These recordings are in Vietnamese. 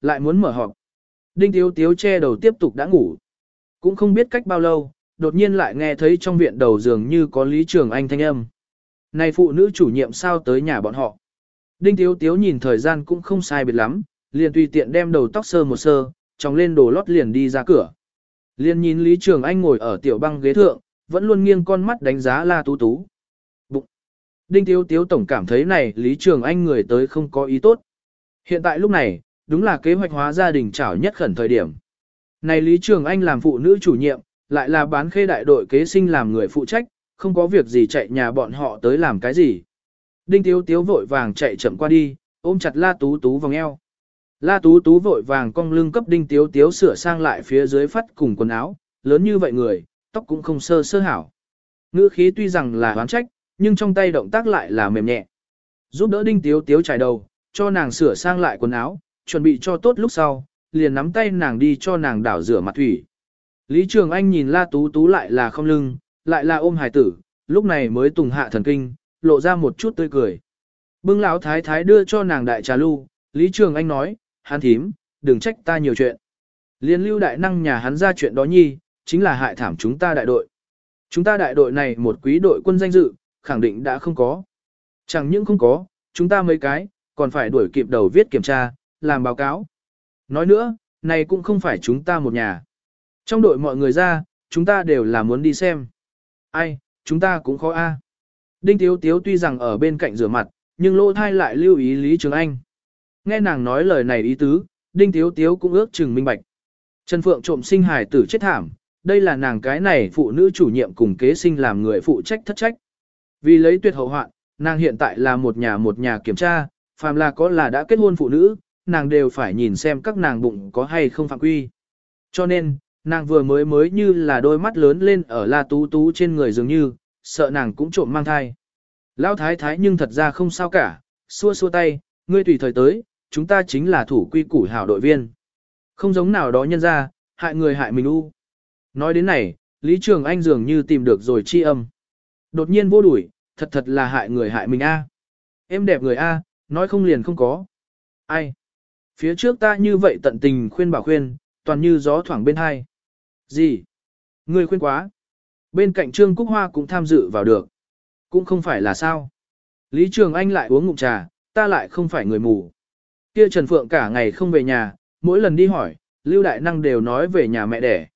lại muốn mở họp. Đinh Tiếu Tiếu che đầu tiếp tục đã ngủ. Cũng không biết cách bao lâu, đột nhiên lại nghe thấy trong viện đầu giường như có Lý Trường Anh thanh âm. Này phụ nữ chủ nhiệm sao tới nhà bọn họ. Đinh Tiếu Tiếu nhìn thời gian cũng không sai biệt lắm, liền tùy tiện đem đầu tóc sơ một sơ, trong lên đồ lót liền đi ra cửa. Liền nhìn Lý Trường Anh ngồi ở tiểu băng ghế thượng, vẫn luôn nghiêng con mắt đánh giá La Tú Tú. Bụng. Đinh Tiếu Tiếu tổng cảm thấy này Lý Trường Anh người tới không có ý tốt. Hiện tại lúc này, đúng là kế hoạch hóa gia đình chảo nhất khẩn thời điểm. Này Lý Trường Anh làm phụ nữ chủ nhiệm, lại là bán khê đại đội kế sinh làm người phụ trách, không có việc gì chạy nhà bọn họ tới làm cái gì. Đinh Tiếu Tiếu vội vàng chạy chậm qua đi, ôm chặt La Tú Tú vòng eo. La Tú Tú vội vàng cong lưng cấp Đinh Tiếu Tiếu sửa sang lại phía dưới phát cùng quần áo, lớn như vậy người, tóc cũng không sơ sơ hảo. Ngữ khí tuy rằng là hoán trách, nhưng trong tay động tác lại là mềm nhẹ. Giúp đỡ Đinh Tiếu Tiếu trải đầu, cho nàng sửa sang lại quần áo, chuẩn bị cho tốt lúc sau, liền nắm tay nàng đi cho nàng đảo rửa mặt thủy. Lý Trường Anh nhìn La Tú Tú lại là không lưng, lại là ôm hài tử, lúc này mới tùng hạ thần kinh, lộ ra một chút tươi cười. Bưng lão thái thái đưa cho nàng đại trà lưu, Lý Trường Anh nói, hắn thím, đừng trách ta nhiều chuyện. Liên lưu đại năng nhà hắn ra chuyện đó nhi, chính là hại thảm chúng ta đại đội. Chúng ta đại đội này một quý đội quân danh dự, khẳng định đã không có. Chẳng những không có, chúng ta mấy cái, còn phải đuổi kịp đầu viết kiểm tra, làm báo cáo. Nói nữa, này cũng không phải chúng ta một nhà. Trong đội mọi người ra, chúng ta đều là muốn đi xem. Ai, chúng ta cũng khó a. Đinh Tiếu Tiếu tuy rằng ở bên cạnh rửa mặt, nhưng Lô thai lại lưu ý Lý Trường Anh. Nghe nàng nói lời này ý tứ, Đinh Tiếu Tiếu cũng ước chừng minh bạch. Trần Phượng trộm sinh hài tử chết thảm, đây là nàng cái này phụ nữ chủ nhiệm cùng kế sinh làm người phụ trách thất trách. Vì lấy tuyệt hậu hoạn, nàng hiện tại là một nhà một nhà kiểm tra, phàm là có là đã kết hôn phụ nữ, nàng đều phải nhìn xem các nàng bụng có hay không phạm quy. Cho nên, nàng vừa mới mới như là đôi mắt lớn lên ở la tú tú trên người dường như, sợ nàng cũng trộm mang thai. Lão thái thái nhưng thật ra không sao cả, xua xua tay, ngươi tùy thời tới, chúng ta chính là thủ quy củ hảo đội viên. Không giống nào đó nhân ra, hại người hại mình u. Nói đến này, Lý Trường Anh dường như tìm được rồi chi âm. Đột nhiên vô đuổi, thật thật là hại người hại mình a. Em đẹp người a, nói không liền không có. Ai? Phía trước ta như vậy tận tình khuyên bảo khuyên, toàn như gió thoảng bên hai. Gì? Ngươi khuyên quá. Bên cạnh Trương Cúc Hoa cũng tham dự vào được. Cũng không phải là sao. Lý Trường Anh lại uống ngụm trà, ta lại không phải người mù. Kia Trần Phượng cả ngày không về nhà, mỗi lần đi hỏi, Lưu Đại Năng đều nói về nhà mẹ đẻ.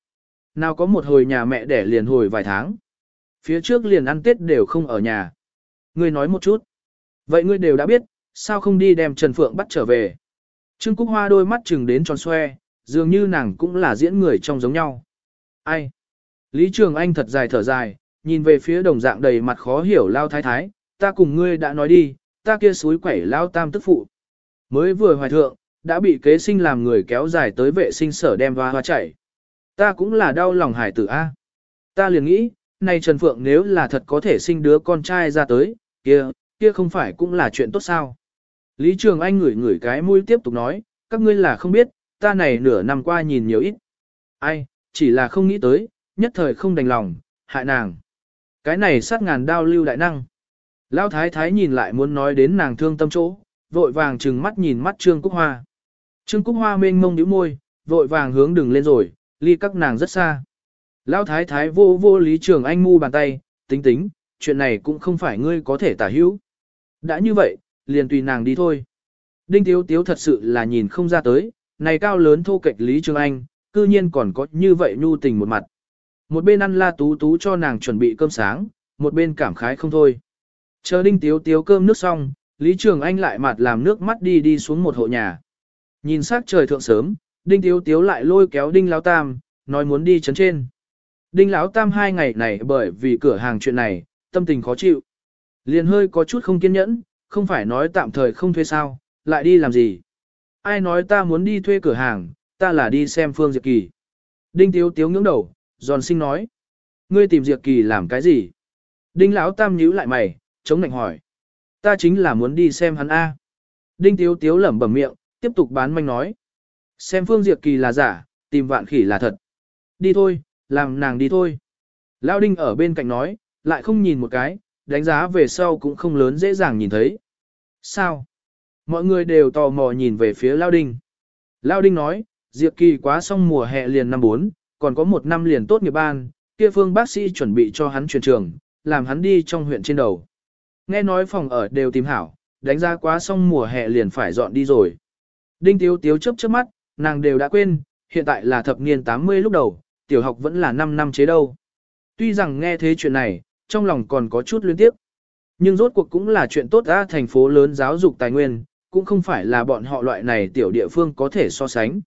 Nào có một hồi nhà mẹ đẻ liền hồi vài tháng. Phía trước liền ăn Tết đều không ở nhà. Ngươi nói một chút. Vậy ngươi đều đã biết, sao không đi đem Trần Phượng bắt trở về? Trương Cúc Hoa đôi mắt chừng đến tròn xoe, dường như nàng cũng là diễn người trong giống nhau. Ai? Lý Trường Anh thật dài thở dài, nhìn về phía đồng dạng đầy mặt khó hiểu lao thái thái, ta cùng ngươi đã nói đi, ta kia suối quẩy lao tam tức phụ. Mới vừa hoài thượng, đã bị kế sinh làm người kéo dài tới vệ sinh sở đem hoa hoa chảy. Ta cũng là đau lòng hải tử A. Ta liền nghĩ, này Trần Phượng nếu là thật có thể sinh đứa con trai ra tới, kia, kia không phải cũng là chuyện tốt sao. Lý Trường Anh ngửi ngửi cái mũi tiếp tục nói, các ngươi là không biết, ta này nửa năm qua nhìn nhiều ít. Ai, chỉ là không nghĩ tới, nhất thời không đành lòng, hại nàng. Cái này sát ngàn đao lưu đại năng. Lão thái thái nhìn lại muốn nói đến nàng thương tâm chỗ, vội vàng trừng mắt nhìn mắt Trương Cúc Hoa. Trương Cúc Hoa mênh mông nhíu môi, vội vàng hướng đừng lên rồi, ly các nàng rất xa. Lão thái thái vô vô lý trường anh ngu bàn tay, tính tính, chuyện này cũng không phải ngươi có thể tả hữu. Đã như vậy, liền tùy nàng đi thôi. Đinh Tiếu Tiếu thật sự là nhìn không ra tới, này cao lớn thô kệch Lý Trường Anh, cư nhiên còn có như vậy nhu tình một mặt. Một bên ăn la tú tú cho nàng chuẩn bị cơm sáng, một bên cảm khái không thôi. Chờ Đinh Tiếu Tiếu cơm nước xong, Lý Trường Anh lại mặt làm nước mắt đi đi xuống một hộ nhà. Nhìn sắc trời thượng sớm, Đinh Tiếu Tiếu lại lôi kéo Đinh Lão Tam, nói muốn đi chấn trên. Đinh Lão Tam hai ngày này bởi vì cửa hàng chuyện này, tâm tình khó chịu. Liền hơi có chút không kiên nhẫn, không phải nói tạm thời không thuê sao, lại đi làm gì. Ai nói ta muốn đi thuê cửa hàng, ta là đi xem Phương Diệp Kỳ. Đinh Tiếu Tiếu ngưỡng đầu, giòn sinh nói. Ngươi tìm Diệp Kỳ làm cái gì? Đinh Lão Tam nhíu lại mày, chống nạnh hỏi. Ta chính là muốn đi xem hắn A. Đinh Tiếu Tiếu lẩm bẩm miệng, tiếp tục bán manh nói. Xem Phương Diệp Kỳ là giả, tìm vạn khỉ là thật. Đi thôi, làm nàng đi thôi. Lão Đinh ở bên cạnh nói, lại không nhìn một cái, đánh giá về sau cũng không lớn dễ dàng nhìn thấy. Sao? Mọi người đều tò mò nhìn về phía Lao Đinh. Lao Đinh nói, Diệp Kỳ quá xong mùa hè liền năm 4, còn có một năm liền tốt nghiệp ban, kia phương bác sĩ chuẩn bị cho hắn chuyển trường, làm hắn đi trong huyện trên đầu. Nghe nói phòng ở đều tìm hảo, đánh giá quá xong mùa hè liền phải dọn đi rồi. Đinh Tiếu Tiếu chớp chớp mắt, nàng đều đã quên, hiện tại là thập niên 80 lúc đầu, tiểu học vẫn là 5 năm chế đâu. Tuy rằng nghe thế chuyện này, trong lòng còn có chút luyến tiếp. Nhưng rốt cuộc cũng là chuyện tốt ra thành phố lớn giáo dục tài nguyên, cũng không phải là bọn họ loại này tiểu địa phương có thể so sánh.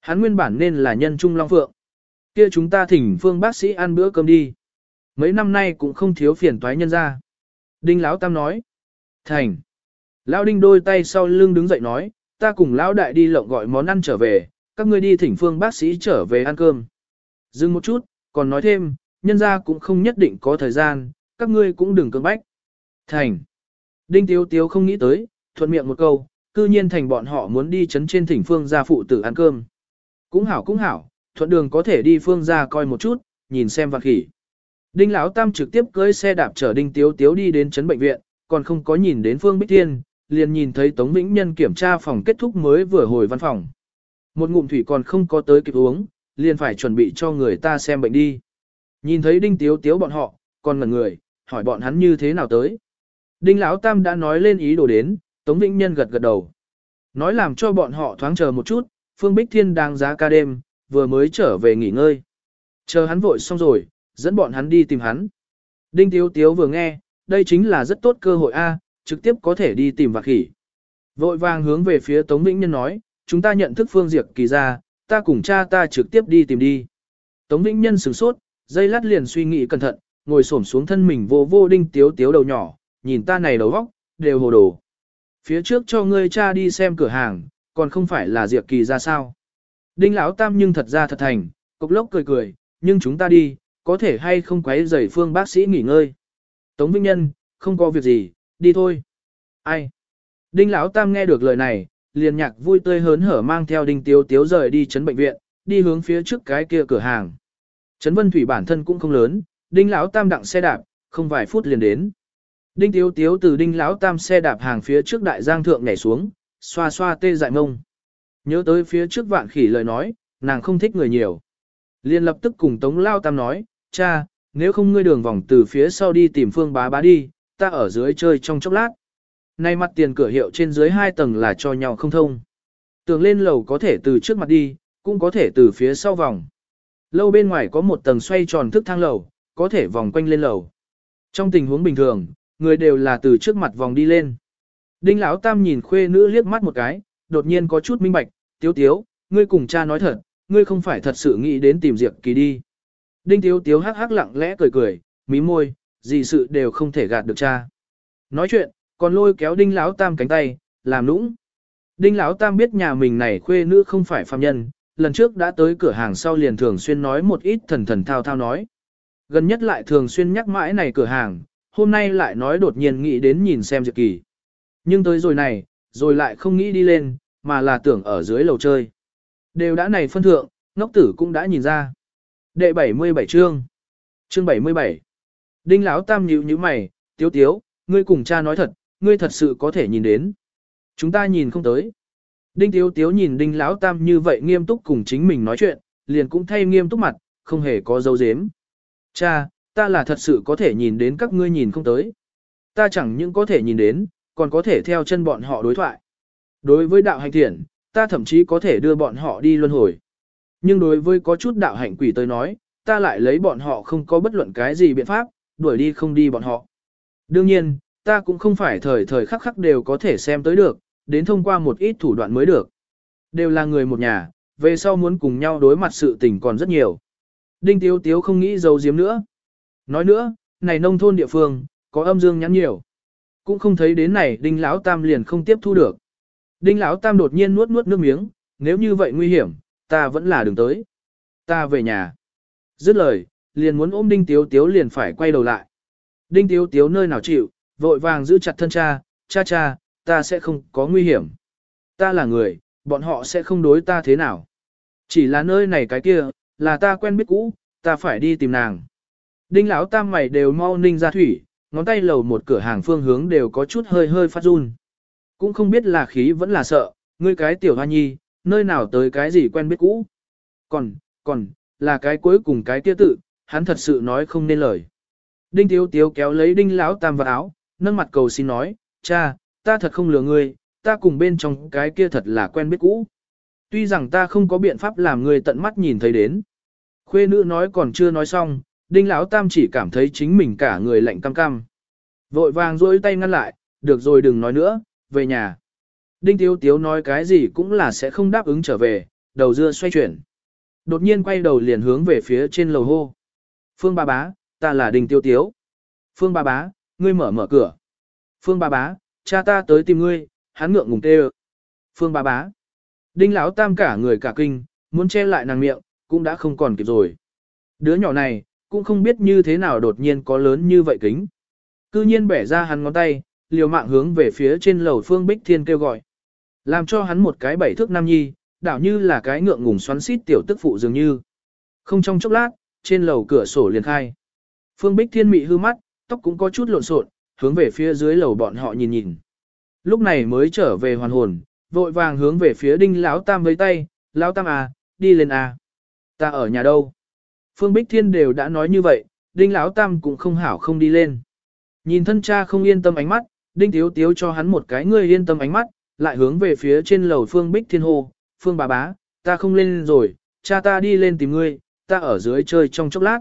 Hắn nguyên bản nên là nhân trung long phượng. Kia chúng ta thỉnh phương bác sĩ ăn bữa cơm đi. Mấy năm nay cũng không thiếu phiền toái nhân ra. Đinh Lão Tam nói. Thành. Lão Đinh đôi tay sau lưng đứng dậy nói, ta cùng Lão Đại đi lộng gọi món ăn trở về, các ngươi đi thỉnh phương bác sĩ trở về ăn cơm. Dừng một chút, còn nói thêm, nhân ra cũng không nhất định có thời gian, các ngươi cũng đừng cưỡng bách. Thành. Đinh Tiếu Tiếu không nghĩ tới, thuận miệng một câu, cư nhiên thành bọn họ muốn đi chấn trên thỉnh phương gia phụ tử ăn cơm. Cũng hảo cũng hảo, thuận đường có thể đi phương gia coi một chút, nhìn xem vạn khỉ. Đinh Lão Tam trực tiếp cưỡi xe đạp chở Đinh Tiếu Tiếu đi đến chấn bệnh viện, còn không có nhìn đến Phương Bích Thiên, liền nhìn thấy Tống Vĩnh Nhân kiểm tra phòng kết thúc mới vừa hồi văn phòng. Một ngụm thủy còn không có tới kịp uống, liền phải chuẩn bị cho người ta xem bệnh đi. Nhìn thấy Đinh Tiếu Tiếu bọn họ, còn ngẩn người, hỏi bọn hắn như thế nào tới. Đinh Lão Tam đã nói lên ý đồ đến, Tống Vĩnh Nhân gật gật đầu. Nói làm cho bọn họ thoáng chờ một chút, Phương Bích Thiên đang giá ca đêm, vừa mới trở về nghỉ ngơi. Chờ hắn vội xong rồi, dẫn bọn hắn đi tìm hắn. Đinh Tiếu Tiếu vừa nghe, đây chính là rất tốt cơ hội A, trực tiếp có thể đi tìm vạc khỉ. Vội vàng hướng về phía Tống Vĩnh Nhân nói, chúng ta nhận thức Phương Diệp kỳ ra, ta cùng cha ta trực tiếp đi tìm đi. Tống Vĩnh Nhân sửng sốt, dây lát liền suy nghĩ cẩn thận, ngồi xổm xuống thân mình vô vô Đinh Tiếu Tiếu đầu nhỏ, nhìn ta này đầu vóc, đều hồ đồ. Phía trước cho ngươi cha đi xem cửa hàng, còn không phải là Diệp kỳ ra sao. Đinh Lão Tam nhưng thật ra thật thành, cục lốc cười cười, nhưng chúng ta đi, có thể hay không quấy rầy phương bác sĩ nghỉ ngơi. Tống Vinh Nhân, không có việc gì, đi thôi. Ai? Đinh Lão Tam nghe được lời này, liền nhạc vui tươi hớn hở mang theo Đinh Tiếu Tiếu rời đi chấn bệnh viện, đi hướng phía trước cái kia cửa hàng. Trấn Vân Thủy bản thân cũng không lớn, Đinh Lão Tam đặng xe đạp, không vài phút liền đến. Đinh Tiếu Tiếu từ Đinh Lão Tam xe đạp hàng phía trước đại giang thượng nhảy xuống, xoa xoa tê dại mông. Nhớ tới phía trước vạn khỉ lời nói, nàng không thích người nhiều. Liền lập tức cùng Tống Lao Tam nói, cha, nếu không ngươi đường vòng từ phía sau đi tìm phương bá bá đi, ta ở dưới chơi trong chốc lát. Nay mặt tiền cửa hiệu trên dưới hai tầng là cho nhau không thông. Tường lên lầu có thể từ trước mặt đi, cũng có thể từ phía sau vòng. Lâu bên ngoài có một tầng xoay tròn thức thang lầu, có thể vòng quanh lên lầu. Trong tình huống bình thường, người đều là từ trước mặt vòng đi lên. Đinh Lão Tam nhìn khuê nữ liếc mắt một cái, đột nhiên có chút minh bạch, tiếu tiếu, ngươi cùng cha nói thật, ngươi không phải thật sự nghĩ đến tìm Diệp Kỳ đi. Đinh Tiếu Tiếu hắc hắc lặng lẽ cười cười, mí môi, gì sự đều không thể gạt được cha. Nói chuyện, còn lôi kéo Đinh Lão Tam cánh tay, làm nũng. Đinh Lão Tam biết nhà mình này khuê nữ không phải phàm nhân, lần trước đã tới cửa hàng sau liền thường xuyên nói một ít thần thần thao thao nói. Gần nhất lại thường xuyên nhắc mãi này cửa hàng, hôm nay lại nói đột nhiên nghĩ đến nhìn xem Diệp Kỳ. Nhưng tới rồi này, rồi lại không nghĩ đi lên, mà là tưởng ở dưới lầu chơi. Đều đã này phân thượng, ngốc tử cũng đã nhìn ra. Đệ 77 chương. Chương 77. Đinh Lão Tam nhíu nhíu mày, tiếu tiếu, ngươi cùng cha nói thật, ngươi thật sự có thể nhìn đến. Chúng ta nhìn không tới. Đinh Tiếu Tiếu nhìn Đinh Lão Tam như vậy nghiêm túc cùng chính mình nói chuyện, liền cũng thay nghiêm túc mặt, không hề có dấu dếm. Cha, ta là thật sự có thể nhìn đến các ngươi nhìn không tới. Ta chẳng những có thể nhìn đến, còn có thể theo chân bọn họ đối thoại. Đối với đạo hành thiện, ta thậm chí có thể đưa bọn họ đi luân hồi. Nhưng đối với có chút đạo hạnh quỷ tới nói, ta lại lấy bọn họ không có bất luận cái gì biện pháp, đuổi đi không đi bọn họ. Đương nhiên, ta cũng không phải thời thời khắc khắc đều có thể xem tới được, đến thông qua một ít thủ đoạn mới được. Đều là người một nhà, về sau muốn cùng nhau đối mặt sự tình còn rất nhiều. Đinh Tiếu Tiếu không nghĩ giấu giếm nữa. Nói nữa, này nông thôn địa phương, có âm dương nhắn nhiều. Cũng không thấy đến này Đinh Lão Tam liền không tiếp thu được. Đinh Lão Tam đột nhiên nuốt nuốt nước miếng, nếu như vậy nguy hiểm, ta vẫn là đường tới. Ta về nhà. Dứt lời, liền muốn ôm Đinh Tiếu Tiếu liền phải quay đầu lại. Đinh Tiếu Tiếu nơi nào chịu, vội vàng giữ chặt thân cha, cha cha, ta sẽ không có nguy hiểm. Ta là người, bọn họ sẽ không đối ta thế nào. Chỉ là nơi này cái kia, là ta quen biết cũ, ta phải đi tìm nàng. Đinh lão tam mày đều mau ninh ra thủy, ngón tay lầu một cửa hàng phương hướng đều có chút hơi hơi phát run. Cũng không biết là khí vẫn là sợ, ngươi cái tiểu hoa nhi, nơi nào tới cái gì quen biết cũ. Còn, còn, là cái cuối cùng cái kia tự, hắn thật sự nói không nên lời. Đinh Tiếu Tiếu kéo lấy Đinh Lão Tam vào áo, nâng mặt cầu xin nói, cha, ta thật không lừa ngươi, ta cùng bên trong cái kia thật là quen biết cũ. Tuy rằng ta không có biện pháp làm ngươi tận mắt nhìn thấy đến. Khuê nữ nói còn chưa nói xong, Đinh Lão Tam chỉ cảm thấy chính mình cả người lạnh cam cam. Vội vàng duỗi tay ngăn lại, được rồi đừng nói nữa, về nhà. Đinh Tiếu Tiếu nói cái gì cũng là sẽ không đáp ứng trở về, đầu dưa xoay chuyển. Đột nhiên quay đầu liền hướng về phía trên lầu hô. Phương ba bá, ta là Đinh Tiếu Tiếu. Phương ba bá, ngươi mở mở cửa. Phương ba bá, cha ta tới tìm ngươi, hắn ngượng ngùng tê Phương ba bá. Đinh lão tam cả người cả kinh, muốn che lại nàng miệng, cũng đã không còn kịp rồi. Đứa nhỏ này, cũng không biết như thế nào đột nhiên có lớn như vậy kính. Cư nhiên bẻ ra hắn ngón tay, liều mạng hướng về phía trên lầu Phương Bích Thiên kêu gọi. Làm cho hắn một cái bảy thước nam nhi, đảo như là cái ngượng ngùng xoắn xít tiểu tức phụ dường như. Không trong chốc lát, trên lầu cửa sổ liền khai. Phương Bích Thiên mị hư mắt, tóc cũng có chút lộn xộn, hướng về phía dưới lầu bọn họ nhìn nhìn. Lúc này mới trở về hoàn hồn, vội vàng hướng về phía đinh lão tam với tay, lão tam à, đi lên à. Ta ở nhà đâu? Phương Bích Thiên đều đã nói như vậy, đinh lão tam cũng không hảo không đi lên. Nhìn thân cha không yên tâm ánh mắt, đinh tiếu tiếu cho hắn một cái người yên tâm ánh mắt, lại hướng về phía trên lầu Phương Bích Thiên hô, Phương bà bá, ta không lên rồi, cha ta đi lên tìm ngươi, ta ở dưới chơi trong chốc lát.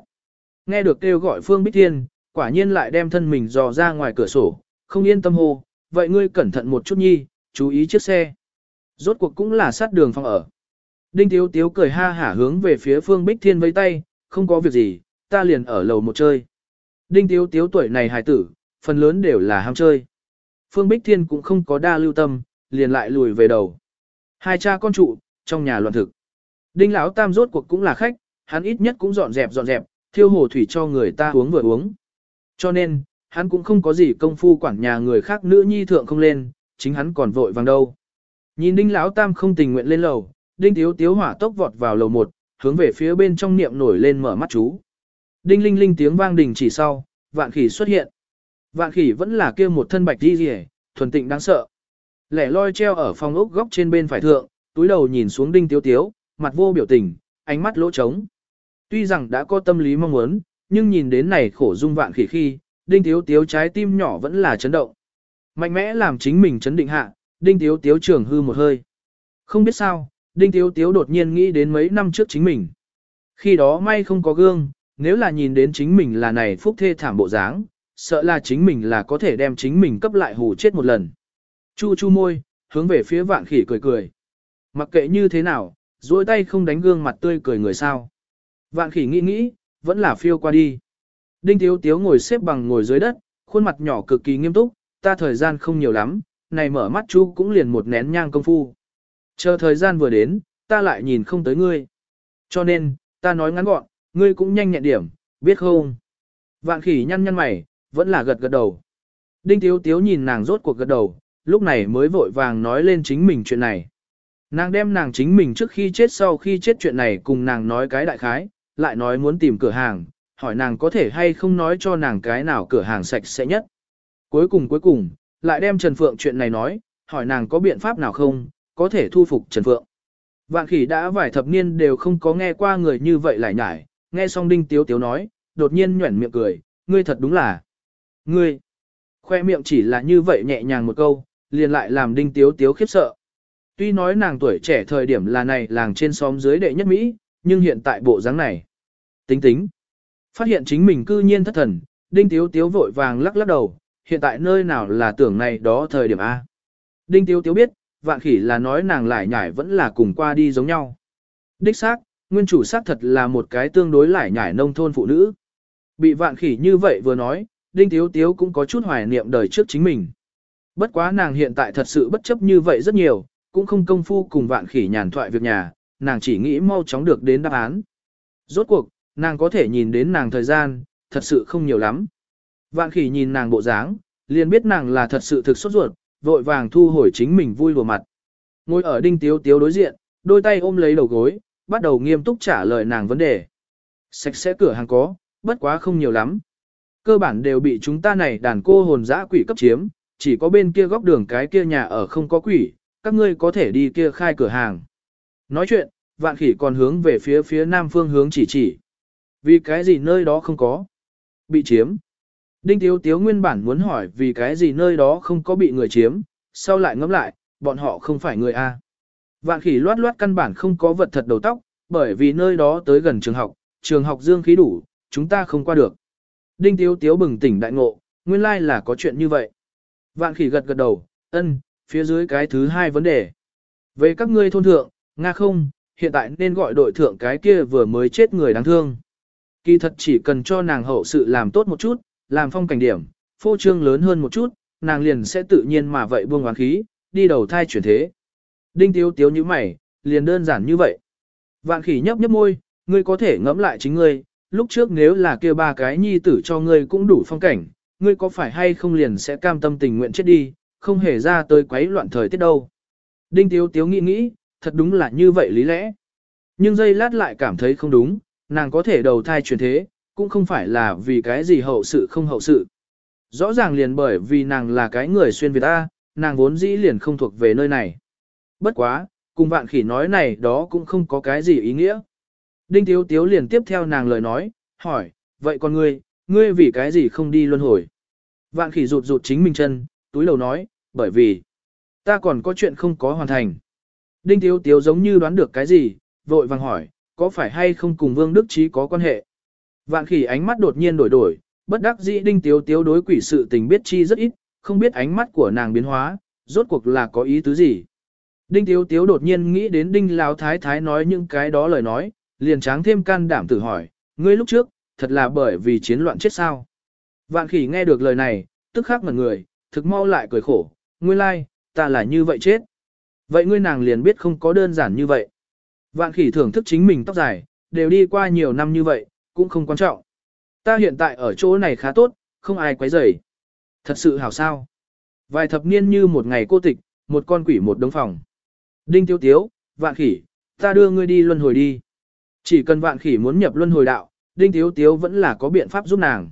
Nghe được kêu gọi Phương Bích Thiên, quả nhiên lại đem thân mình dò ra ngoài cửa sổ, không yên tâm hô, vậy ngươi cẩn thận một chút nhi, chú ý chiếc xe. Rốt cuộc cũng là sát đường phòng ở. Đinh Tiếu Tiếu cười ha hả hướng về phía Phương Bích Thiên với tay, không có việc gì, ta liền ở lầu một chơi. Đinh Tiếu Tiếu tuổi này hài tử, phần lớn đều là ham chơi. Phương Bích Thiên cũng không có đa lưu tâm, liền lại lùi về đầu. Hai cha con trụ, trong nhà loạn thực. Đinh Lão Tam rốt cuộc cũng là khách, hắn ít nhất cũng dọn dẹp dọn dẹp, thiêu hồ thủy cho người ta uống vừa uống. Cho nên, hắn cũng không có gì công phu quản nhà người khác nữ nhi thượng không lên, chính hắn còn vội vàng đâu. Nhìn Đinh Lão Tam không tình nguyện lên lầu, Đinh Tiếu Tiếu hỏa tốc vọt vào lầu một, hướng về phía bên trong niệm nổi lên mở mắt chú. Đinh linh linh tiếng vang đình chỉ sau, vạn khỉ xuất hiện. Vạn khỉ vẫn là kia một thân bạch đi rỉ, thuần tịnh đáng sợ. Lẻ loi treo ở phòng ốc góc trên bên phải thượng, túi đầu nhìn xuống Đinh Tiếu Tiếu, mặt vô biểu tình, ánh mắt lỗ trống. Tuy rằng đã có tâm lý mong muốn, nhưng nhìn đến này khổ dung vạn khỉ khi, đinh tiếu tiếu trái tim nhỏ vẫn là chấn động. Mạnh mẽ làm chính mình chấn định hạ, đinh tiếu tiếu trường hư một hơi. Không biết sao, đinh tiếu tiếu đột nhiên nghĩ đến mấy năm trước chính mình. Khi đó may không có gương, nếu là nhìn đến chính mình là này phúc thê thảm bộ dáng, sợ là chính mình là có thể đem chính mình cấp lại hù chết một lần. Chu chu môi, hướng về phía vạn khỉ cười cười. Mặc kệ như thế nào, duỗi tay không đánh gương mặt tươi cười người sao. Vạn khỉ nghĩ nghĩ, vẫn là phiêu qua đi. Đinh Tiếu Tiếu ngồi xếp bằng ngồi dưới đất, khuôn mặt nhỏ cực kỳ nghiêm túc, ta thời gian không nhiều lắm, này mở mắt chú cũng liền một nén nhang công phu. Chờ thời gian vừa đến, ta lại nhìn không tới ngươi. Cho nên, ta nói ngắn gọn, ngươi cũng nhanh nhẹn điểm, biết không? Vạn khỉ nhăn nhăn mày, vẫn là gật gật đầu. Đinh Tiếu Tiếu nhìn nàng rốt cuộc gật đầu, lúc này mới vội vàng nói lên chính mình chuyện này. Nàng đem nàng chính mình trước khi chết sau khi chết chuyện này cùng nàng nói cái đại khái, lại nói muốn tìm cửa hàng, hỏi nàng có thể hay không nói cho nàng cái nào cửa hàng sạch sẽ nhất. Cuối cùng cuối cùng, lại đem Trần Phượng chuyện này nói, hỏi nàng có biện pháp nào không, có thể thu phục Trần Phượng. Vạn khỉ đã vài thập niên đều không có nghe qua người như vậy lại nhải, nghe xong đinh tiếu tiếu nói, đột nhiên nhuẩn miệng cười, ngươi thật đúng là. Ngươi, khoe miệng chỉ là như vậy nhẹ nhàng một câu, liền lại làm đinh tiếu tiếu khiếp sợ. Tuy nói nàng tuổi trẻ thời điểm là này làng trên xóm dưới đệ nhất Mỹ, nhưng hiện tại bộ dáng này. Tính tính. Phát hiện chính mình cư nhiên thất thần, Đinh Tiếu Tiếu vội vàng lắc lắc đầu, hiện tại nơi nào là tưởng này đó thời điểm A. Đinh Tiếu Tiếu biết, vạn khỉ là nói nàng lại nhải vẫn là cùng qua đi giống nhau. Đích xác, nguyên chủ xác thật là một cái tương đối lại nhải nông thôn phụ nữ. Bị vạn khỉ như vậy vừa nói, Đinh Tiếu Tiếu cũng có chút hoài niệm đời trước chính mình. Bất quá nàng hiện tại thật sự bất chấp như vậy rất nhiều, cũng không công phu cùng vạn khỉ nhàn thoại việc nhà, nàng chỉ nghĩ mau chóng được đến đáp án. Rốt cuộc, nàng có thể nhìn đến nàng thời gian, thật sự không nhiều lắm. Vạn khỉ nhìn nàng bộ dáng, liền biết nàng là thật sự thực sốt ruột, vội vàng thu hồi chính mình vui lùa mặt. Ngồi ở đinh tiếu tiếu đối diện, đôi tay ôm lấy đầu gối, bắt đầu nghiêm túc trả lời nàng vấn đề. Sạch sẽ cửa hàng có, bất quá không nhiều lắm. Cơ bản đều bị chúng ta này đàn cô hồn dã quỷ cấp chiếm, chỉ có bên kia góc đường cái kia nhà ở không có quỷ, các ngươi có thể đi kia khai cửa hàng. Nói chuyện, vạn khỉ còn hướng về phía phía nam phương hướng chỉ chỉ. Vì cái gì nơi đó không có? Bị chiếm. Đinh Tiếu Tiếu nguyên bản muốn hỏi vì cái gì nơi đó không có bị người chiếm, sau lại ngẫm lại, bọn họ không phải người A. Vạn khỉ loát loát căn bản không có vật thật đầu tóc, bởi vì nơi đó tới gần trường học, trường học dương khí đủ, chúng ta không qua được. Đinh Tiếu Tiếu bừng tỉnh đại ngộ, nguyên lai là có chuyện như vậy. Vạn khỉ gật gật đầu, ân, phía dưới cái thứ hai vấn đề. Về các ngươi thôn thượng, Nga không, hiện tại nên gọi đội thượng cái kia vừa mới chết người đáng thương. Kỳ thật chỉ cần cho nàng hậu sự làm tốt một chút, làm phong cảnh điểm, phô trương lớn hơn một chút, nàng liền sẽ tự nhiên mà vậy buông oán khí, đi đầu thai chuyển thế. Đinh tiếu tiếu như mày, liền đơn giản như vậy. Vạn khỉ nhấp nhấp môi, ngươi có thể ngẫm lại chính ngươi, lúc trước nếu là kia ba cái nhi tử cho ngươi cũng đủ phong cảnh, ngươi có phải hay không liền sẽ cam tâm tình nguyện chết đi, không hề ra tới quấy loạn thời tiết đâu. Đinh tiếu tiếu nghĩ nghĩ, thật đúng là như vậy lý lẽ. Nhưng giây lát lại cảm thấy không đúng, nàng có thể đầu thai chuyển thế, cũng không phải là vì cái gì hậu sự không hậu sự. Rõ ràng liền bởi vì nàng là cái người xuyên Việt ta nàng vốn dĩ liền không thuộc về nơi này. Bất quá, cùng vạn khỉ nói này đó cũng không có cái gì ý nghĩa. Đinh Tiếu Tiếu liền tiếp theo nàng lời nói, hỏi, vậy con ngươi, ngươi vì cái gì không đi luân hồi? Vạn khỉ rụt rụt chính mình chân, túi lầu nói, bởi vì, ta còn có chuyện không có hoàn thành. Đinh Tiếu Tiếu giống như đoán được cái gì, vội vàng hỏi, có phải hay không cùng Vương Đức Trí có quan hệ? Vạn khỉ ánh mắt đột nhiên đổi đổi, bất đắc dĩ Đinh Tiếu Tiếu đối quỷ sự tình biết chi rất ít, không biết ánh mắt của nàng biến hóa, rốt cuộc là có ý tứ gì. Đinh Tiếu Tiếu đột nhiên nghĩ đến Đinh Lão Thái Thái nói những cái đó lời nói, liền tráng thêm can đảm tự hỏi, ngươi lúc trước, thật là bởi vì chiến loạn chết sao. Vạn khỉ nghe được lời này, tức khắc ngẩn người, thực mau lại cười khổ, nguyên lai, ta là như vậy chết. Vậy ngươi nàng liền biết không có đơn giản như vậy. Vạn khỉ thưởng thức chính mình tóc dài, đều đi qua nhiều năm như vậy, cũng không quan trọng. Ta hiện tại ở chỗ này khá tốt, không ai quấy rầy. Thật sự hảo sao. Vài thập niên như một ngày cô tịch, một con quỷ một đống phòng. Đinh tiêu tiếu, vạn khỉ, ta đưa ngươi đi luân hồi đi. Chỉ cần vạn khỉ muốn nhập luân hồi đạo, đinh tiếu tiếu vẫn là có biện pháp giúp nàng.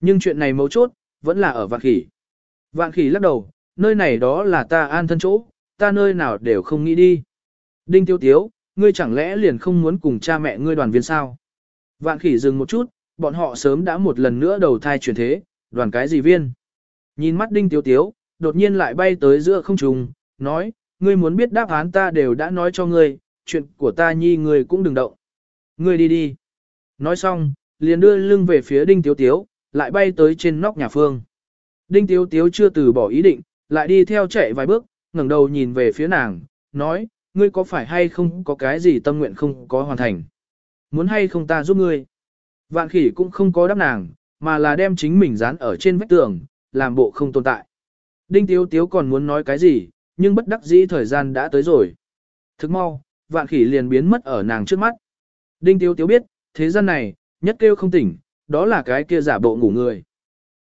Nhưng chuyện này mấu chốt, vẫn là ở vạn khỉ. Vạn khỉ lắc đầu, nơi này đó là ta an thân chỗ, ta nơi nào đều không nghĩ đi. Đinh tiêu tiếu, ngươi chẳng lẽ liền không muốn cùng cha mẹ ngươi đoàn viên sao? Vạn khỉ dừng một chút, bọn họ sớm đã một lần nữa đầu thai chuyển thế, đoàn cái gì viên? Nhìn mắt đinh tiếu tiếu, đột nhiên lại bay tới giữa không trung, nói, ngươi muốn biết đáp án ta đều đã nói cho ngươi, chuyện của ta nhi ngươi cũng đừng động. Ngươi đi đi. Nói xong, liền đưa lưng về phía đinh tiếu tiếu, lại bay tới trên nóc nhà phương. Đinh tiếu tiếu chưa từ bỏ ý định, lại đi theo chạy vài bước, ngẩng đầu nhìn về phía nàng, nói, ngươi có phải hay không có cái gì tâm nguyện không có hoàn thành? Muốn hay không ta giúp ngươi? Vạn khỉ cũng không có đáp nàng, mà là đem chính mình dán ở trên vách tường, làm bộ không tồn tại. Đinh Tiếu Tiếu còn muốn nói cái gì, nhưng bất đắc dĩ thời gian đã tới rồi. Thức mau, vạn khỉ liền biến mất ở nàng trước mắt. Đinh Tiếu Tiếu biết, thế gian này, nhất kêu không tỉnh, đó là cái kia giả bộ ngủ người.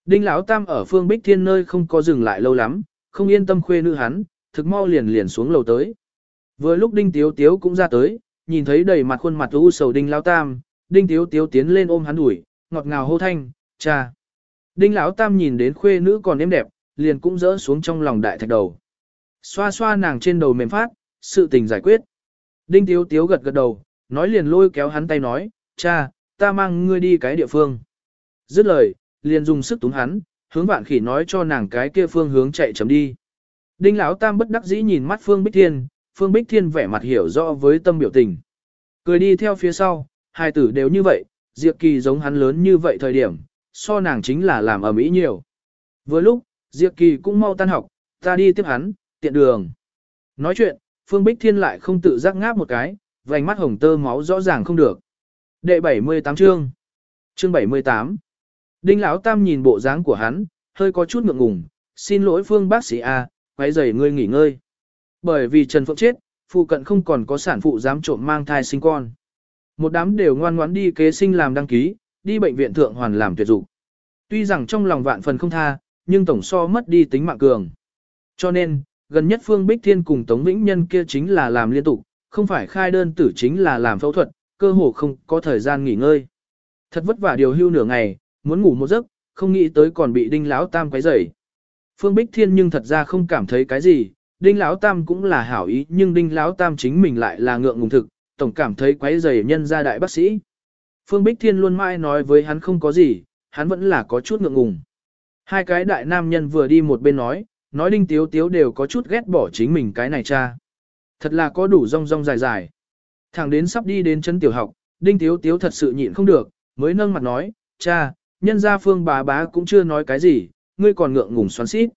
Đinh Lão Tam ở phương Bích Thiên nơi không có dừng lại lâu lắm, không yên tâm khuê nữ hắn, thực mau liền liền xuống lầu tới. Vừa lúc Đinh Tiếu Tiếu cũng ra tới, nhìn thấy đầy mặt khuôn mặt u sầu Đinh Lão Tam, Đinh Tiếu Tiếu tiến lên ôm hắn đuổi, ngọt ngào hô thanh, cha. Đinh Lão Tam nhìn đến khuê nữ còn êm đẹp, liền cũng rỡ xuống trong lòng đại thạch đầu. Xoa xoa nàng trên đầu mềm phát, sự tình giải quyết. Đinh Tiếu Tiếu gật gật đầu, nói liền lôi kéo hắn tay nói, cha, ta mang ngươi đi cái địa phương. Dứt lời, liền dùng sức túng hắn, hướng vạn khỉ nói cho nàng cái kia phương hướng chạy chấm đi. Đinh Lão Tam bất đắc dĩ nhìn mắt Phương Bích Thiên, Phương Bích Thiên vẻ mặt hiểu rõ với tâm biểu tình. Cười đi theo phía sau, hai tử đều như vậy, Diệp Kỳ giống hắn lớn như vậy thời điểm, so nàng chính là làm ở mỹ nhiều. Vừa lúc, Diệp Kỳ cũng mau tan học, ta đi tiếp hắn, tiện đường. Nói chuyện, Phương Bích Thiên lại không tự giác ngáp một cái, vành mắt hồng tơ máu rõ ràng không được. Đệ 78 chương. Chương 78. Đinh Lão Tam nhìn bộ dáng của hắn, hơi có chút ngượng ngùng, xin lỗi Phương bác sĩ A, quấy rầy ngươi nghỉ ngơi. Bởi vì Trần Phượng chết, phụ cận không còn có sản phụ dám trộm mang thai sinh con. Một đám đều ngoan ngoãn đi kế sinh làm đăng ký, đi bệnh viện thượng hoàn làm tuyệt dục. Tuy rằng trong lòng vạn phần không tha, nhưng tổng so mất đi tính mạng cường. Cho nên, gần nhất Phương Bích Thiên cùng Tống Vĩnh Nhân kia chính là làm liên tục, không phải khai đơn tử chính là làm phẫu thuật, cơ hồ không có thời gian nghỉ ngơi. Thật vất vả điều hưu nửa ngày, muốn ngủ một giấc, không nghĩ tới còn bị đinh lão tam quấy rầy. Phương Bích Thiên nhưng thật ra không cảm thấy cái gì, Đinh Lão Tam cũng là hảo ý, nhưng Đinh Lão Tam chính mình lại là ngượng ngùng thực, tổng cảm thấy quấy rầy nhân gia đại bác sĩ. Phương Bích Thiên luôn mãi nói với hắn không có gì, hắn vẫn là có chút ngượng ngùng. Hai cái đại nam nhân vừa đi một bên nói, nói Đinh Tiếu Tiếu đều có chút ghét bỏ chính mình cái này cha. Thật là có đủ rong rong dài dài. Thẳng đến sắp đi đến chân tiểu học, Đinh Tiếu Tiếu thật sự nhịn không được, mới nâng mặt nói, cha, nhân gia phương bà bá cũng chưa nói cái gì, ngươi còn ngượng ngùng xoắn xít.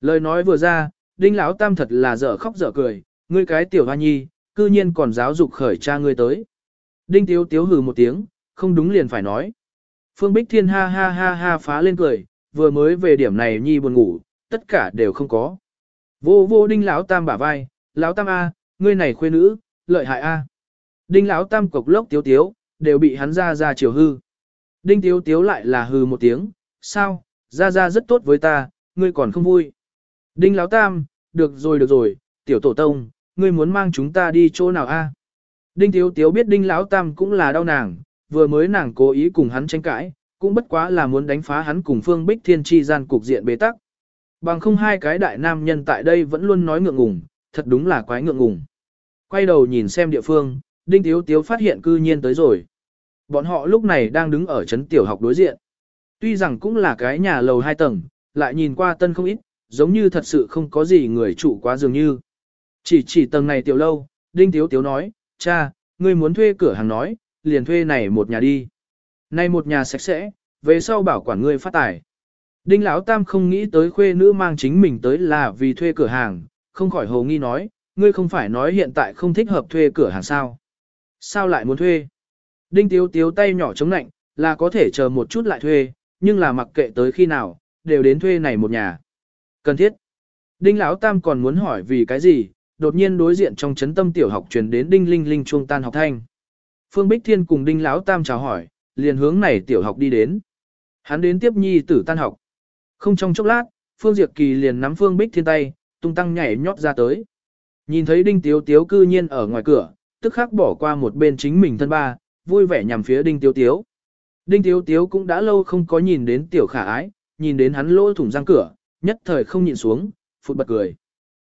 Lời nói vừa ra, Đinh Lão Tam thật là dở khóc dở cười, ngươi cái tiểu hoa nhi, cư nhiên còn giáo dục khởi cha ngươi tới. Đinh Tiếu Tiếu hừ một tiếng, không đúng liền phải nói. Phương Bích Thiên ha ha ha ha phá lên cười, vừa mới về điểm này nhi buồn ngủ, tất cả đều không có. Vô vô Đinh Lão Tam bả vai, Lão Tam A, ngươi này khuê nữ, lợi hại A. Đinh Lão Tam cục lốc tiếu tiếu, đều bị hắn ra ra chiều hư. Đinh Tiếu Tiếu lại là hư một tiếng, sao, ra ra rất tốt với ta, ngươi còn không vui. Đinh Lão Tam, được rồi được rồi, tiểu tổ tông, ngươi muốn mang chúng ta đi chỗ nào a? Đinh Tiếu Tiếu biết Đinh Lão Tam cũng là đau nàng, vừa mới nàng cố ý cùng hắn tranh cãi, cũng bất quá là muốn đánh phá hắn cùng Phương Bích Thiên chi gian cục diện bế tắc. Bằng không hai cái đại nam nhân tại đây vẫn luôn nói ngượng ngùng, thật đúng là quái ngượng ngùng. Quay đầu nhìn xem địa phương, Đinh Tiếu Tiếu phát hiện cư nhiên tới rồi. Bọn họ lúc này đang đứng ở trấn tiểu học đối diện. Tuy rằng cũng là cái nhà lầu hai tầng, lại nhìn qua tân không ít, giống như thật sự không có gì người chủ quá dường như. Chỉ chỉ tầng này tiểu lâu, Đinh Tiếu Tiếu nói, cha, ngươi muốn thuê cửa hàng nói, liền thuê này một nhà đi. Này một nhà sạch sẽ, về sau bảo quản ngươi phát tài. Đinh Lão Tam không nghĩ tới khuê nữ mang chính mình tới là vì thuê cửa hàng, không khỏi hồ nghi nói, ngươi không phải nói hiện tại không thích hợp thuê cửa hàng sao. Sao lại muốn thuê? Đinh Tiếu Tiếu tay nhỏ chống nạnh, là có thể chờ một chút lại thuê, nhưng là mặc kệ tới khi nào, đều đến thuê này một nhà. Cần thiết. Đinh Lão Tam còn muốn hỏi vì cái gì, đột nhiên đối diện trong chấn tâm tiểu học truyền đến Đinh Linh Linh chuông tan học thanh. Phương Bích Thiên cùng Đinh Lão Tam chào hỏi, liền hướng này tiểu học đi đến. Hắn đến tiếp nhi tử tan học. Không trong chốc lát, Phương Diệp Kỳ liền nắm Phương Bích Thiên tay, tung tăng nhảy nhót ra tới. Nhìn thấy Đinh Tiếu Tiếu cư nhiên ở ngoài cửa, tức khắc bỏ qua một bên chính mình thân ba, vui vẻ nhằm phía Đinh Tiếu Tiếu. Đinh Tiếu Tiếu cũng đã lâu không có nhìn đến tiểu khả ái, nhìn đến hắn lỗ thủng răng cửa, nhất thời không nhìn xuống, phụt bật cười.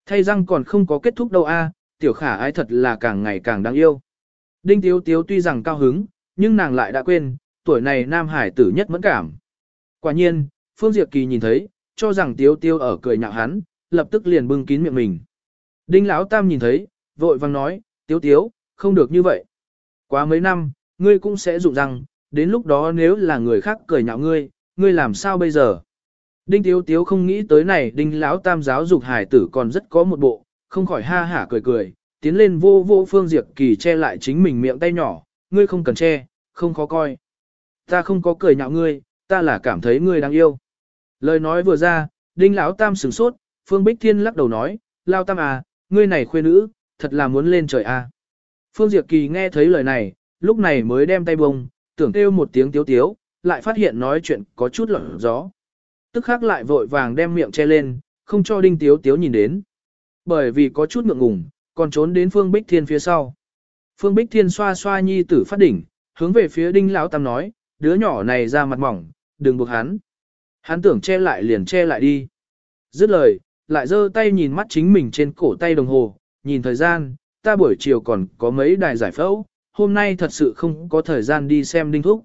Thay răng còn không có kết thúc đâu a, tiểu khả ái thật là càng ngày càng đáng yêu. Đinh Tiếu Tiếu tuy rằng cao hứng, nhưng nàng lại đã quên, tuổi này nam hải tử nhất mẫn cảm. Quả nhiên, Phương Diệp Kỳ nhìn thấy, cho rằng Tiếu Tiếu ở cười nhạo hắn, lập tức liền bưng kín miệng mình. Đinh Lão Tam nhìn thấy, vội vang nói, Tiếu Tiếu, không được như vậy. Quá mấy năm, ngươi cũng sẽ dụng rằng, đến lúc đó nếu là người khác cười nhạo ngươi, ngươi làm sao bây giờ? Đinh Tiếu Tiếu không nghĩ tới này Đinh Lão Tam giáo dục hải tử còn rất có một bộ, không khỏi ha hả cười cười, tiến lên vô vô Phương Diệp Kỳ che lại chính mình miệng tay nhỏ, ngươi không cần che, không khó coi. Ta không có cười nhạo ngươi, ta là cảm thấy ngươi đáng yêu. Lời nói vừa ra, Đinh Lão Tam sửng sốt, Phương Bích Thiên lắc đầu nói, Lão Tam à, ngươi này khuê nữ, thật là muốn lên trời à. Phương Diệp Kỳ nghe thấy lời này, lúc này mới đem tay bông, tưởng kêu một tiếng tiếu tiếu, lại phát hiện nói chuyện có chút lỏng gió. Tức khắc lại vội vàng đem miệng che lên, không cho đinh tiếu tiếu nhìn đến. Bởi vì có chút ngượng ngùng, còn trốn đến Phương Bích Thiên phía sau. Phương Bích Thiên xoa xoa nhi tử phát đỉnh, hướng về phía đinh lão tam nói, đứa nhỏ này ra mặt mỏng, đừng buộc hắn. Hắn tưởng che lại liền che lại đi. Dứt lời, lại giơ tay nhìn mắt chính mình trên cổ tay đồng hồ, nhìn thời gian, ta buổi chiều còn có mấy đài giải phẫu, hôm nay thật sự không có thời gian đi xem đinh thúc.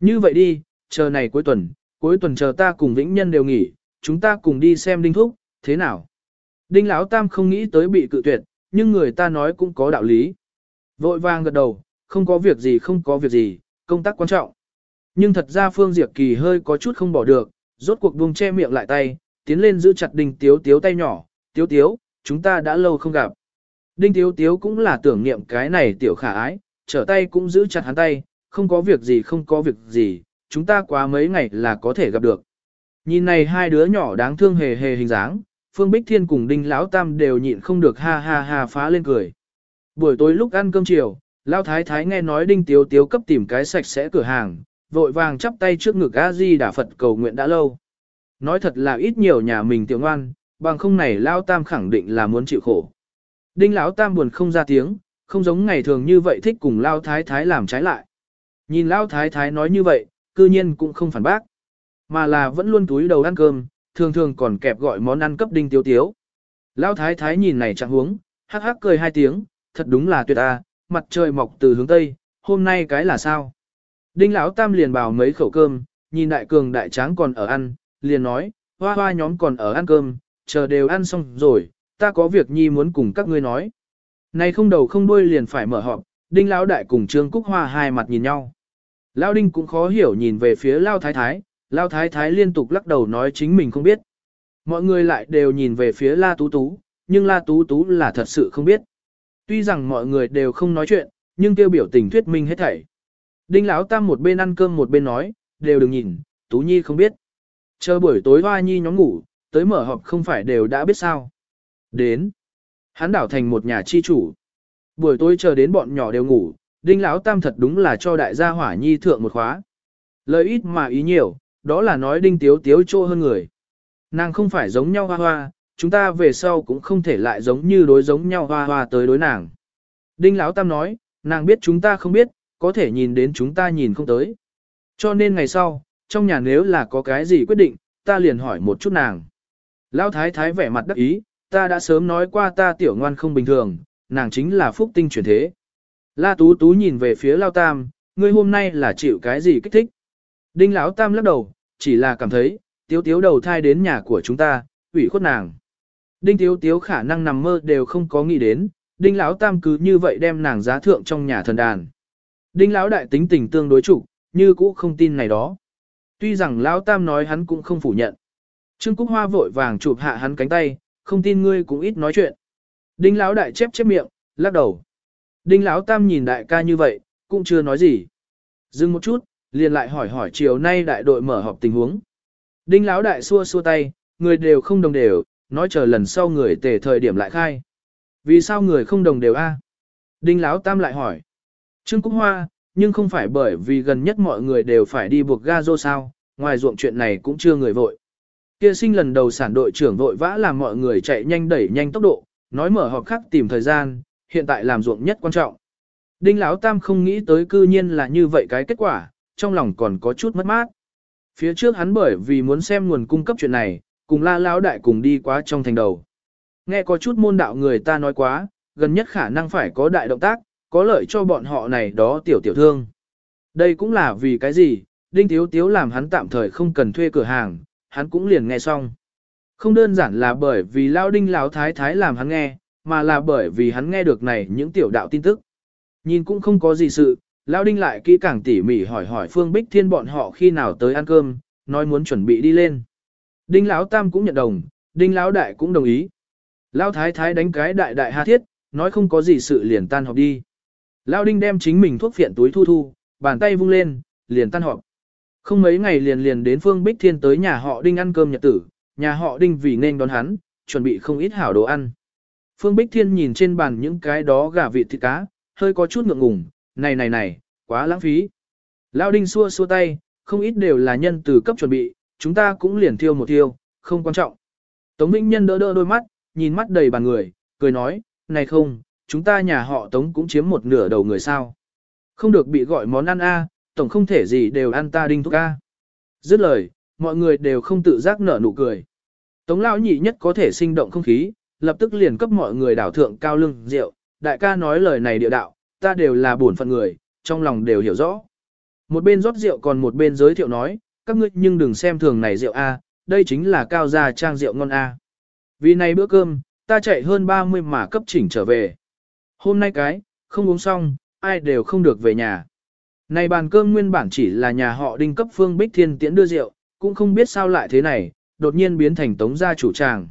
Như vậy đi, chờ này cuối tuần, cuối tuần chờ ta cùng Vĩnh Nhân đều nghỉ, chúng ta cùng đi xem đinh thúc, thế nào? Đinh Lão Tam không nghĩ tới bị cự tuyệt, nhưng người ta nói cũng có đạo lý. Vội vàng gật đầu, không có việc gì không có việc gì, công tác quan trọng. Nhưng thật ra Phương Diệp Kỳ hơi có chút không bỏ được, rốt cuộc buông che miệng lại tay, tiến lên giữ chặt Đinh Tiếu Tiếu tay nhỏ, Tiếu Tiếu, chúng ta đã lâu không gặp. Đinh Tiếu Tiếu cũng là tưởng niệm cái này tiểu khả ái, trở tay cũng giữ chặt hắn tay, không có việc gì không có việc gì, chúng ta quá mấy ngày là có thể gặp được. Nhìn này hai đứa nhỏ đáng thương hề hề hình dáng, Phương Bích Thiên cùng Đinh Lão Tam đều nhịn không được ha ha ha phá lên cười. Buổi tối lúc ăn cơm chiều, Lão Thái Thái nghe nói Đinh Tiếu Tiếu cấp tìm cái sạch sẽ cửa hàng, vội vàng chắp tay trước ngực A Di đả Phật cầu nguyện đã lâu. Nói thật là ít nhiều nhà mình tiểu ngoan, bằng không này Lão Tam khẳng định là muốn chịu khổ. Đinh Lão Tam buồn không ra tiếng, không giống ngày thường như vậy thích cùng lão Thái Thái làm trái lại. Nhìn lão Thái Thái nói như vậy, cư nhiên cũng không phản bác, mà là vẫn luôn túi đầu ăn cơm, thường thường còn kẹp gọi món ăn cấp đinh tiếu tiếu. Lão thái thái nhìn này chẳng huống, hắc hắc cười hai tiếng, thật đúng là tuyệt à, mặt trời mọc từ hướng tây, hôm nay cái là sao? Đinh lão tam liền bào mấy khẩu cơm, nhìn đại cường đại tráng còn ở ăn, liền nói, hoa hoa nhóm còn ở ăn cơm, chờ đều ăn xong rồi, ta có việc nhi muốn cùng các ngươi nói. Này không đầu không đuôi liền phải mở họp, đinh lão đại cùng trương cúc hoa hai mặt nhìn nhau. Lão đinh cũng khó hiểu nhìn về phía lao thái thái, lao thái thái liên tục lắc đầu nói chính mình không biết. Mọi người lại đều nhìn về phía la tú tú, nhưng la tú tú là thật sự không biết. Tuy rằng mọi người đều không nói chuyện, nhưng tiêu biểu tình thuyết minh hết thảy. Đinh lão tam một bên ăn cơm một bên nói, đều đừng nhìn, tú nhi không biết. Chờ buổi tối hoa nhi nhóm ngủ, tới mở họp không phải đều đã biết sao. Đến. Hắn đảo thành một nhà chi chủ. Buổi tối chờ đến bọn nhỏ đều ngủ, đinh lão tam thật đúng là cho đại gia hỏa nhi thượng một khóa. Lời ít mà ý nhiều, đó là nói đinh tiếu tiếu trô hơn người. Nàng không phải giống nhau hoa hoa, chúng ta về sau cũng không thể lại giống như đối giống nhau hoa hoa tới đối nàng. Đinh lão tam nói, nàng biết chúng ta không biết, có thể nhìn đến chúng ta nhìn không tới. Cho nên ngày sau, trong nhà nếu là có cái gì quyết định, ta liền hỏi một chút nàng. Lão thái thái vẻ mặt đắc ý, ta đã sớm nói qua ta tiểu ngoan không bình thường, nàng chính là phúc tinh chuyển thế. La Tú Tú nhìn về phía Lao Tam, ngươi hôm nay là chịu cái gì kích thích? Đinh Lão Tam lắc đầu, chỉ là cảm thấy, tiếu tiếu đầu thai đến nhà của chúng ta, ủy khuất nàng. Đinh tiếu tiếu khả năng nằm mơ đều không có nghĩ đến, Đinh Lão Tam cứ như vậy đem nàng giá thượng trong nhà thần đàn. Đinh Lão Đại tính tình tương đối chủ, như cũ không tin này đó. Tuy rằng Lão Tam nói hắn cũng không phủ nhận. Trương Cúc Hoa vội vàng chụp hạ hắn cánh tay, không tin ngươi cũng ít nói chuyện. Đinh Lão Đại chép chép miệng, lắc đầu. Đinh Lão Tam nhìn đại ca như vậy, cũng chưa nói gì. Dừng một chút, liền lại hỏi hỏi chiều nay đại đội mở họp tình huống. Đinh Lão Đại xua xua tay, người đều không đồng đều, nói chờ lần sau người tề thời điểm lại khai. Vì sao người không đồng đều a? Đinh Lão Tam lại hỏi. Trương Cúc Hoa, nhưng không phải bởi vì gần nhất mọi người đều phải đi buộc ga dô sao, ngoài ruộng chuyện này cũng chưa người vội. Kia sinh lần đầu sản đội trưởng vội vã làm mọi người chạy nhanh đẩy nhanh tốc độ, nói mở họp khác tìm thời gian, hiện tại làm ruộng nhất quan trọng. Đinh Lão Tam không nghĩ tới cư nhiên là như vậy cái kết quả, trong lòng còn có chút mất mát. Phía trước hắn bởi vì muốn xem nguồn cung cấp chuyện này, cùng la lão đại cùng đi quá trong thành đầu. Nghe có chút môn đạo người ta nói quá, gần nhất khả năng phải có đại động tác, có lợi cho bọn họ này đó tiểu tiểu thương. Đây cũng là vì cái gì, Đinh Tiếu Tiếu làm hắn tạm thời không cần thuê cửa hàng, hắn cũng liền nghe xong. Không đơn giản là bởi vì Lão Đinh Lão Thái Thái làm hắn nghe, mà là bởi vì hắn nghe được này những tiểu đạo tin tức. Nhìn cũng không có gì sự, Lao Đinh lại kỹ càng tỉ mỉ hỏi hỏi Phương Bích Thiên bọn họ khi nào tới ăn cơm, nói muốn chuẩn bị đi lên. Đinh Lão Tam cũng nhận đồng, Đinh Lão Đại cũng đồng ý. Lão Thái Thái đánh cái đại đại hà thiết, nói không có gì sự liền tan họp đi. Lão Đinh đem chính mình thuốc phiện túi thu thu, bàn tay vung lên, liền tan họp. Không mấy ngày liền liền đến Phương Bích Thiên tới nhà họ Đinh ăn cơm nhật tử, nhà họ Đinh vì nên đón hắn, chuẩn bị không ít hảo đồ ăn. Phương Bích Thiên nhìn trên bàn những cái đó gà vịt thịt cá, hơi có chút ngượng ngùng, này này này, quá lãng phí. Lão Đinh xua xua tay, không ít đều là nhân từ cấp chuẩn bị, chúng ta cũng liền thiêu một thiêu, không quan trọng. Tống Vĩnh Nhân đỡ đỡ đôi mắt, nhìn mắt đầy bàn người, cười nói, này không, chúng ta nhà họ Tống cũng chiếm một nửa đầu người sao. Không được bị gọi món ăn A, tổng không thể gì đều ăn ta đinh thúc A. Dứt lời, mọi người đều không tự giác nở nụ cười. Tống lão nhị nhất có thể sinh động không khí, lập tức liền cấp mọi người đảo thượng cao lưng rượu, đại ca nói lời này địa đạo, ta đều là bổn phận người, trong lòng đều hiểu rõ. Một bên rót rượu còn một bên giới thiệu nói, các ngươi nhưng đừng xem thường này rượu A, đây chính là cao gia trang rượu ngon A. Vì này bữa cơm, ta chạy hơn 30 mà cấp chỉnh trở về. Hôm nay cái, không uống xong, ai đều không được về nhà. Này bàn cơm nguyên bản chỉ là nhà họ đinh cấp phương Bích Thiên tiễn đưa rượu, cũng không biết sao lại thế này, đột nhiên biến thành tống gia chủ tràng.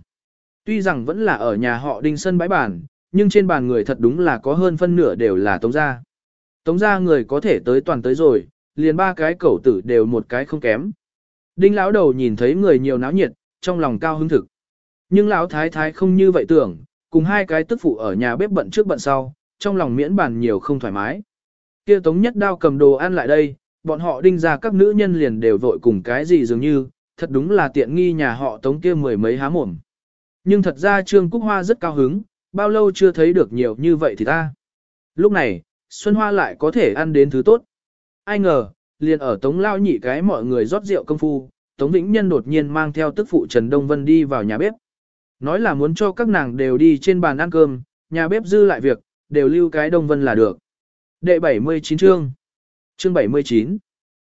Tuy rằng vẫn là ở nhà họ đinh sân bãi bàn, nhưng trên bàn người thật đúng là có hơn phân nửa đều là tống gia. Tống gia người có thể tới toàn tới rồi, liền ba cái cẩu tử đều một cái không kém. Đinh lão đầu nhìn thấy người nhiều náo nhiệt, trong lòng cao hứng thực. Nhưng lão thái thái không như vậy tưởng, cùng hai cái tức phụ ở nhà bếp bận trước bận sau, trong lòng miễn bàn nhiều không thoải mái. Kia tống nhất đao cầm đồ ăn lại đây, bọn họ đinh ra các nữ nhân liền đều vội cùng cái gì dường như, thật đúng là tiện nghi nhà họ tống kia mười mấy há mồm. Nhưng thật ra Trương Cúc Hoa rất cao hứng, bao lâu chưa thấy được nhiều như vậy thì ta. Lúc này, Xuân Hoa lại có thể ăn đến thứ tốt. Ai ngờ, liền ở Tống Lao nhị cái mọi người rót rượu công phu, Tống Vĩnh Nhân đột nhiên mang theo tức phụ Trần Đông Vân đi vào nhà bếp. Nói là muốn cho các nàng đều đi trên bàn ăn cơm, nhà bếp dư lại việc, đều lưu cái Đông Vân là được. Đệ 79 chương. Chương 79.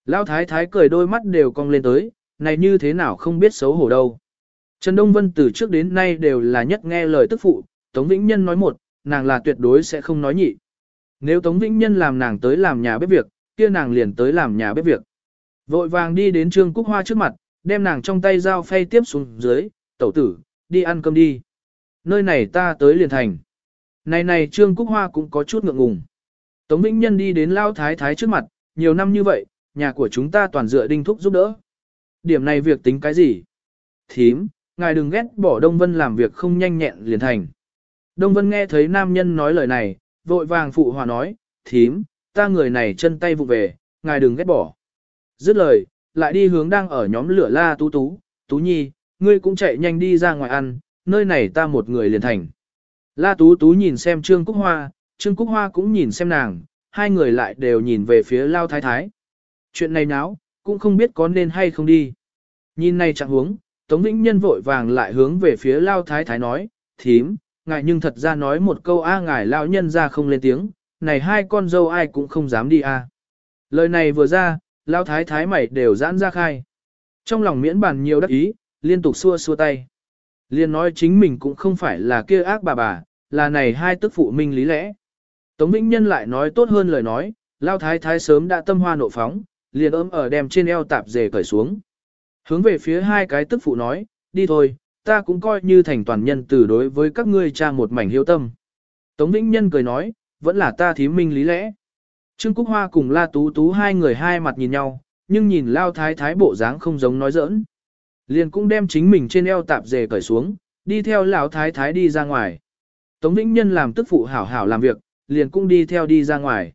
lao thái thái cười đôi mắt đều cong lên tới, này như thế nào không biết xấu hổ đâu. Trần Đông Vân từ trước đến nay đều là nhất nghe lời tức phụ, Tống Vĩnh Nhân nói một, nàng là tuyệt đối sẽ không nói nhị. Nếu Tống Vĩnh Nhân làm nàng tới làm nhà bếp việc, kia nàng liền tới làm nhà bếp việc. Vội vàng đi đến Trương Cúc Hoa trước mặt, đem nàng trong tay dao phay tiếp xuống dưới, tẩu tử, đi ăn cơm đi. Nơi này ta tới liền thành. Này này Trương Cúc Hoa cũng có chút ngượng ngùng. Tống Vĩnh Nhân đi đến Lao Thái Thái trước mặt, nhiều năm như vậy, nhà của chúng ta toàn dựa đinh thúc giúp đỡ. Điểm này việc tính cái gì? Thím, ngài đừng ghét bỏ Đông Vân làm việc không nhanh nhẹn liền thành. Đông Vân nghe thấy nam nhân nói lời này, vội vàng phụ hòa nói, thím, ta người này chân tay vụ về, ngài đừng ghét bỏ. Dứt lời, lại đi hướng đang ở nhóm lửa la tú tú, tú nhi, ngươi cũng chạy nhanh đi ra ngoài ăn, nơi này ta một người liền thành. La tú tú nhìn xem Trương Cúc Hoa, Trương Cúc Hoa cũng nhìn xem nàng, hai người lại đều nhìn về phía Lao Thái Thái. Chuyện này náo, cũng không biết có nên hay không đi. Nhìn này chẳng huống, Tống Vĩnh Nhân vội vàng lại hướng về phía Lao Thái Thái nói, thím, ngài nhưng thật ra nói một câu a ngài Lao Nhân ra không lên tiếng, này hai con dâu ai cũng không dám đi a. Lời này vừa ra, Lao Thái Thái mày đều giãn ra khai. Trong lòng miễn bàn nhiều đắc ý, liên tục xua xua tay. Liên nói chính mình cũng không phải là kia ác bà bà, là này hai tức phụ minh lý lẽ. Tống Vĩnh Nhân lại nói tốt hơn lời nói, Lao Thái Thái sớm đã tâm hoa nộ phóng, liền ôm ở đem trên eo tạp dề cởi xuống. Hướng về phía hai cái tức phụ nói, đi thôi, ta cũng coi như thành toàn nhân từ đối với các ngươi cha một mảnh hiếu tâm. Tống Vĩnh Nhân cười nói, vẫn là ta thím minh lý lẽ. Trương Cúc Hoa cùng La Tú Tú hai người hai mặt nhìn nhau, nhưng nhìn Lao Thái Thái bộ dáng không giống nói giỡn. Liền cũng đem chính mình trên eo tạp dề cởi xuống, đi theo Lão Thái Thái đi ra ngoài. Tống Vĩnh Nhân làm tức phụ hảo hảo làm việc, liền cũng đi theo đi ra ngoài.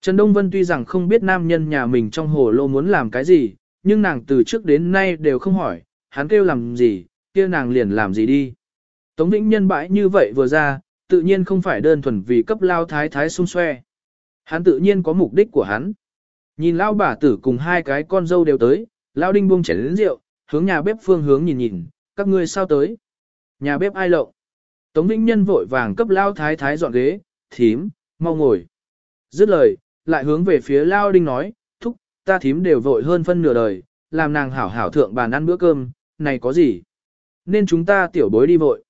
Trần Đông Vân tuy rằng không biết nam nhân nhà mình trong hồ lô muốn làm cái gì, nhưng nàng từ trước đến nay đều không hỏi, hắn kêu làm gì, kia nàng liền làm gì đi. Tống Vĩnh Nhân bãi như vậy vừa ra, tự nhiên không phải đơn thuần vì cấp lao thái thái xung xoe. Hắn tự nhiên có mục đích của hắn. Nhìn lao bà tử cùng hai cái con dâu đều tới, lao đinh buông chén đến rượu, hướng nhà bếp phương hướng nhìn nhìn, các ngươi sao tới. Nhà bếp ai lộng. Tống Vĩnh Nhân vội vàng cấp lao thái thái dọn ghế, thím, mau ngồi. Dứt lời, lại hướng về phía lao đinh nói, ta thím đều vội hơn phân nửa đời, làm nàng hảo hảo thượng bàn ăn bữa cơm, này có gì? Nên chúng ta tiểu bối đi vội.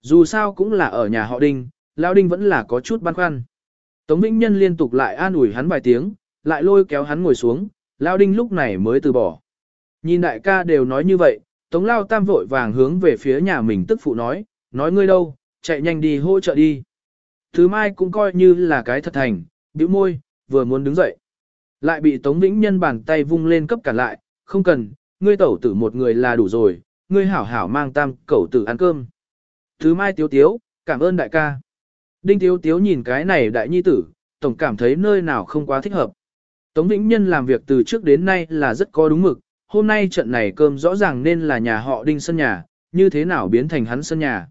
Dù sao cũng là ở nhà họ đinh, Lão đinh vẫn là có chút băn khoăn. Tống Vĩnh Nhân liên tục lại an ủi hắn vài tiếng, lại lôi kéo hắn ngồi xuống, Lão đinh lúc này mới từ bỏ. Nhìn đại ca đều nói như vậy, Tống Lao Tam vội vàng hướng về phía nhà mình tức phụ nói, nói ngươi đâu, chạy nhanh đi hỗ trợ đi. Thứ mai cũng coi như là cái thật thành, bĩu môi, vừa muốn đứng dậy. Lại bị Tống Vĩnh Nhân bàn tay vung lên cấp cả lại, không cần, ngươi tẩu tử một người là đủ rồi, ngươi hảo hảo mang tam cẩu tử ăn cơm. Thứ mai tiếu tiếu, cảm ơn đại ca. Đinh tiếu tiếu nhìn cái này đại nhi tử, tổng cảm thấy nơi nào không quá thích hợp. Tống Vĩnh Nhân làm việc từ trước đến nay là rất có đúng mực, hôm nay trận này cơm rõ ràng nên là nhà họ đinh sân nhà, như thế nào biến thành hắn sân nhà.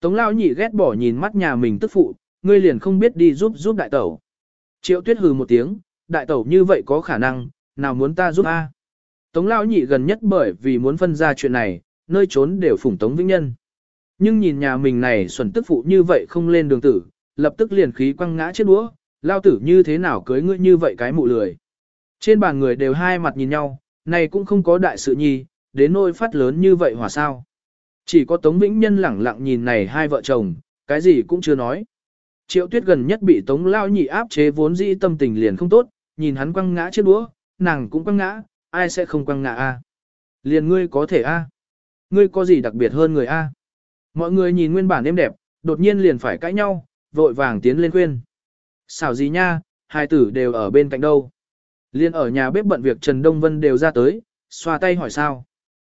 Tống Lao nhị ghét bỏ nhìn mắt nhà mình tức phụ, ngươi liền không biết đi giúp giúp đại tẩu. Triệu tuyết hừ một tiếng, đại tẩu như vậy có khả năng, nào muốn ta giúp a? Tống Lão nhị gần nhất bởi vì muốn phân ra chuyện này, nơi trốn đều phủng Tống Vĩnh Nhân. Nhưng nhìn nhà mình này xuẩn tức phụ như vậy không lên đường tử, lập tức liền khí quăng ngã chết đũa, lao tử như thế nào cưới ngươi như vậy cái mụ lười. Trên bàn người đều hai mặt nhìn nhau, này cũng không có đại sự nhi, đến nỗi phát lớn như vậy hòa sao. Chỉ có Tống Vĩnh Nhân lẳng lặng nhìn này hai vợ chồng, cái gì cũng chưa nói. Triệu tuyết gần nhất bị Tống Lao nhị áp chế vốn dĩ tâm tình liền không tốt, nhìn hắn quăng ngã chiếc đũa, nàng cũng quăng ngã, ai sẽ không quăng ngã a? Liền ngươi có thể a? Ngươi có gì đặc biệt hơn người a? Mọi người nhìn nguyên bản êm đẹp, đột nhiên liền phải cãi nhau, vội vàng tiến lên khuyên. Xảo gì nha, hai tử đều ở bên cạnh đâu. Liên ở nhà bếp bận việc Trần Đông Vân đều ra tới, xoa tay hỏi sao.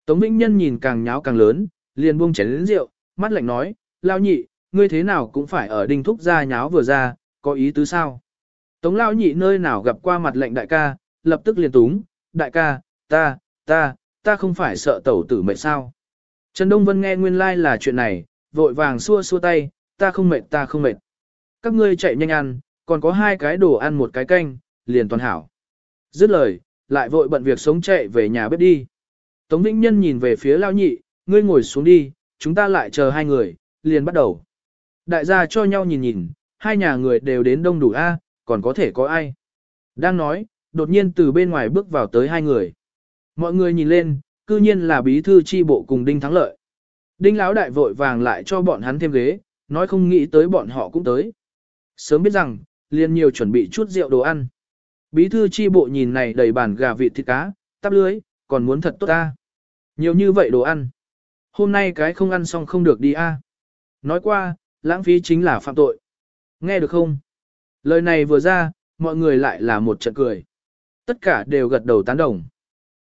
Tống Vĩnh Nhân nhìn càng nháo càng lớn, liền buông chén lớn rượu, mắt lạnh nói, lao nhị, ngươi thế nào cũng phải ở đinh thúc ra nháo vừa ra, có ý tứ sao. Tống lao nhị nơi nào gặp qua mặt lệnh đại ca, lập tức liền túng, đại ca, ta, ta, ta không phải sợ tẩu tử mệt sao. Trần Đông Vân nghe nguyên lai like là chuyện này, vội vàng xua xua tay, ta không mệt ta không mệt. Các ngươi chạy nhanh ăn, còn có hai cái đồ ăn một cái canh, liền toàn hảo. Dứt lời, lại vội bận việc sống chạy về nhà bếp đi. Tống Vĩnh Nhân nhìn về phía Lao Nhị, ngươi ngồi xuống đi, chúng ta lại chờ hai người, liền bắt đầu. Đại gia cho nhau nhìn nhìn, hai nhà người đều đến đông đủ A, còn có thể có ai. Đang nói, đột nhiên từ bên ngoài bước vào tới hai người. Mọi người nhìn lên, cư nhiên là bí thư chi bộ cùng Đinh Thắng Lợi. Đinh Lão đại vội vàng lại cho bọn hắn thêm ghế, nói không nghĩ tới bọn họ cũng tới. Sớm biết rằng, liền nhiều chuẩn bị chút rượu đồ ăn. Bí thư chi bộ nhìn này đầy bàn gà vịt thịt cá, tắp lưới, còn muốn thật tốt ta. Nhiều như vậy đồ ăn. Hôm nay cái không ăn xong không được đi a. Nói qua, lãng phí chính là phạm tội. Nghe được không? Lời này vừa ra, mọi người lại là một trận cười. Tất cả đều gật đầu tán đồng.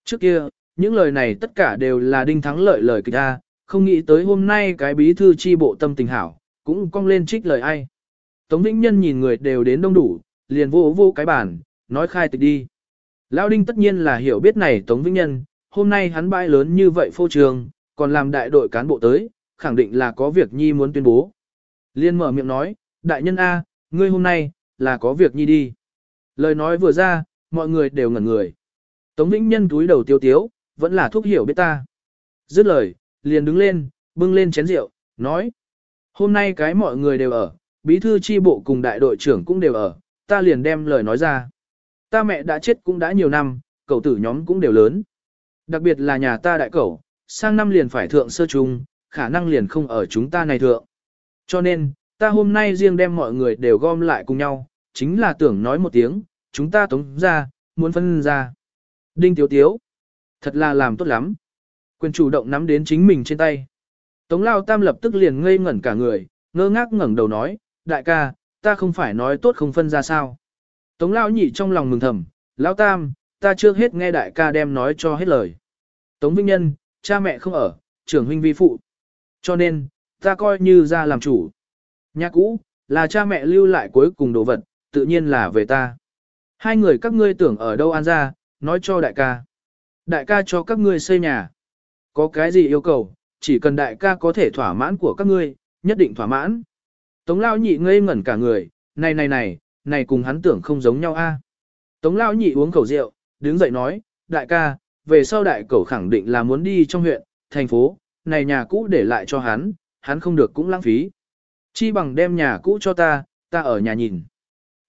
Trước kia, những lời này tất cả đều là đinh thắng lợi lời kịch ta, không nghĩ tới hôm nay cái bí thư chi bộ tâm tình hảo, cũng cong lên trích lời ai. Tống Vĩnh Nhân nhìn người đều đến đông đủ, liền vô vô cái bản, nói khai tịch đi. Lão Đinh tất nhiên là hiểu biết này Tống Vĩnh Nhân, hôm nay hắn bãi lớn như vậy phô trường, còn làm đại đội cán bộ tới, khẳng định là có việc nhi muốn tuyên bố. Liên mở miệng nói, đại nhân A, ngươi hôm nay, là có việc nhi đi. Lời nói vừa ra, mọi người đều ngẩn người. Tống Vĩnh Nhân túi đầu tiêu tiếu, vẫn là thuốc hiểu biết ta. Dứt lời, liền đứng lên, bưng lên chén rượu, nói. Hôm nay cái mọi người đều ở, bí thư chi bộ cùng đại đội trưởng cũng đều ở, ta liền đem lời nói ra. Ta mẹ đã chết cũng đã nhiều năm, cậu tử nhóm cũng đều lớn. Đặc biệt là nhà ta đại cậu, sang năm liền phải thượng sơ trung, khả năng liền không ở chúng ta này thượng. Cho nên, ta hôm nay riêng đem mọi người đều gom lại cùng nhau, chính là tưởng nói một tiếng, chúng ta tống ra, muốn phân ra. Đinh Tiếu Tiếu, thật là làm tốt lắm. Quyền chủ động nắm đến chính mình trên tay. Tống Lao Tam lập tức liền ngây ngẩn cả người, ngơ ngác ngẩng đầu nói, đại ca, ta không phải nói tốt không phân ra sao. Tống Lao nhị trong lòng mừng thầm, Lao Tam, ta chưa hết nghe đại ca đem nói cho hết lời. Tống Vinh Nhân, cha mẹ không ở, trưởng huynh vi phụ. Cho nên, ta coi như ra làm chủ. Nhà cũ, là cha mẹ lưu lại cuối cùng đồ vật, tự nhiên là về ta. Hai người các ngươi tưởng ở đâu an ra, nói cho đại ca. Đại ca cho các ngươi xây nhà. Có cái gì yêu cầu, chỉ cần đại ca có thể thỏa mãn của các ngươi, nhất định thỏa mãn. Tống lao nhị ngây ngẩn cả người, này này này, này cùng hắn tưởng không giống nhau a. Tống lao nhị uống khẩu rượu, đứng dậy nói, đại ca, về sau đại cẩu khẳng định là muốn đi trong huyện, thành phố, này nhà cũ để lại cho hắn, hắn không được cũng lãng phí. Chi bằng đem nhà cũ cho ta, ta ở nhà nhìn.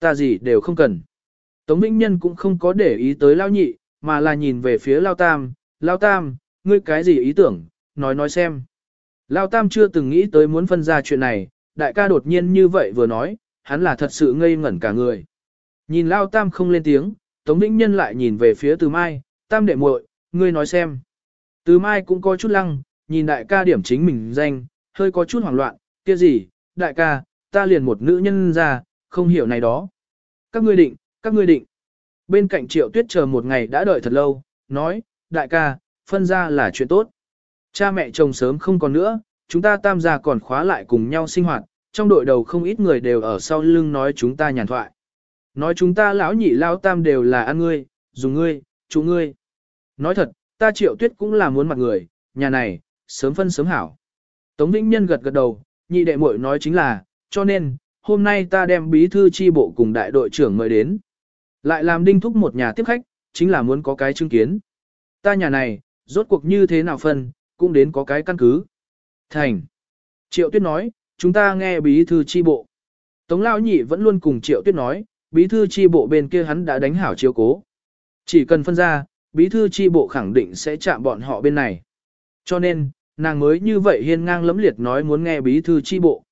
Ta gì đều không cần. Tống Vĩnh Nhân cũng không có để ý tới Lao Nhị, mà là nhìn về phía Lao Tam. Lao Tam, ngươi cái gì ý tưởng, nói nói xem. Lao Tam chưa từng nghĩ tới muốn phân ra chuyện này, đại ca đột nhiên như vậy vừa nói, hắn là thật sự ngây ngẩn cả người. Nhìn Lao Tam không lên tiếng, Tống Vĩnh Nhân lại nhìn về phía Từ Mai, Tam đệ muội, ngươi nói xem. Từ Mai cũng có chút lăng, nhìn đại ca điểm chính mình danh, hơi có chút hoảng loạn, kia gì, đại ca, ta liền một nữ nhân ra, không hiểu này đó. Các ngươi định, các ngươi định. Bên cạnh triệu tuyết chờ một ngày đã đợi thật lâu, nói, đại ca, phân ra là chuyện tốt. Cha mẹ chồng sớm không còn nữa, chúng ta tam gia còn khóa lại cùng nhau sinh hoạt, trong đội đầu không ít người đều ở sau lưng nói chúng ta nhàn thoại. Nói chúng ta lão nhị lao tam đều là ăn ngươi, dùng ngươi, chủ ngươi. Nói thật, ta triệu tuyết cũng là muốn mặt người, nhà này, sớm phân sớm hảo. Tống Vĩnh Nhân gật gật đầu, nhị đệ muội nói chính là, cho nên, hôm nay ta đem bí thư chi bộ cùng đại đội trưởng mời đến. Lại làm đinh thúc một nhà tiếp khách, chính là muốn có cái chứng kiến. Ta nhà này, rốt cuộc như thế nào phân, cũng đến có cái căn cứ. Thành. Triệu Tuyết nói, chúng ta nghe bí thư chi bộ. Tống Lão Nhị vẫn luôn cùng Triệu Tuyết nói, bí thư chi bộ bên kia hắn đã đánh hảo chiếu cố. Chỉ cần phân ra, bí thư chi bộ khẳng định sẽ chạm bọn họ bên này. Cho nên, nàng mới như vậy hiên ngang lẫm liệt nói muốn nghe bí thư chi bộ.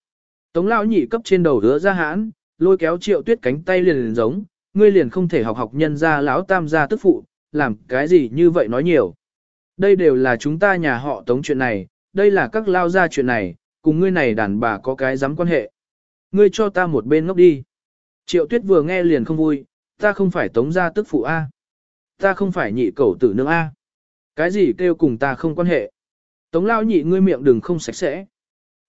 Tống lão nhị cấp trên đầu hứa ra hãn, lôi kéo triệu tuyết cánh tay liền liền giống, ngươi liền không thể học học nhân gia lão tam gia tức phụ, làm cái gì như vậy nói nhiều. Đây đều là chúng ta nhà họ tống chuyện này, đây là các lao gia chuyện này, cùng ngươi này đàn bà có cái dám quan hệ. Ngươi cho ta một bên ngốc đi. Triệu tuyết vừa nghe liền không vui, ta không phải tống gia tức phụ A. Ta không phải nhị cầu tử nương A. Cái gì kêu cùng ta không quan hệ. Tống lao nhị ngươi miệng đừng không sạch sẽ.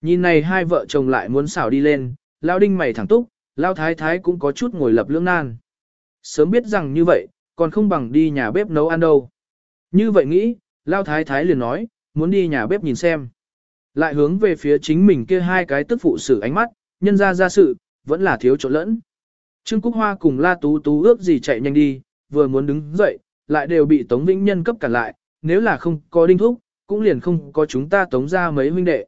Nhìn này hai vợ chồng lại muốn xảo đi lên, lao đinh mày thẳng túc, lao thái thái cũng có chút ngồi lập lưỡng nan. Sớm biết rằng như vậy, còn không bằng đi nhà bếp nấu ăn đâu. Như vậy nghĩ, lao thái thái liền nói, muốn đi nhà bếp nhìn xem. Lại hướng về phía chính mình kia hai cái tức phụ xử ánh mắt, nhân ra ra sự, vẫn là thiếu chỗ lẫn. Trương Cúc Hoa cùng La Tú Tú ước gì chạy nhanh đi, vừa muốn đứng dậy, lại đều bị Tống Vĩnh Nhân cấp cản lại, nếu là không có đinh thúc, cũng liền không có chúng ta tống ra mấy huynh đệ.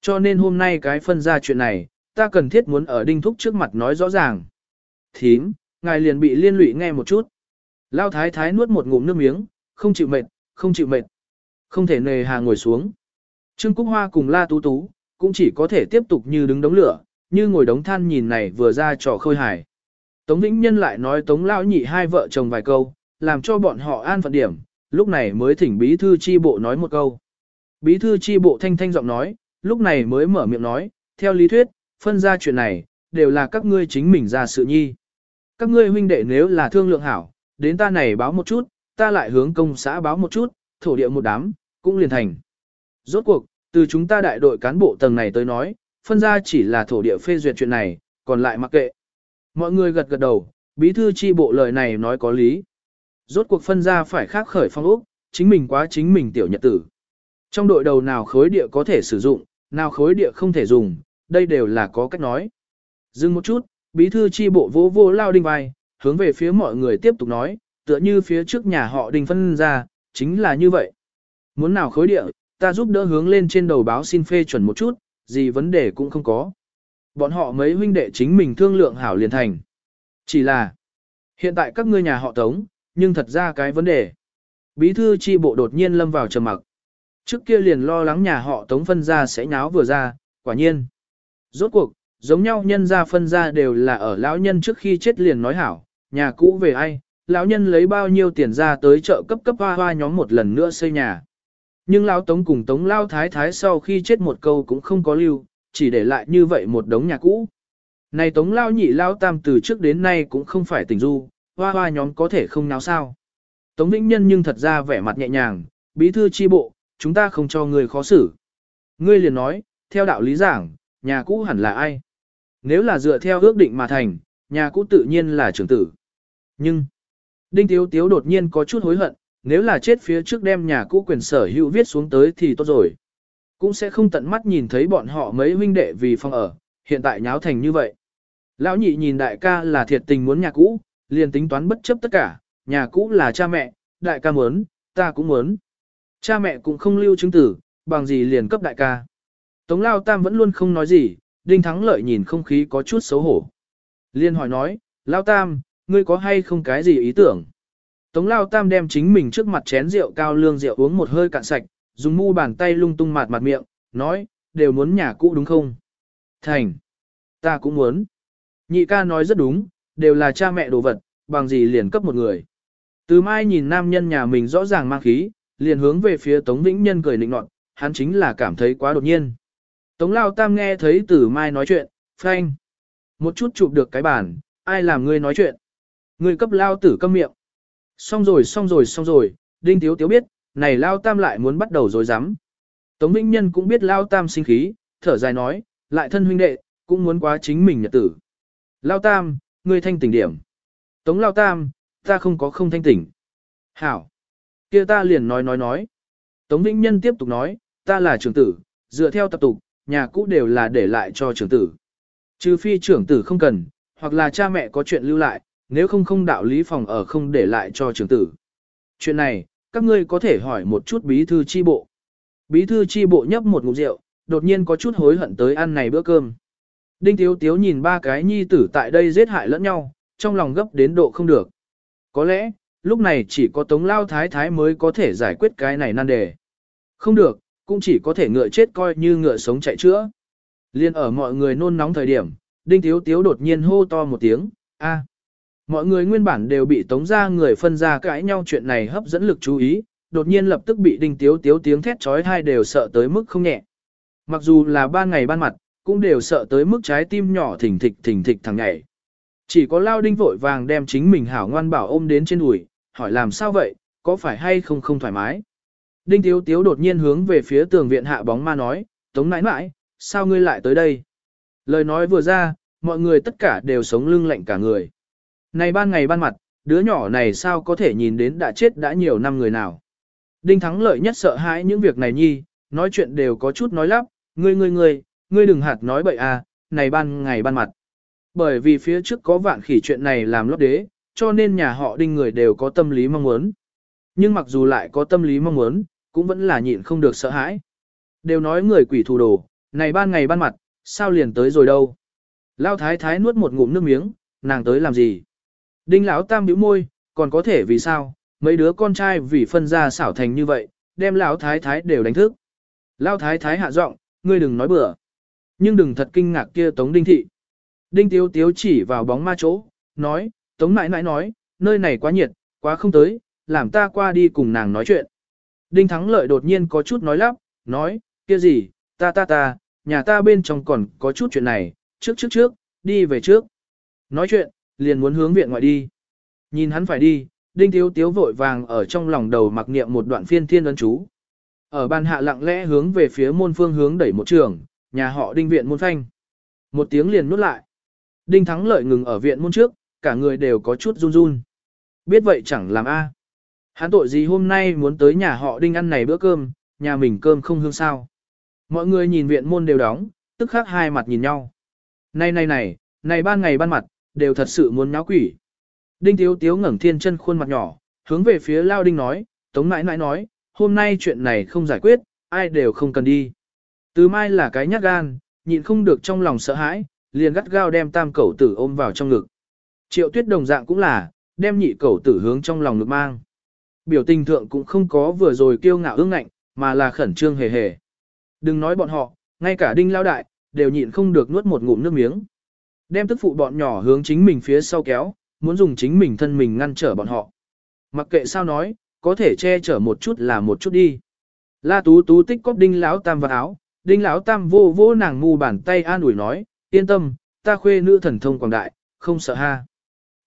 Cho nên hôm nay cái phân ra chuyện này, ta cần thiết muốn ở đinh thúc trước mặt nói rõ ràng. Thím, ngài liền bị liên lụy nghe một chút. Lao thái thái nuốt một ngụm nước miếng, không chịu mệt, không chịu mệt. Không thể nề hà ngồi xuống. Trương Cúc Hoa cùng La Tú Tú, cũng chỉ có thể tiếp tục như đứng đống lửa, như ngồi đống than nhìn này vừa ra trò khôi hài. Tống Vĩnh Nhân lại nói Tống Lão nhị hai vợ chồng vài câu, làm cho bọn họ an phận điểm, lúc này mới thỉnh bí thư chi bộ nói một câu. Bí thư chi bộ thanh thanh giọng nói, lúc này mới mở miệng nói, theo lý thuyết, phân ra chuyện này, đều là các ngươi chính mình ra sự nhi. Các ngươi huynh đệ nếu là thương lượng hảo, đến ta này báo một chút, ta lại hướng công xã báo một chút, thổ địa một đám, cũng liền thành. Rốt cuộc, từ chúng ta đại đội cán bộ tầng này tới nói, phân ra chỉ là thổ địa phê duyệt chuyện này, còn lại mặc kệ. Mọi người gật gật đầu, bí thư chi bộ lời này nói có lý. Rốt cuộc phân ra phải khác khởi phong ốc, chính mình quá chính mình tiểu nhật tử. Trong đội đầu nào khối địa có thể sử dụng, nào khối địa không thể dùng, đây đều là có cách nói. Dừng một chút, bí thư chi bộ vô vô lao đinh vai, hướng về phía mọi người tiếp tục nói, tựa như phía trước nhà họ đinh phân ra, chính là như vậy. Muốn nào khối địa, ta giúp đỡ hướng lên trên đầu báo xin phê chuẩn một chút, gì vấn đề cũng không có. Bọn họ mấy huynh đệ chính mình thương lượng hảo liền thành. Chỉ là, hiện tại các ngươi nhà họ tống, nhưng thật ra cái vấn đề. Bí thư chi bộ đột nhiên lâm vào trầm mặc. Trước kia liền lo lắng nhà họ tống phân ra sẽ nháo vừa ra, quả nhiên. Rốt cuộc, giống nhau nhân ra phân ra đều là ở lão nhân trước khi chết liền nói hảo, nhà cũ về ai, lão nhân lấy bao nhiêu tiền ra tới chợ cấp cấp hoa hoa nhóm một lần nữa xây nhà. Nhưng lão tống cùng tống lao thái thái sau khi chết một câu cũng không có lưu, chỉ để lại như vậy một đống nhà cũ. Này tống lao nhị lao tam từ trước đến nay cũng không phải tình du, hoa hoa nhóm có thể không náo sao. Tống Vĩnh Nhân nhưng thật ra vẻ mặt nhẹ nhàng, bí thư chi bộ, chúng ta không cho người khó xử. Ngươi liền nói, theo đạo lý giảng, nhà cũ hẳn là ai? Nếu là dựa theo ước định mà thành, nhà cũ tự nhiên là trưởng tử. Nhưng, Đinh Tiếu Tiếu đột nhiên có chút hối hận, nếu là chết phía trước đem nhà cũ quyền sở hữu viết xuống tới thì tốt rồi. Cũng sẽ không tận mắt nhìn thấy bọn họ mấy huynh đệ vì phòng ở, hiện tại nháo thành như vậy. Lão nhị nhìn đại ca là thiệt tình muốn nhà cũ, liền tính toán bất chấp tất cả, nhà cũ là cha mẹ, đại ca muốn, ta cũng muốn. Cha mẹ cũng không lưu chứng tử, bằng gì liền cấp đại ca. Tống Lao Tam vẫn luôn không nói gì, Đinh Thắng Lợi nhìn không khí có chút xấu hổ. Liên hỏi nói, Lao Tam, ngươi có hay không cái gì ý tưởng? Tống Lao Tam đem chính mình trước mặt chén rượu cao lương rượu uống một hơi cạn sạch, dùng mu bàn tay lung tung mạt mặt miệng, nói, đều muốn nhà cũ đúng không? Thành, ta cũng muốn. Nhị ca nói rất đúng, đều là cha mẹ đồ vật, bằng gì liền cấp một người. Từ mai nhìn nam nhân nhà mình rõ ràng mang khí, liền hướng về phía Tống Vĩnh Nhân cười nịnh nọt, hắn chính là cảm thấy quá đột nhiên. Tống Lao Tam nghe thấy từ mai nói chuyện, phanh. Một chút chụp được cái bàn, ai làm ngươi nói chuyện? Ngươi cấp Lao tử câm miệng. Xong rồi xong rồi xong rồi, Đinh Tiếu Tiếu biết, này Lao Tam lại muốn bắt đầu rồi rắm Tống Vĩnh Nhân cũng biết Lao Tam sinh khí, thở dài nói, lại thân huynh đệ, cũng muốn quá chính mình nhật tử. Lao Tam, ngươi thanh tỉnh điểm. Tống Lao Tam, ta không có không thanh tỉnh. Hảo. kia ta liền nói nói nói. Tống Vĩnh Nhân tiếp tục nói, ta là trưởng tử, dựa theo tập tục, nhà cũ đều là để lại cho trưởng tử. Trừ phi trưởng tử không cần, hoặc là cha mẹ có chuyện lưu lại, nếu không không đạo lý phòng ở không để lại cho trưởng tử. Chuyện này, các ngươi có thể hỏi một chút bí thư chi bộ. Bí thư chi bộ nhấp một ngụm rượu, đột nhiên có chút hối hận tới ăn này bữa cơm. Đinh Tiếu Tiếu nhìn ba cái nhi tử tại đây giết hại lẫn nhau, trong lòng gấp đến độ không được. Có lẽ, lúc này chỉ có Tống Lao Thái Thái mới có thể giải quyết cái này nan đề. Không được, cũng chỉ có thể ngựa chết coi như ngựa sống chạy chữa. Liên ở mọi người nôn nóng thời điểm, Đinh Tiếu Tiếu đột nhiên hô to một tiếng, a. Mọi người nguyên bản đều bị tống ra người phân ra cãi nhau chuyện này hấp dẫn lực chú ý, đột nhiên lập tức bị Đinh Tiếu Tiếu tiếng thét trói thai đều sợ tới mức không nhẹ. Mặc dù là ban ngày ban mặt, cũng đều sợ tới mức trái tim nhỏ thỉnh thịch thỉnh thịch thằng nhảy. Chỉ có Lao Đinh vội vàng đem chính mình hảo ngoan bảo ôm đến trên đùi, hỏi làm sao vậy, có phải hay không không thoải mái. Đinh Tiếu Tiếu đột nhiên hướng về phía tường viện hạ bóng ma nói, Tống nãi nãi, sao ngươi lại tới đây? Lời nói vừa ra, mọi người tất cả đều sống lưng lạnh cả người. Này ban ngày ban mặt, đứa nhỏ này sao có thể nhìn đến đã chết đã nhiều năm người nào? Đinh Thắng lợi nhất sợ hãi những việc này nhi, nói chuyện đều có chút nói lắp, ngươi ngươi ngươi, ngươi đừng hạt nói bậy à, này ban ngày ban mặt. Bởi vì phía trước có vạn khỉ chuyện này làm lót đế, cho nên nhà họ đinh người đều có tâm lý mong muốn. Nhưng mặc dù lại có tâm lý mong muốn, cũng vẫn là nhịn không được sợ hãi. Đều nói người quỷ thù đồ, Này ban ngày ban mặt, sao liền tới rồi đâu? Lao thái thái nuốt một ngụm nước miếng, nàng tới làm gì? Đinh lão tam bĩu môi, còn có thể vì sao? Mấy đứa con trai vì phân ra xảo thành như vậy, đem lão thái thái đều đánh thức. Lao thái thái hạ giọng, ngươi đừng nói bừa. Nhưng đừng thật kinh ngạc kia Tống Đinh Thị. Đinh Tiếu Tiếu chỉ vào bóng ma chỗ, nói, Tống nãi nãi nói, nơi này quá nhiệt, quá không tới, làm ta qua đi cùng nàng nói chuyện. Đinh Thắng Lợi đột nhiên có chút nói lắp, nói, kia gì, ta ta ta, nhà ta bên trong còn có chút chuyện này, trước trước trước, đi về trước. Nói chuyện, liền muốn hướng viện ngoại đi. Nhìn hắn phải đi, Đinh Tiếu Tiếu vội vàng ở trong lòng đầu mặc niệm một đoạn phiên thiên ấn chú. Ở ban hạ lặng lẽ hướng về phía môn phương hướng đẩy một trường, nhà họ Đinh viện môn phanh. Một tiếng liền nuốt lại. Đinh Thắng Lợi ngừng ở viện môn trước, cả người đều có chút run run. Biết vậy chẳng làm a. À. Hắn tội gì hôm nay muốn tới nhà họ Đinh ăn này bữa cơm, nhà mình cơm không hương sao. Mọi người nhìn viện môn đều đóng, tức khắc hai mặt nhìn nhau. Này này này, này ban ngày ban mặt, đều thật sự muốn nháo quỷ. Đinh Tiếu Tiếu ngẩng thiên chân khuôn mặt nhỏ, hướng về phía Lao Đinh nói, Tống nãi nãi nói, hôm nay chuyện này không giải quyết, ai đều không cần đi. Từ mai là cái nhát gan, nhịn không được trong lòng sợ hãi, liền gắt gao đem tam cẩu tử ôm vào trong ngực. Triệu tuyết đồng dạng cũng là, đem nhị cẩu tử hướng trong lòng ngực mang. Biểu tình thượng cũng không có vừa rồi kiêu ngạo ương ngạnh, mà là khẩn trương hề hề. Đừng nói bọn họ, ngay cả đinh lao đại, đều nhịn không được nuốt một ngụm nước miếng. Đem tức phụ bọn nhỏ hướng chính mình phía sau kéo, muốn dùng chính mình thân mình ngăn trở bọn họ. Mặc kệ sao nói, có thể che chở một chút là một chút đi. La tú tú tích cóp đinh lão tam vào áo, đinh lão tam vô vô nàng ngu bàn tay an ủi nói, yên tâm, ta khuê nữ thần thông quảng đại, không sợ ha.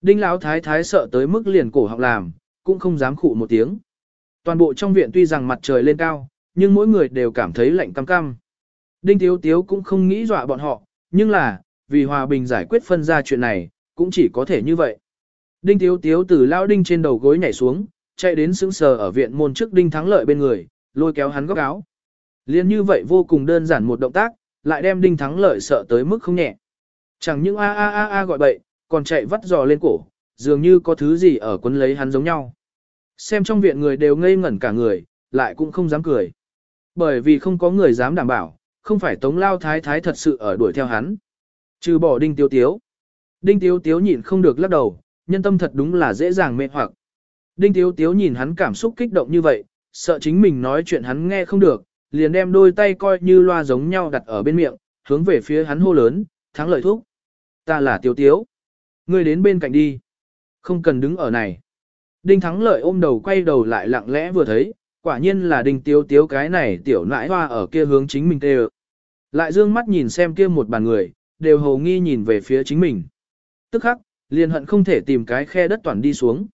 Đinh lão thái thái sợ tới mức liền cổ họng làm, cũng không dám khụ một tiếng. Toàn bộ trong viện tuy rằng mặt trời lên cao, nhưng mỗi người đều cảm thấy lạnh cam cam. Đinh Tiếu Tiếu cũng không nghĩ dọa bọn họ, nhưng là, vì hòa bình giải quyết phân ra chuyện này, cũng chỉ có thể như vậy. Đinh Tiếu Tiếu từ lao đinh trên đầu gối nhảy xuống, chạy đến sững sờ ở viện môn trước đinh thắng lợi bên người, lôi kéo hắn góc áo. Liên như vậy vô cùng đơn giản một động tác, lại đem đinh thắng lợi sợ tới mức không nhẹ. Chẳng những a a a a gọi bậy, còn chạy vắt giò lên cổ, dường như có thứ gì ở quấn lấy hắn giống nhau. Xem trong viện người đều ngây ngẩn cả người, lại cũng không dám cười. Bởi vì không có người dám đảm bảo, không phải tống lao thái thái thật sự ở đuổi theo hắn. Trừ bỏ đinh tiếu tiếu. Đinh tiếu tiếu nhịn không được lắc đầu, nhân tâm thật đúng là dễ dàng mê hoặc. Đinh tiếu tiếu nhìn hắn cảm xúc kích động như vậy, sợ chính mình nói chuyện hắn nghe không được, liền đem đôi tay coi như loa giống nhau đặt ở bên miệng, hướng về phía hắn hô lớn, thắng lợi thúc. Ta là Tiểu tiếu. Ngươi đến bên cạnh đi. Không cần đứng ở này. Đinh thắng lợi ôm đầu quay đầu lại lặng lẽ vừa thấy, quả nhiên là đinh tiếu tiếu cái này tiểu nãi hoa ở kia hướng chính mình tê Lại dương mắt nhìn xem kia một bàn người, đều hầu nghi nhìn về phía chính mình. Tức khắc, liền hận không thể tìm cái khe đất toàn đi xuống.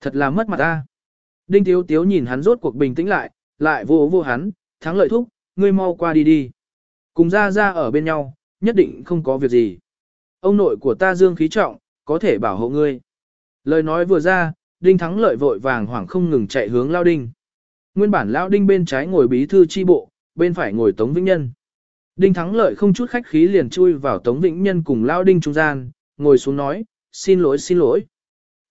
Thật là mất mặt ta. Đinh tiếu tiếu nhìn hắn rốt cuộc bình tĩnh lại, lại vô vô hắn, thắng lợi thúc, ngươi mau qua đi đi. Cùng ra ra ở bên nhau, nhất định không có việc gì. Ông nội của ta dương khí trọng, có thể bảo hộ ngươi. Lời nói vừa ra, đinh thắng lợi vội vàng hoảng không ngừng chạy hướng lao đinh. Nguyên bản lao đinh bên trái ngồi bí thư chi bộ, bên phải ngồi tống vĩnh nhân. Đinh thắng lợi không chút khách khí liền chui vào tống vĩnh nhân cùng lao đinh trung gian, ngồi xuống nói, xin lỗi xin lỗi.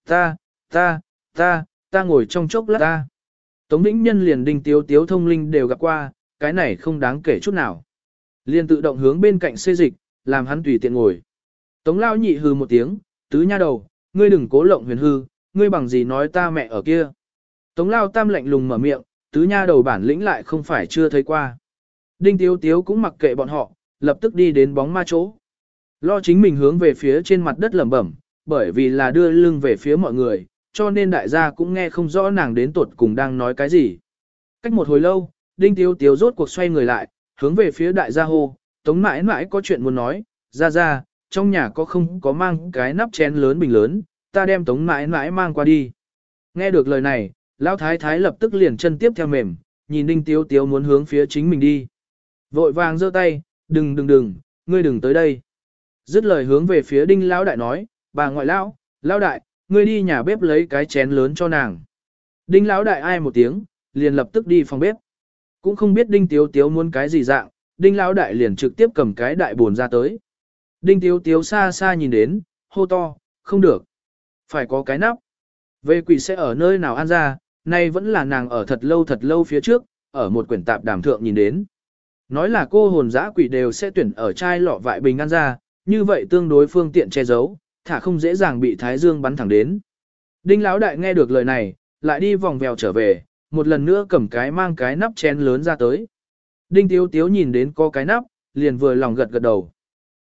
Ta, ta, ta, ta ngồi trong chốc lát ta. Tống Vĩnh Nhân liền đinh tiếu tiếu thông linh đều gặp qua, cái này không đáng kể chút nào. Liền tự động hướng bên cạnh xê dịch, làm hắn tùy tiện ngồi. Tống Lao nhị hư một tiếng, tứ nha đầu, ngươi đừng cố lộng huyền hư, ngươi bằng gì nói ta mẹ ở kia. Tống Lao tam lạnh lùng mở miệng, tứ nha đầu bản lĩnh lại không phải chưa thấy qua. Đinh tiếu tiếu cũng mặc kệ bọn họ, lập tức đi đến bóng ma chỗ. Lo chính mình hướng về phía trên mặt đất lẩm bẩm, bởi vì là đưa lưng về phía mọi người, cho nên đại gia cũng nghe không rõ nàng đến tuột cùng đang nói cái gì. Cách một hồi lâu, Đinh Tiếu Tiếu rốt cuộc xoay người lại, hướng về phía đại gia hô, Tống mãi mãi có chuyện muốn nói, ra ra, trong nhà có không có mang cái nắp chén lớn bình lớn, ta đem Tống mãi mãi mang qua đi. Nghe được lời này, Lão Thái Thái lập tức liền chân tiếp theo mềm, nhìn Đinh Tiếu Tiếu muốn hướng phía chính mình đi. Vội vàng giơ tay, đừng đừng đừng, ngươi đừng tới đây. Dứt lời hướng về phía Đinh Lão Đại nói, bà ngoại Lão, Lão Đại, ngươi đi nhà bếp lấy cái chén lớn cho nàng. Đinh lão đại ai một tiếng, liền lập tức đi phòng bếp. Cũng không biết đinh tiếu tiếu muốn cái gì dạng, đinh lão đại liền trực tiếp cầm cái đại buồn ra tới. Đinh tiếu tiếu xa xa nhìn đến, hô to, không được. Phải có cái nắp. Về quỷ sẽ ở nơi nào ăn ra, nay vẫn là nàng ở thật lâu thật lâu phía trước, ở một quyển tạp đàm thượng nhìn đến. Nói là cô hồn dã quỷ đều sẽ tuyển ở chai lọ vại bình ăn ra, như vậy tương đối phương tiện che giấu, thả không dễ dàng bị thái dương bắn thẳng đến. Đinh Lão đại nghe được lời này, lại đi vòng vèo trở về, một lần nữa cầm cái mang cái nắp chén lớn ra tới. Đinh Tiếu Tiếu nhìn đến có cái nắp, liền vừa lòng gật gật đầu.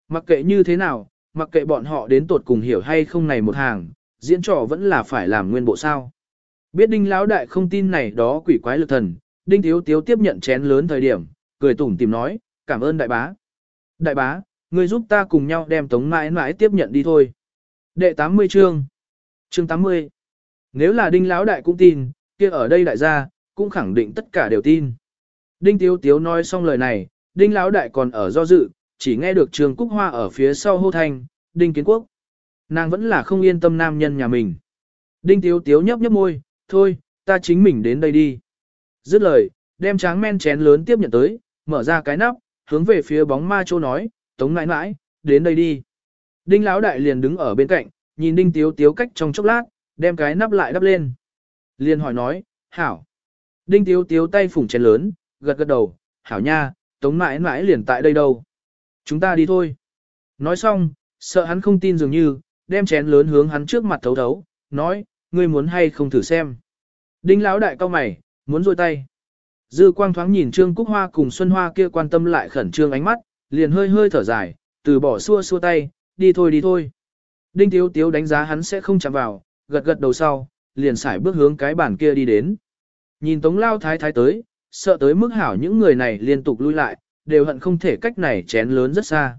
Mặc kệ như thế nào, mặc kệ bọn họ đến tột cùng hiểu hay không này một hàng, diễn trò vẫn là phải làm nguyên bộ sao. Biết Đinh Lão đại không tin này đó quỷ quái lực thần, Đinh Tiếu Tiếu tiếp nhận chén lớn thời điểm, cười tủm tìm nói, cảm ơn đại bá. Đại bá, người giúp ta cùng nhau đem tống mãi mãi tiếp nhận đi thôi. Đệ 80 chương. Chương 80. Nếu là Đinh Lão đại cũng tin, kia ở đây đại gia, cũng khẳng định tất cả đều tin. Đinh Tiếu Tiếu nói xong lời này, Đinh Lão đại còn ở do dự, chỉ nghe được Trường Cúc Hoa ở phía sau hô thanh, Đinh Kiến Quốc. Nàng vẫn là không yên tâm nam nhân nhà mình. Đinh Tiếu Tiếu nhấp nhấp môi, thôi, ta chính mình đến đây đi. Dứt lời, đem tráng men chén lớn tiếp nhận tới, mở ra cái nắp, hướng về phía bóng ma châu nói, tống nãi nãi, đến đây đi. Đinh Lão đại liền đứng ở bên cạnh, nhìn Đinh Tiếu Tiếu cách trong chốc lát, đem cái nắp lại đắp lên. Liền hỏi nói, hảo. Đinh Tiếu Tiếu tay phủng chén lớn, gật gật đầu, hảo nha, tống mãi mãi liền tại đây đâu. Chúng ta đi thôi. Nói xong, sợ hắn không tin dường như, đem chén lớn hướng hắn trước mặt thấu thấu, nói, ngươi muốn hay không thử xem. Đinh lão đại cao mày, muốn rôi tay. Dư quang thoáng nhìn Trương Cúc Hoa cùng Xuân Hoa kia quan tâm lại khẩn trương ánh mắt, liền hơi hơi thở dài, từ bỏ xua xua tay, đi thôi đi thôi. Đinh Tiếu Tiếu đánh giá hắn sẽ không chạm vào, gật gật đầu sau, liền xài bước hướng cái bàn kia đi đến. Nhìn Tống Lao Thái Thái tới, sợ tới mức hảo những người này liên tục lui lại, đều hận không thể cách này chén lớn rất xa.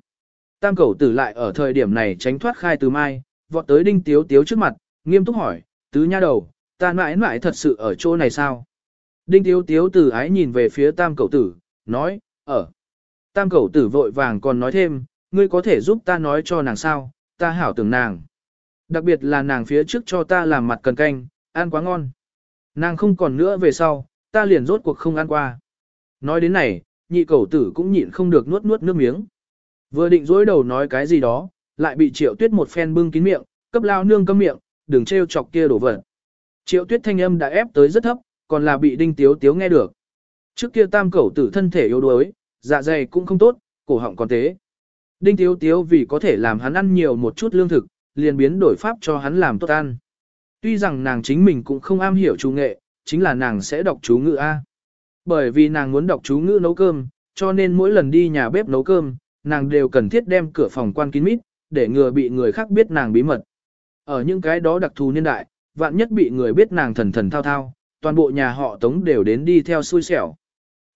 Tam cầu tử lại ở thời điểm này tránh thoát khai từ mai, vọt tới Đinh Tiếu Tiếu trước mặt, nghiêm túc hỏi, tứ nha đầu, ta mãi mãi thật sự ở chỗ này sao? Đinh Tiếu Tiếu từ ái nhìn về phía tam cầu tử, nói, ở. Tam cầu tử vội vàng còn nói thêm, ngươi có thể giúp ta nói cho nàng sao, ta hảo tưởng nàng. Đặc biệt là nàng phía trước cho ta làm mặt cần canh, ăn quá ngon. Nàng không còn nữa về sau, ta liền rốt cuộc không ăn qua. Nói đến này, nhị cầu tử cũng nhịn không được nuốt nuốt nước miếng. Vừa định dối đầu nói cái gì đó, lại bị triệu tuyết một phen bưng kín miệng, cấp lao nương cấm miệng, đừng trêu chọc kia đổ vật. Triệu tuyết thanh âm đã ép tới rất thấp, còn là bị đinh tiếu tiếu nghe được. Trước kia tam cẩu tử thân thể yếu đuối, dạ dày cũng không tốt, cổ họng còn tế. Đinh tiếu tiếu vì có thể làm hắn ăn nhiều một chút lương thực, liền biến đổi pháp cho hắn làm tốt ăn. Tuy rằng nàng chính mình cũng không am hiểu chú nghệ, chính là nàng sẽ đọc chú ngữ A. Bởi vì nàng muốn đọc chú ngữ nấu cơm, cho nên mỗi lần đi nhà bếp nấu cơm, nàng đều cần thiết đem cửa phòng quan kín mít, để ngừa bị người khác biết nàng bí mật. Ở những cái đó đặc thù niên đại, vạn nhất bị người biết nàng thần thần thao thao, toàn bộ nhà họ tống đều đến đi theo xui xẻo.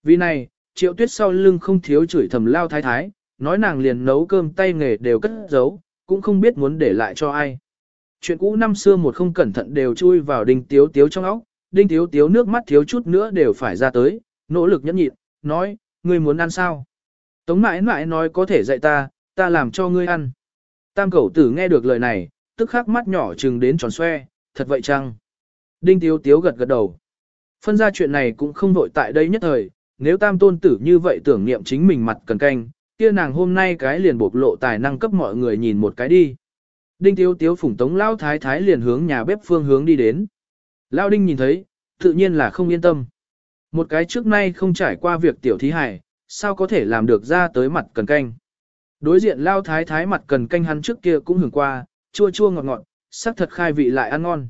Vì này, triệu tuyết sau lưng không thiếu chửi thầm lao thái thái, nói nàng liền nấu cơm tay nghề đều cất giấu, cũng không biết muốn để lại cho ai. Chuyện cũ năm xưa một không cẩn thận đều chui vào đinh tiếu tiếu trong óc, đinh tiếu tiếu nước mắt thiếu chút nữa đều phải ra tới, nỗ lực nhẫn nhịn, nói, ngươi muốn ăn sao? Tống mãi mãi nói có thể dạy ta, ta làm cho ngươi ăn. Tam cẩu tử nghe được lời này, tức khắc mắt nhỏ trừng đến tròn xoe, thật vậy chăng? Đinh tiếu tiếu gật gật đầu. Phân ra chuyện này cũng không vội tại đây nhất thời, nếu tam tôn tử như vậy tưởng niệm chính mình mặt cần canh, kia nàng hôm nay cái liền bộc lộ tài năng cấp mọi người nhìn một cái đi. Đinh tiếu tiếu phủng tống lao thái thái liền hướng nhà bếp phương hướng đi đến. Lao đinh nhìn thấy, tự nhiên là không yên tâm. Một cái trước nay không trải qua việc tiểu thí Hải, sao có thể làm được ra tới mặt cần canh. Đối diện lao thái thái mặt cần canh hắn trước kia cũng hưởng qua, chua chua ngọt ngọt, sắc thật khai vị lại ăn ngon.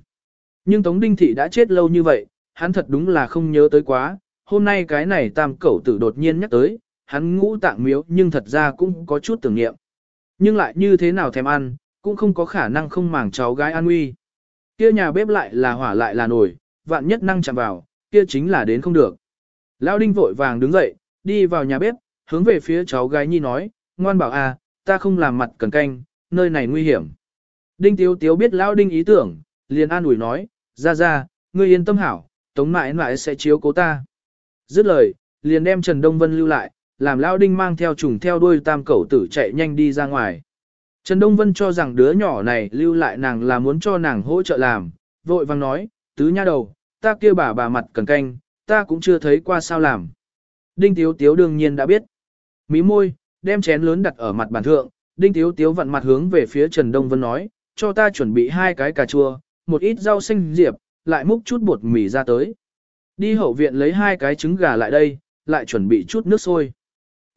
Nhưng Tống Đinh Thị đã chết lâu như vậy, hắn thật đúng là không nhớ tới quá, hôm nay cái này tam cẩu tử đột nhiên nhắc tới, hắn ngũ tạng miếu nhưng thật ra cũng có chút tưởng niệm. Nhưng lại như thế nào thèm ăn, cũng không có khả năng không màng cháu gái an nguy. Kia nhà bếp lại là hỏa lại là nổi, vạn nhất năng chạm vào, kia chính là đến không được. Lão Đinh vội vàng đứng dậy, đi vào nhà bếp, hướng về phía cháu gái nhi nói, ngoan bảo à, ta không làm mặt cần canh, nơi này nguy hiểm. Đinh Tiếu Tiếu biết Lão Đinh ý tưởng, liền an ủi nói, ra ra, ngươi yên tâm hảo, tống mãi mãi sẽ chiếu cố ta. Dứt lời, liền đem Trần Đông Vân lưu lại, làm Lão Đinh mang theo trùng theo đuôi tam cẩu tử chạy nhanh đi ra ngoài. Trần Đông Vân cho rằng đứa nhỏ này lưu lại nàng là muốn cho nàng hỗ trợ làm, vội vang nói, tứ nha đầu, ta kia bà bà mặt cần canh, ta cũng chưa thấy qua sao làm. Đinh Tiếu Tiếu đương nhiên đã biết. Mí môi, đem chén lớn đặt ở mặt bàn thượng, Đinh Tiếu Tiếu vặn mặt hướng về phía Trần Đông Vân nói, cho ta chuẩn bị hai cái cà chua, một ít rau xanh diệp, lại múc chút bột mì ra tới. Đi hậu viện lấy hai cái trứng gà lại đây, lại chuẩn bị chút nước sôi.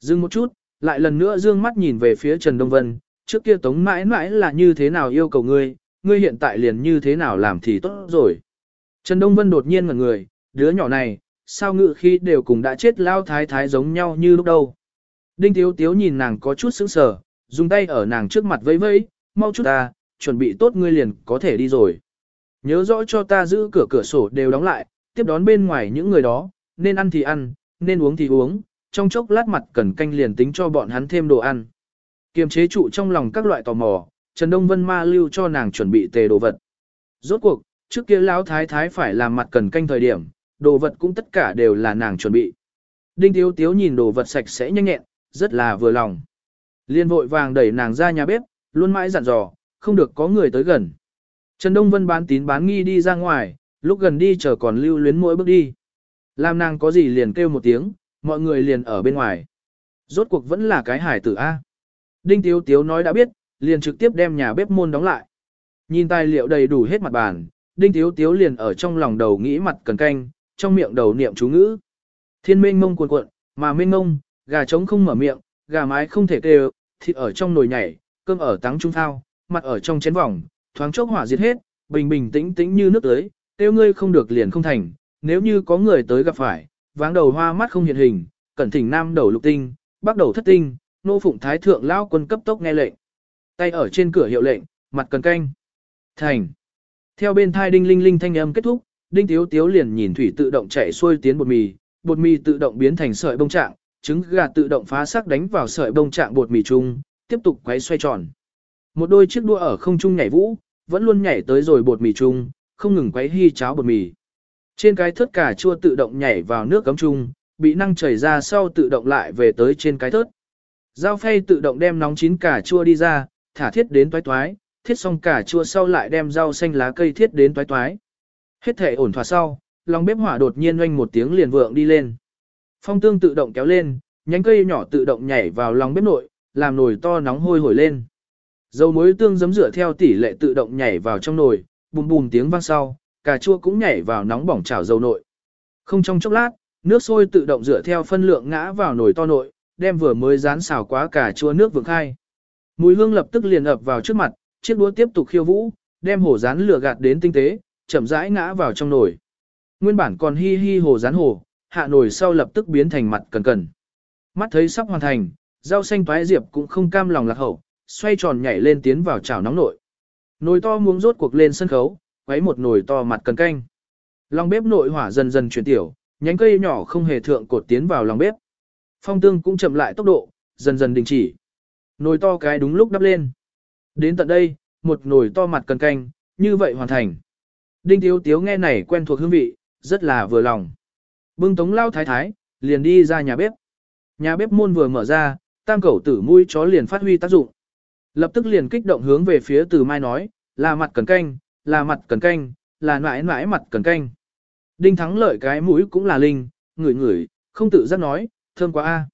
Dừng một chút, lại lần nữa dương mắt nhìn về phía Trần Đông Vân, trước kia tống mãi mãi là như thế nào yêu cầu ngươi, ngươi hiện tại liền như thế nào làm thì tốt rồi. Trần Đông Vân đột nhiên ngẩn người, đứa nhỏ này, sao ngự khi đều cùng đã chết lao thái thái giống nhau như lúc đầu. Đinh Tiếu Tiếu nhìn nàng có chút sững sờ, dùng tay ở nàng trước mặt vẫy vẫy, mau chút ta, chuẩn bị tốt ngươi liền có thể đi rồi. Nhớ rõ cho ta giữ cửa cửa sổ đều đóng lại, tiếp đón bên ngoài những người đó, nên ăn thì ăn, nên uống thì uống, trong chốc lát mặt cần canh liền tính cho bọn hắn thêm đồ ăn. Kiềm chế trụ trong lòng các loại tò mò, Trần Đông Vân ma lưu cho nàng chuẩn bị tề đồ vật. Rốt cuộc, trước kia lão thái thái phải làm mặt cần canh thời điểm, đồ vật cũng tất cả đều là nàng chuẩn bị. Đinh Tiếu Tiếu nhìn đồ vật sạch sẽ nhanh nhẹn, rất là vừa lòng. Liên vội vàng đẩy nàng ra nhà bếp, luôn mãi dặn dò, không được có người tới gần. Trần Đông Vân bán tín bán nghi đi ra ngoài, lúc gần đi chờ còn lưu luyến mỗi bước đi. Làm nàng có gì liền kêu một tiếng, mọi người liền ở bên ngoài. Rốt cuộc vẫn là cái hải tử A. Đinh Tiếu Tiếu nói đã biết, liền trực tiếp đem nhà bếp môn đóng lại. Nhìn tài liệu đầy đủ hết mặt bàn, Đinh Tiếu Tiếu liền ở trong lòng đầu nghĩ mặt cần canh, trong miệng đầu niệm chú ngữ. Thiên mênh mông cuồn cuộn, mà mênh mông, gà trống không mở miệng, gà mái không thể kêu, thịt ở trong nồi nhảy, cơm ở táng trung thao, mặt ở trong chén vòng, thoáng chốc hỏa diệt hết, bình bình tĩnh tĩnh như nước tới, tiêu ngươi không được liền không thành, nếu như có người tới gặp phải, váng đầu hoa mắt không hiện hình, cẩn thỉnh nam đầu lục tinh, bắc đầu thất tinh, nô phụng thái thượng lao quân cấp tốc nghe lệnh. Tay ở trên cửa hiệu lệnh, mặt cần canh. Thành. Theo bên thai đinh linh linh thanh âm kết thúc, đinh tiếu tiếu liền nhìn thủy tự động chạy xuôi tiến bột mì, bột mì tự động biến thành sợi bông trạng, trứng gà tự động phá sắc đánh vào sợi bông trạng bột mì chung, tiếp tục quấy xoay tròn. Một đôi chiếc đua ở không trung nhảy vũ, vẫn luôn nhảy tới rồi bột mì chung, không ngừng quấy hy cháo bột mì. Trên cái thớt cà chua tự động nhảy vào nước cấm chung, bị năng chảy ra sau tự động lại về tới trên cái thớt. Dao phay tự động đem nóng chín cà chua đi ra, thả thiết đến toái toái, thiết xong cà chua sau lại đem rau xanh lá cây thiết đến toái toái. Hết thể ổn thỏa sau, lòng bếp hỏa đột nhiên oanh một tiếng liền vượng đi lên. Phong tương tự động kéo lên, nhánh cây nhỏ tự động nhảy vào lòng bếp nội, làm nồi to nóng hôi hổi lên. Dầu muối tương giấm rửa theo tỷ lệ tự động nhảy vào trong nồi, bùm bùm tiếng vang sau, cà chua cũng nhảy vào nóng bỏng chảo dầu nội. Không trong chốc lát, nước sôi tự động rửa theo phân lượng ngã vào nồi to nội, đem vừa mới rán xào quá cà chua nước vượng khai. Mùi hương lập tức liền ập vào trước mặt, chiếc đũa tiếp tục khiêu vũ, đem hổ rán lửa gạt đến tinh tế, chậm rãi ngã vào trong nồi. Nguyên bản còn hi hi hồ rán hồ, hạ nồi sau lập tức biến thành mặt cần cần. Mắt thấy sắp hoàn thành, rau xanh toái diệp cũng không cam lòng lạc hậu, xoay tròn nhảy lên tiến vào chảo nóng nội. Nồi to muống rốt cuộc lên sân khấu, quấy một nồi to mặt cần canh. Lòng bếp nội hỏa dần dần chuyển tiểu, nhánh cây nhỏ không hề thượng cột tiến vào lòng bếp. Phong tương cũng chậm lại tốc độ, dần dần đình chỉ. Nồi to cái đúng lúc đắp lên. Đến tận đây, một nồi to mặt cần canh, như vậy hoàn thành. Đinh Tiếu Tiếu nghe này quen thuộc hương vị, rất là vừa lòng. Bưng tống lao thái thái, liền đi ra nhà bếp. Nhà bếp môn vừa mở ra, tam cẩu tử mũi chó liền phát huy tác dụng. Lập tức liền kích động hướng về phía từ mai nói, là mặt cần canh, là mặt cần canh, là mãi mãi mặt cần canh. Đinh thắng lợi cái mũi cũng là linh, ngửi ngửi, không tự giác nói, thơm quá a.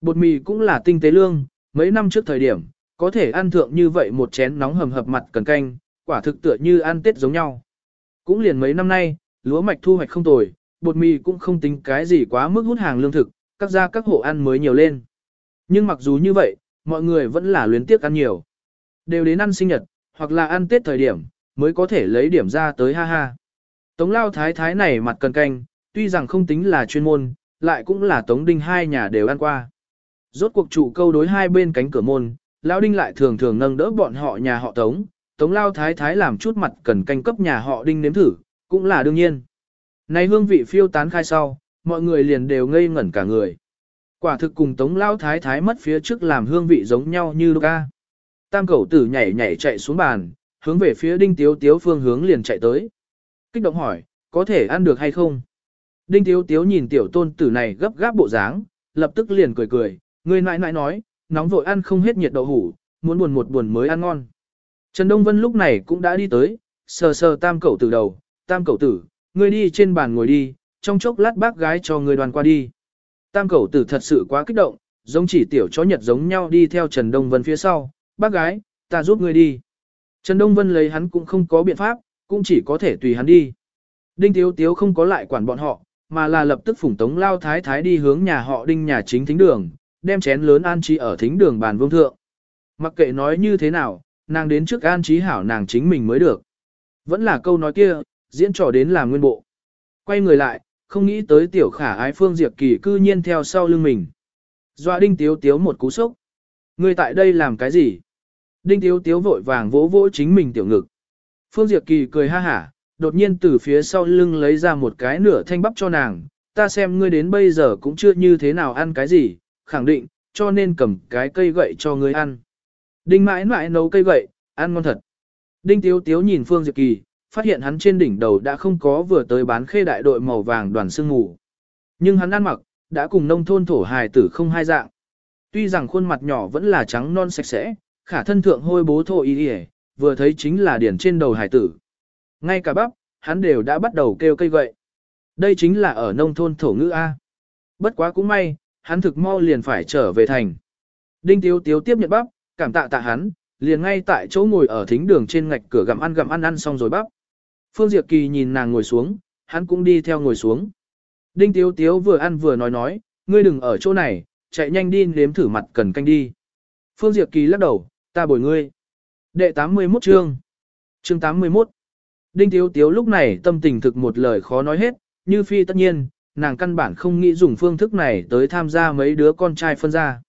Bột mì cũng là tinh tế lương, mấy năm trước thời điểm, có thể ăn thượng như vậy một chén nóng hầm hập mặt cần canh, quả thực tựa như ăn tết giống nhau. Cũng liền mấy năm nay, lúa mạch thu hoạch không tồi, bột mì cũng không tính cái gì quá mức hút hàng lương thực, các gia các hộ ăn mới nhiều lên. Nhưng mặc dù như vậy, mọi người vẫn là luyến tiếc ăn nhiều. Đều đến ăn sinh nhật, hoặc là ăn tết thời điểm, mới có thể lấy điểm ra tới ha ha. Tống lao thái thái này mặt cần canh, tuy rằng không tính là chuyên môn, lại cũng là tống đinh hai nhà đều ăn qua. Rốt cuộc trụ câu đối hai bên cánh cửa môn, lao đinh lại thường thường nâng đỡ bọn họ nhà họ tống, tống lao thái thái làm chút mặt cần canh cấp nhà họ đinh nếm thử, cũng là đương nhiên. Này hương vị phiêu tán khai sau, mọi người liền đều ngây ngẩn cả người. Quả thực cùng tống lao thái thái mất phía trước làm hương vị giống nhau như ca. Tam cẩu tử nhảy nhảy chạy xuống bàn, hướng về phía đinh tiếu tiếu phương hướng liền chạy tới. Kích động hỏi, có thể ăn được hay không? Đinh tiếu tiếu nhìn tiểu tôn tử này gấp gáp bộ dáng, lập tức liền cười cười, người nãi nãi nói, nóng vội ăn không hết nhiệt đậu hủ, muốn buồn một buồn mới ăn ngon. Trần Đông Vân lúc này cũng đã đi tới, sờ sờ tam cẩu tử đầu, tam cẩu tử, ngươi đi trên bàn ngồi đi, trong chốc lát bác gái cho ngươi đoàn qua đi. Tam cẩu tử thật sự quá kích động, giống chỉ tiểu chó nhật giống nhau đi theo Trần Đông Vân phía sau, bác gái, ta giúp ngươi đi. Trần Đông Vân lấy hắn cũng không có biện pháp, cũng chỉ có thể tùy hắn đi. Đinh Tiếu Tiếu không có lại quản bọn họ, mà là lập tức phủng tống lao thái thái đi hướng nhà họ đinh nhà chính thính đường, đem chén lớn an trí ở thính đường bàn vương thượng. Mặc kệ nói như thế nào, nàng đến trước an trí hảo nàng chính mình mới được. Vẫn là câu nói kia, diễn trò đến làm nguyên bộ. Quay người lại, không nghĩ tới tiểu khả ái phương diệt kỳ cư nhiên theo sau lưng mình. Doa đinh tiếu tiếu một cú sốc. Người tại đây làm cái gì? Đinh tiếu tiếu vội vàng vỗ vỗ chính mình tiểu ngực. Phương Diệp Kỳ cười ha hả, đột nhiên từ phía sau lưng lấy ra một cái nửa thanh bắp cho nàng, ta xem ngươi đến bây giờ cũng chưa như thế nào ăn cái gì, khẳng định, cho nên cầm cái cây gậy cho ngươi ăn. Đinh mãi mãi nấu cây gậy, ăn ngon thật. Đinh Tiếu Tiếu nhìn Phương Diệp Kỳ, phát hiện hắn trên đỉnh đầu đã không có vừa tới bán khê đại đội màu vàng đoàn sương ngủ. Nhưng hắn ăn mặc, đã cùng nông thôn thổ hài tử không hai dạng. Tuy rằng khuôn mặt nhỏ vẫn là trắng non sạch sẽ, khả thân thượng hôi bố thô y y, vừa thấy chính là điển trên đầu hải tử. Ngay cả bắp, hắn đều đã bắt đầu kêu cây gậy. Đây chính là ở nông thôn thổ ngữ A. Bất quá cũng may, hắn thực mau liền phải trở về thành. Đinh Tiếu Tiếu tiếp nhận bắp, cảm tạ tạ hắn, liền ngay tại chỗ ngồi ở thính đường trên ngạch cửa gặm ăn gặm ăn ăn xong rồi bắp. Phương Diệp Kỳ nhìn nàng ngồi xuống, hắn cũng đi theo ngồi xuống. Đinh Tiếu Tiếu vừa ăn vừa nói nói, ngươi đừng ở chỗ này, chạy nhanh đi nếm thử mặt cần canh đi. Phương Diệp Kỳ lắc đầu, ta bồi ngươi. Đệ 81 chương. Chương 81. Đinh Tiếu Tiếu lúc này tâm tình thực một lời khó nói hết, như phi tất nhiên, nàng căn bản không nghĩ dùng phương thức này tới tham gia mấy đứa con trai phân ra.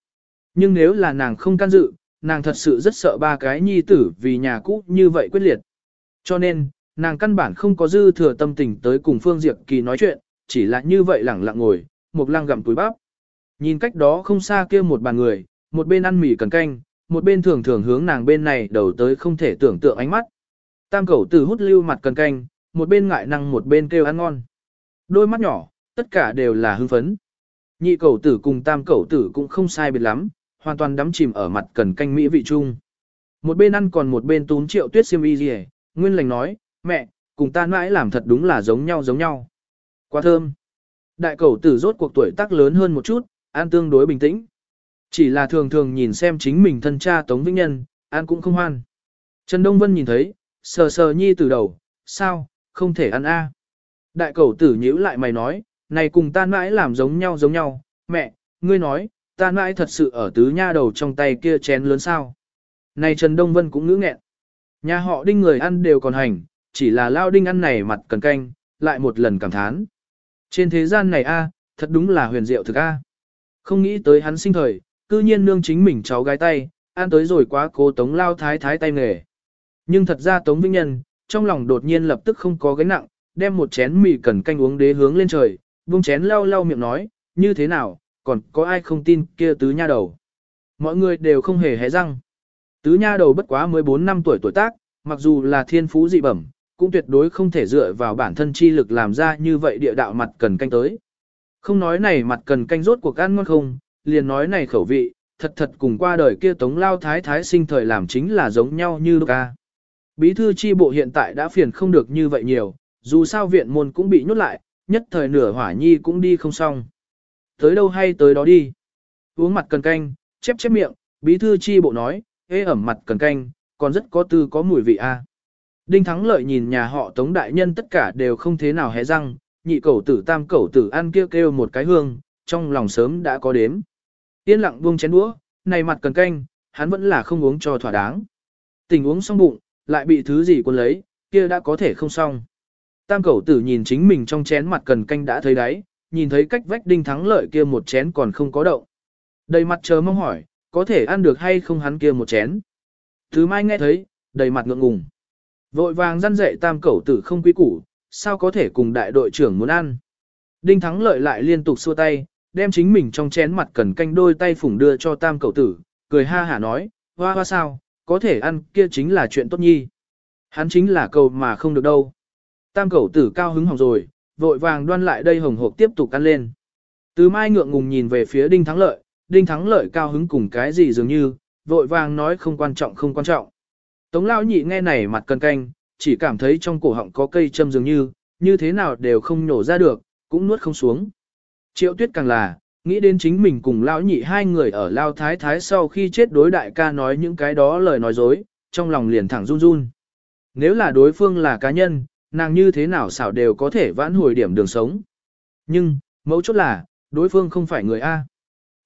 Nhưng nếu là nàng không can dự, nàng thật sự rất sợ ba cái nhi tử vì nhà cũ như vậy quyết liệt. Cho nên, nàng căn bản không có dư thừa tâm tình tới cùng Phương Diệp Kỳ nói chuyện, chỉ là như vậy lẳng lặng ngồi, một lăng gặm túi bắp. Nhìn cách đó không xa kia một bàn người, một bên ăn mì cần canh, một bên thường thường hướng nàng bên này đầu tới không thể tưởng tượng ánh mắt. Tam cẩu tử hút lưu mặt cần canh, một bên ngại năng một bên kêu ăn ngon. Đôi mắt nhỏ, tất cả đều là hưng phấn. Nhị cẩu tử cùng tam cẩu tử cũng không sai biệt lắm, hoàn toàn đắm chìm ở mặt cần canh mỹ vị chung. Một bên ăn còn một bên tún triệu tuyết xiêm y gì nguyên lành nói, mẹ, cùng ta mãi làm thật đúng là giống nhau giống nhau. Quá thơm. Đại cẩu tử rốt cuộc tuổi tác lớn hơn một chút, ăn tương đối bình tĩnh. Chỉ là thường thường nhìn xem chính mình thân cha Tống Vĩnh Nhân, ăn cũng không hoan. Trần Đông Vân nhìn thấy, sờ sờ nhi từ đầu, sao, không thể ăn a? Đại cẩu tử nhíu lại mày nói, này cùng ta mãi làm giống nhau giống nhau, mẹ, ngươi nói, ta mãi thật sự ở tứ nha đầu trong tay kia chén lớn sao. Này Trần Đông Vân cũng ngữ nghẹn. Nhà họ đinh người ăn đều còn hành, chỉ là lao đinh ăn này mặt cần canh, lại một lần cảm thán. Trên thế gian này a, thật đúng là huyền diệu thực a. Không nghĩ tới hắn sinh thời, cư nhiên nương chính mình cháu gái tay, ăn tới rồi quá cố tống lao thái thái tay nghề. Nhưng thật ra tống vĩnh nhân, trong lòng đột nhiên lập tức không có gánh nặng, đem một chén mì cần canh uống đế hướng lên trời, buông chén lau lau miệng nói, như thế nào, còn có ai không tin kia tứ nha đầu. Mọi người đều không hề hé răng. Tứ nha đầu bất quá 14 năm tuổi tuổi tác, mặc dù là thiên phú dị bẩm, cũng tuyệt đối không thể dựa vào bản thân chi lực làm ra như vậy địa đạo mặt cần canh tới. Không nói này mặt cần canh rốt cuộc ăn ngon không, liền nói này khẩu vị, thật thật cùng qua đời kia tống lao thái thái sinh thời làm chính là giống nhau như lúc ca. Bí thư chi bộ hiện tại đã phiền không được như vậy nhiều, dù sao viện môn cũng bị nhốt lại, nhất thời nửa hỏa nhi cũng đi không xong. Tới đâu hay tới đó đi. Uống mặt cần canh, chép chép miệng, bí thư chi bộ nói, ế ẩm mặt cần canh, còn rất có tư có mùi vị a. Đinh Thắng Lợi nhìn nhà họ Tống Đại Nhân tất cả đều không thế nào hé răng, nhị cẩu tử tam cẩu tử ăn kêu kêu một cái hương, trong lòng sớm đã có đếm. Yên lặng buông chén đũa, này mặt cần canh, hắn vẫn là không uống cho thỏa đáng. Tình uống xong bụng, lại bị thứ gì quân lấy, kia đã có thể không xong. Tam cẩu tử nhìn chính mình trong chén mặt cần canh đã thấy đáy, nhìn thấy cách vách đinh thắng lợi kia một chén còn không có động. Đầy mặt chờ mong hỏi, có thể ăn được hay không hắn kia một chén. Thứ mai nghe thấy, đầy mặt ngượng ngùng. Vội vàng răn dậy tam cẩu tử không quý củ, sao có thể cùng đại đội trưởng muốn ăn. Đinh thắng lợi lại liên tục xua tay, đem chính mình trong chén mặt cần canh đôi tay phủng đưa cho tam cậu tử, cười ha hả nói, hoa hoa sao, có thể ăn kia chính là chuyện tốt nhi. Hắn chính là cầu mà không được đâu. Tam cậu tử cao hứng hỏng rồi, vội vàng đoan lại đây hồng hộp tiếp tục ăn lên. Từ mai ngượng ngùng nhìn về phía đinh thắng lợi, đinh thắng lợi cao hứng cùng cái gì dường như, vội vàng nói không quan trọng không quan trọng. Tống lao nhị nghe này mặt cần canh, chỉ cảm thấy trong cổ họng có cây châm dường như, như thế nào đều không nhổ ra được, cũng nuốt không xuống. Triệu tuyết càng là, nghĩ đến chính mình cùng lão nhị hai người ở lao thái thái sau khi chết đối đại ca nói những cái đó lời nói dối, trong lòng liền thẳng run run. Nếu là đối phương là cá nhân, nàng như thế nào xảo đều có thể vãn hồi điểm đường sống. Nhưng, mấu chốt là, đối phương không phải người A.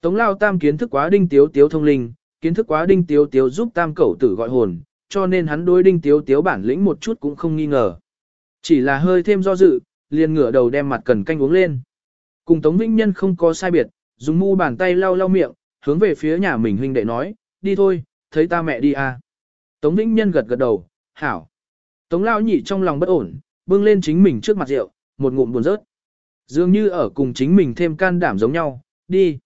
Tống lao tam kiến thức quá đinh tiếu tiếu thông linh, kiến thức quá đinh tiếu tiếu giúp tam cẩu tử gọi hồn, cho nên hắn đối đinh tiếu tiếu bản lĩnh một chút cũng không nghi ngờ. Chỉ là hơi thêm do dự, liền ngửa đầu đem mặt cần canh uống lên. Cùng Tống Vĩnh Nhân không có sai biệt, dùng mu bàn tay lau lau miệng, hướng về phía nhà mình huynh đệ nói, đi thôi, thấy ta mẹ đi à. Tống Vĩnh Nhân gật gật đầu, hảo. Tống Lao nhị trong lòng bất ổn, bưng lên chính mình trước mặt rượu, một ngụm buồn rớt. Dường như ở cùng chính mình thêm can đảm giống nhau, đi.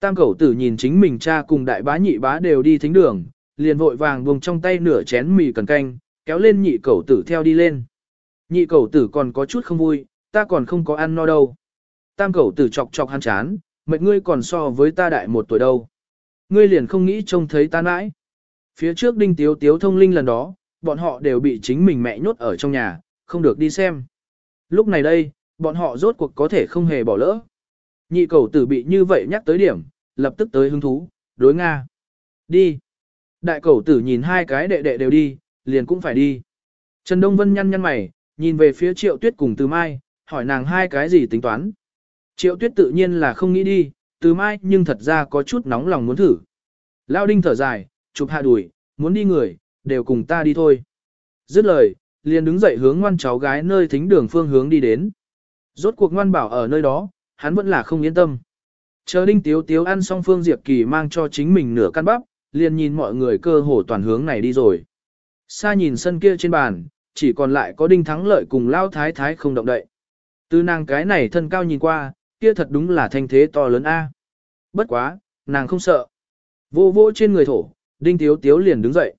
Tam cẩu tử nhìn chính mình cha cùng đại bá nhị bá đều đi thính đường, liền vội vàng buông trong tay nửa chén mì cần canh, kéo lên nhị cẩu tử theo đi lên. Nhị cẩu tử còn có chút không vui, ta còn không có ăn no đâu. Tam cẩu tử chọc chọc hắn chán, mệt ngươi còn so với ta đại một tuổi đâu. Ngươi liền không nghĩ trông thấy ta nãi. Phía trước đinh tiếu tiếu thông linh lần đó, bọn họ đều bị chính mình mẹ nhốt ở trong nhà, không được đi xem. Lúc này đây, bọn họ rốt cuộc có thể không hề bỏ lỡ. Nhị cầu tử bị như vậy nhắc tới điểm, lập tức tới hứng thú, đối Nga. Đi. Đại cầu tử nhìn hai cái đệ đệ đều đi, liền cũng phải đi. Trần Đông Vân nhăn nhăn mày, nhìn về phía triệu tuyết cùng từ mai, hỏi nàng hai cái gì tính toán. Triệu tuyết tự nhiên là không nghĩ đi, từ mai nhưng thật ra có chút nóng lòng muốn thử. Lao đinh thở dài, chụp hạ đuổi, muốn đi người, đều cùng ta đi thôi. Dứt lời, liền đứng dậy hướng ngoan cháu gái nơi thính đường phương hướng đi đến. Rốt cuộc ngoan bảo ở nơi đó, hắn vẫn là không yên tâm. Chờ đinh tiếu tiếu ăn xong phương diệp kỳ mang cho chính mình nửa căn bắp, liền nhìn mọi người cơ hồ toàn hướng này đi rồi. Xa nhìn sân kia trên bàn, chỉ còn lại có đinh thắng lợi cùng lao thái thái không động đậy. Từ nàng cái này thân cao nhìn qua, kia thật đúng là thanh thế to lớn a. Bất quá, nàng không sợ. Vô vô trên người thổ, đinh tiếu tiếu liền đứng dậy.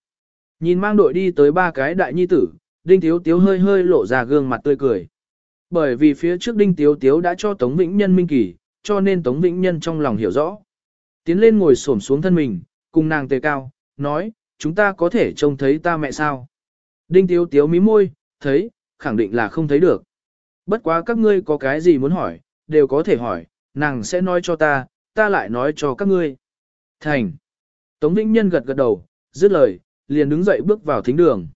Nhìn mang đội đi tới ba cái đại nhi tử, đinh tiếu tiếu hơi hơi lộ ra gương mặt tươi cười. Bởi vì phía trước đinh tiếu tiếu đã cho Tống Vĩnh Nhân minh kỳ, cho nên Tống Vĩnh Nhân trong lòng hiểu rõ. Tiến lên ngồi xổm xuống thân mình, cùng nàng tề cao, nói, chúng ta có thể trông thấy ta mẹ sao. Đinh tiếu tiếu mí môi, thấy, khẳng định là không thấy được. Bất quá các ngươi có cái gì muốn hỏi, đều có thể hỏi, nàng sẽ nói cho ta, ta lại nói cho các ngươi. Thành. Tống Vĩnh Nhân gật gật đầu, dứt lời, liền đứng dậy bước vào thính đường.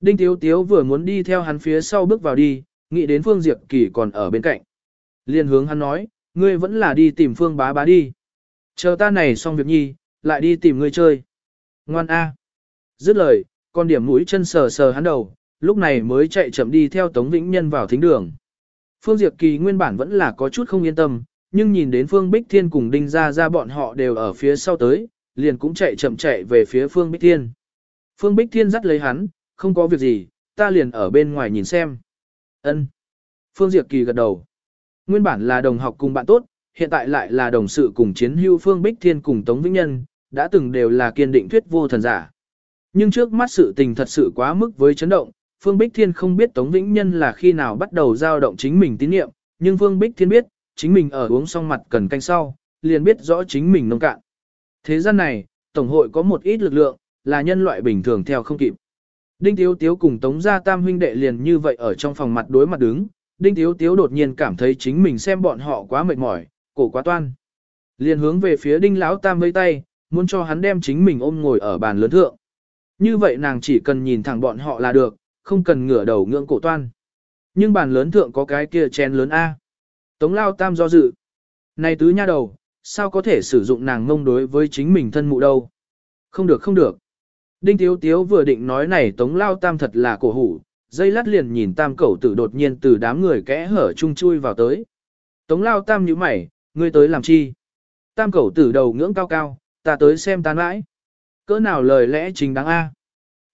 Đinh Tiếu Tiếu vừa muốn đi theo hắn phía sau bước vào đi, nghĩ đến Phương Diệp Kỳ còn ở bên cạnh. Liền hướng hắn nói, ngươi vẫn là đi tìm Phương bá bá đi. Chờ ta này xong việc nhi, lại đi tìm ngươi chơi. Ngoan A. Dứt lời, con điểm mũi chân sờ sờ hắn đầu, lúc này mới chạy chậm đi theo Tống Vĩnh Nhân vào thính đường. Phương Diệp Kỳ nguyên bản vẫn là có chút không yên tâm, nhưng nhìn đến Phương Bích Thiên cùng Đinh Gia Gia bọn họ đều ở phía sau tới, liền cũng chạy chậm chạy về phía Phương Bích Thiên. Phương Bích Thiên dắt lấy hắn, không có việc gì, ta liền ở bên ngoài nhìn xem. Ân. Phương Diệp Kỳ gật đầu. Nguyên bản là đồng học cùng bạn tốt, hiện tại lại là đồng sự cùng chiến hưu Phương Bích Thiên cùng Tống Vĩnh Nhân, đã từng đều là kiên định thuyết vô thần giả. Nhưng trước mắt sự tình thật sự quá mức với chấn động, Phương Bích Thiên không biết Tống Vĩnh Nhân là khi nào bắt đầu dao động chính mình tín niệm, nhưng Phương Bích Thiên biết, chính mình ở uống xong mặt cần canh sau, liền biết rõ chính mình nông cạn. Thế gian này, Tổng hội có một ít lực lượng, là nhân loại bình thường theo không kịp. Đinh Tiếu Tiếu cùng Tống Gia Tam huynh đệ liền như vậy ở trong phòng mặt đối mặt đứng, Đinh Tiếu Tiếu đột nhiên cảm thấy chính mình xem bọn họ quá mệt mỏi, cổ quá toan. Liền hướng về phía Đinh Lão Tam vây tay, muốn cho hắn đem chính mình ôm ngồi ở bàn lớn thượng. Như vậy nàng chỉ cần nhìn thẳng bọn họ là được, không cần ngửa đầu ngưỡng cổ toan. Nhưng bàn lớn thượng có cái kia chén lớn A. Tống Lao Tam do dự. Này tứ nha đầu, sao có thể sử dụng nàng ngông đối với chính mình thân mụ đâu. Không được không được. Đinh Tiếu Tiếu vừa định nói này Tống Lao Tam thật là cổ hủ, dây lát liền nhìn Tam Cẩu tử đột nhiên từ đám người kẽ hở chung chui vào tới. Tống Lao Tam nhíu mày, ngươi tới làm chi? Tam Cẩu tử đầu ngưỡng cao cao, ta tới xem tán mãi. Cỡ nào lời lẽ chính đáng A.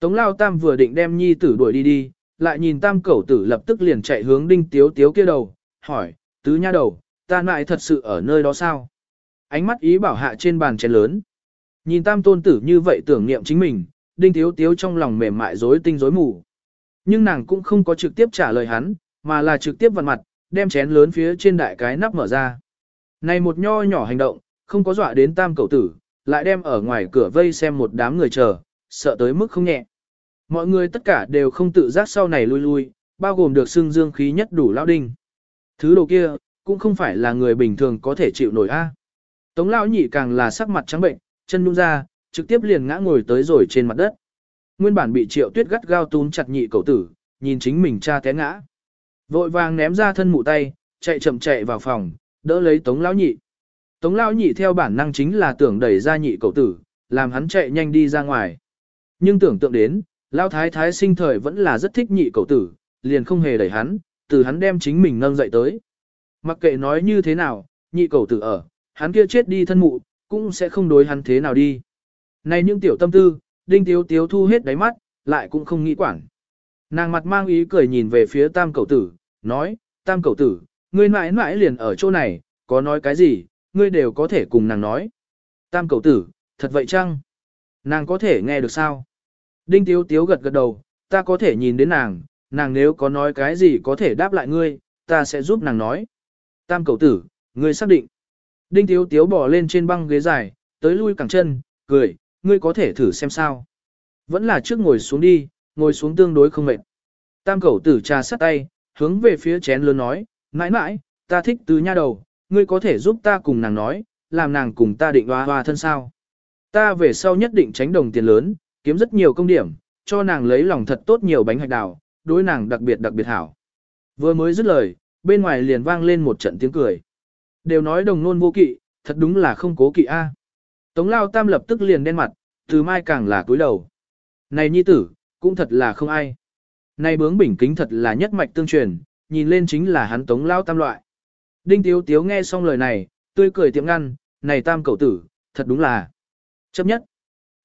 Tống Lao Tam vừa định đem nhi tử đuổi đi đi, lại nhìn Tam Cẩu tử lập tức liền chạy hướng Đinh Tiếu Tiếu kia đầu, hỏi, tứ nha đầu, ta lại thật sự ở nơi đó sao? Ánh mắt ý bảo hạ trên bàn chén lớn. Nhìn Tam Tôn tử như vậy tưởng niệm chính mình, Đinh Tiếu Tiếu trong lòng mềm mại rối tinh rối mù. Nhưng nàng cũng không có trực tiếp trả lời hắn, mà là trực tiếp vặn mặt, đem chén lớn phía trên đại cái nắp mở ra. Này một nho nhỏ hành động, không có dọa đến tam cậu tử, lại đem ở ngoài cửa vây xem một đám người chờ, sợ tới mức không nhẹ. Mọi người tất cả đều không tự giác sau này lui lui, bao gồm được xưng dương khí nhất đủ lão đinh. Thứ đồ kia, cũng không phải là người bình thường có thể chịu nổi a. Tống lão nhị càng là sắc mặt trắng bệnh, chân nhung ra, trực tiếp liền ngã ngồi tới rồi trên mặt đất. Nguyên bản bị triệu tuyết gắt gao tún chặt nhị cậu tử, nhìn chính mình cha té ngã. Vội vàng ném ra thân mụ tay, chạy chậm chạy vào phòng, đỡ lấy tống lão nhị. Tống lão nhị theo bản năng chính là tưởng đẩy ra nhị cậu tử, làm hắn chạy nhanh đi ra ngoài. Nhưng tưởng tượng đến, lao thái thái sinh thời vẫn là rất thích nhị cậu tử, liền không hề đẩy hắn, từ hắn đem chính mình nâng dậy tới. Mặc kệ nói như thế nào, nhị cậu tử ở, hắn kia chết đi thân mụ, cũng sẽ không đối hắn thế nào đi. Này những tiểu tâm tư, đinh tiếu tiếu thu hết đáy mắt, lại cũng không nghĩ quản. Nàng mặt mang ý cười nhìn về phía tam cậu tử, nói, tam cậu tử, ngươi mãi mãi liền ở chỗ này, có nói cái gì, ngươi đều có thể cùng nàng nói. Tam cậu tử, thật vậy chăng? Nàng có thể nghe được sao? Đinh tiếu tiếu gật gật đầu, ta có thể nhìn đến nàng, nàng nếu có nói cái gì có thể đáp lại ngươi, ta sẽ giúp nàng nói. Tam cậu tử, ngươi xác định. Đinh tiếu tiếu bỏ lên trên băng ghế dài, tới lui cẳng chân, cười, ngươi có thể thử xem sao. Vẫn là trước ngồi xuống đi, ngồi xuống tương đối không mệt. Tam cầu tử trà sắt tay, hướng về phía chén lớn nói, mãi mãi, ta thích tứ nha đầu, ngươi có thể giúp ta cùng nàng nói, làm nàng cùng ta định hoa hoa thân sao. Ta về sau nhất định tránh đồng tiền lớn, kiếm rất nhiều công điểm, cho nàng lấy lòng thật tốt nhiều bánh hạch đào, đối nàng đặc biệt đặc biệt hảo. Vừa mới dứt lời, bên ngoài liền vang lên một trận tiếng cười. Đều nói đồng nôn vô kỵ, thật đúng là không cố kỵ a. À. Tống lao tam lập tức liền đen mặt, từ mai càng là cúi đầu. Này nhi tử, cũng thật là không ai. Này bướng bình kính thật là nhất mạch tương truyền, nhìn lên chính là hắn tống lao tam loại. Đinh tiếu tiếu nghe xong lời này, tươi cười tiệm ngăn, này tam cậu tử, thật đúng là chấp nhất.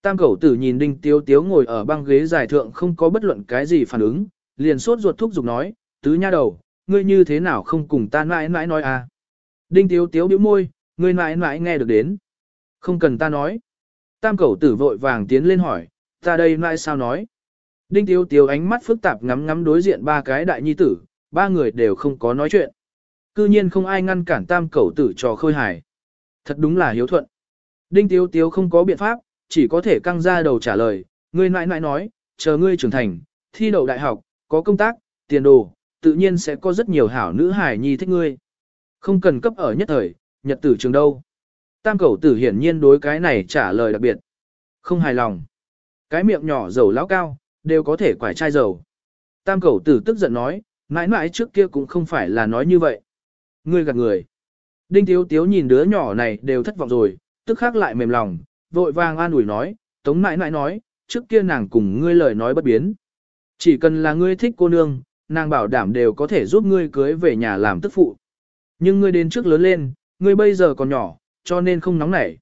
Tam Cẩu tử nhìn đinh tiếu tiếu ngồi ở băng ghế dài thượng không có bất luận cái gì phản ứng, liền sốt ruột thúc giục nói, tứ nha đầu, ngươi như thế nào không cùng ta mãi mãi nói à. Đinh tiếu tiếu bĩu môi, ngươi mãi mãi nghe được đến. Không cần ta nói. Tam cẩu tử vội vàng tiến lên hỏi, ta đây mãi sao nói. Đinh tiếu tiếu ánh mắt phức tạp ngắm ngắm đối diện ba cái đại nhi tử, ba người đều không có nói chuyện. Cư nhiên không ai ngăn cản tam cẩu tử trò khơi hài. Thật đúng là hiếu thuận. Đinh tiếu tiếu không có biện pháp, chỉ có thể căng ra đầu trả lời, ngươi nãi nãi nói, chờ ngươi trưởng thành, thi đậu đại học, có công tác, tiền đồ, tự nhiên sẽ có rất nhiều hảo nữ hài nhi thích ngươi. Không cần cấp ở nhất thời, nhật tử trường đâu. Tam cẩu tử hiển nhiên đối cái này trả lời đặc biệt. Không hài lòng. Cái miệng nhỏ dầu lão cao, đều có thể quải chai dầu. Tam cẩu tử tức giận nói, mãi mãi trước kia cũng không phải là nói như vậy. Ngươi gạt người. Đinh Tiếu Tiếu nhìn đứa nhỏ này đều thất vọng rồi, tức khắc lại mềm lòng, vội vàng an ủi nói, tống nãi nãi nói, trước kia nàng cùng ngươi lời nói bất biến. Chỉ cần là ngươi thích cô nương, nàng bảo đảm đều có thể giúp ngươi cưới về nhà làm tức phụ. Nhưng ngươi đến trước lớn lên, ngươi bây giờ còn nhỏ, cho nên không nóng nảy.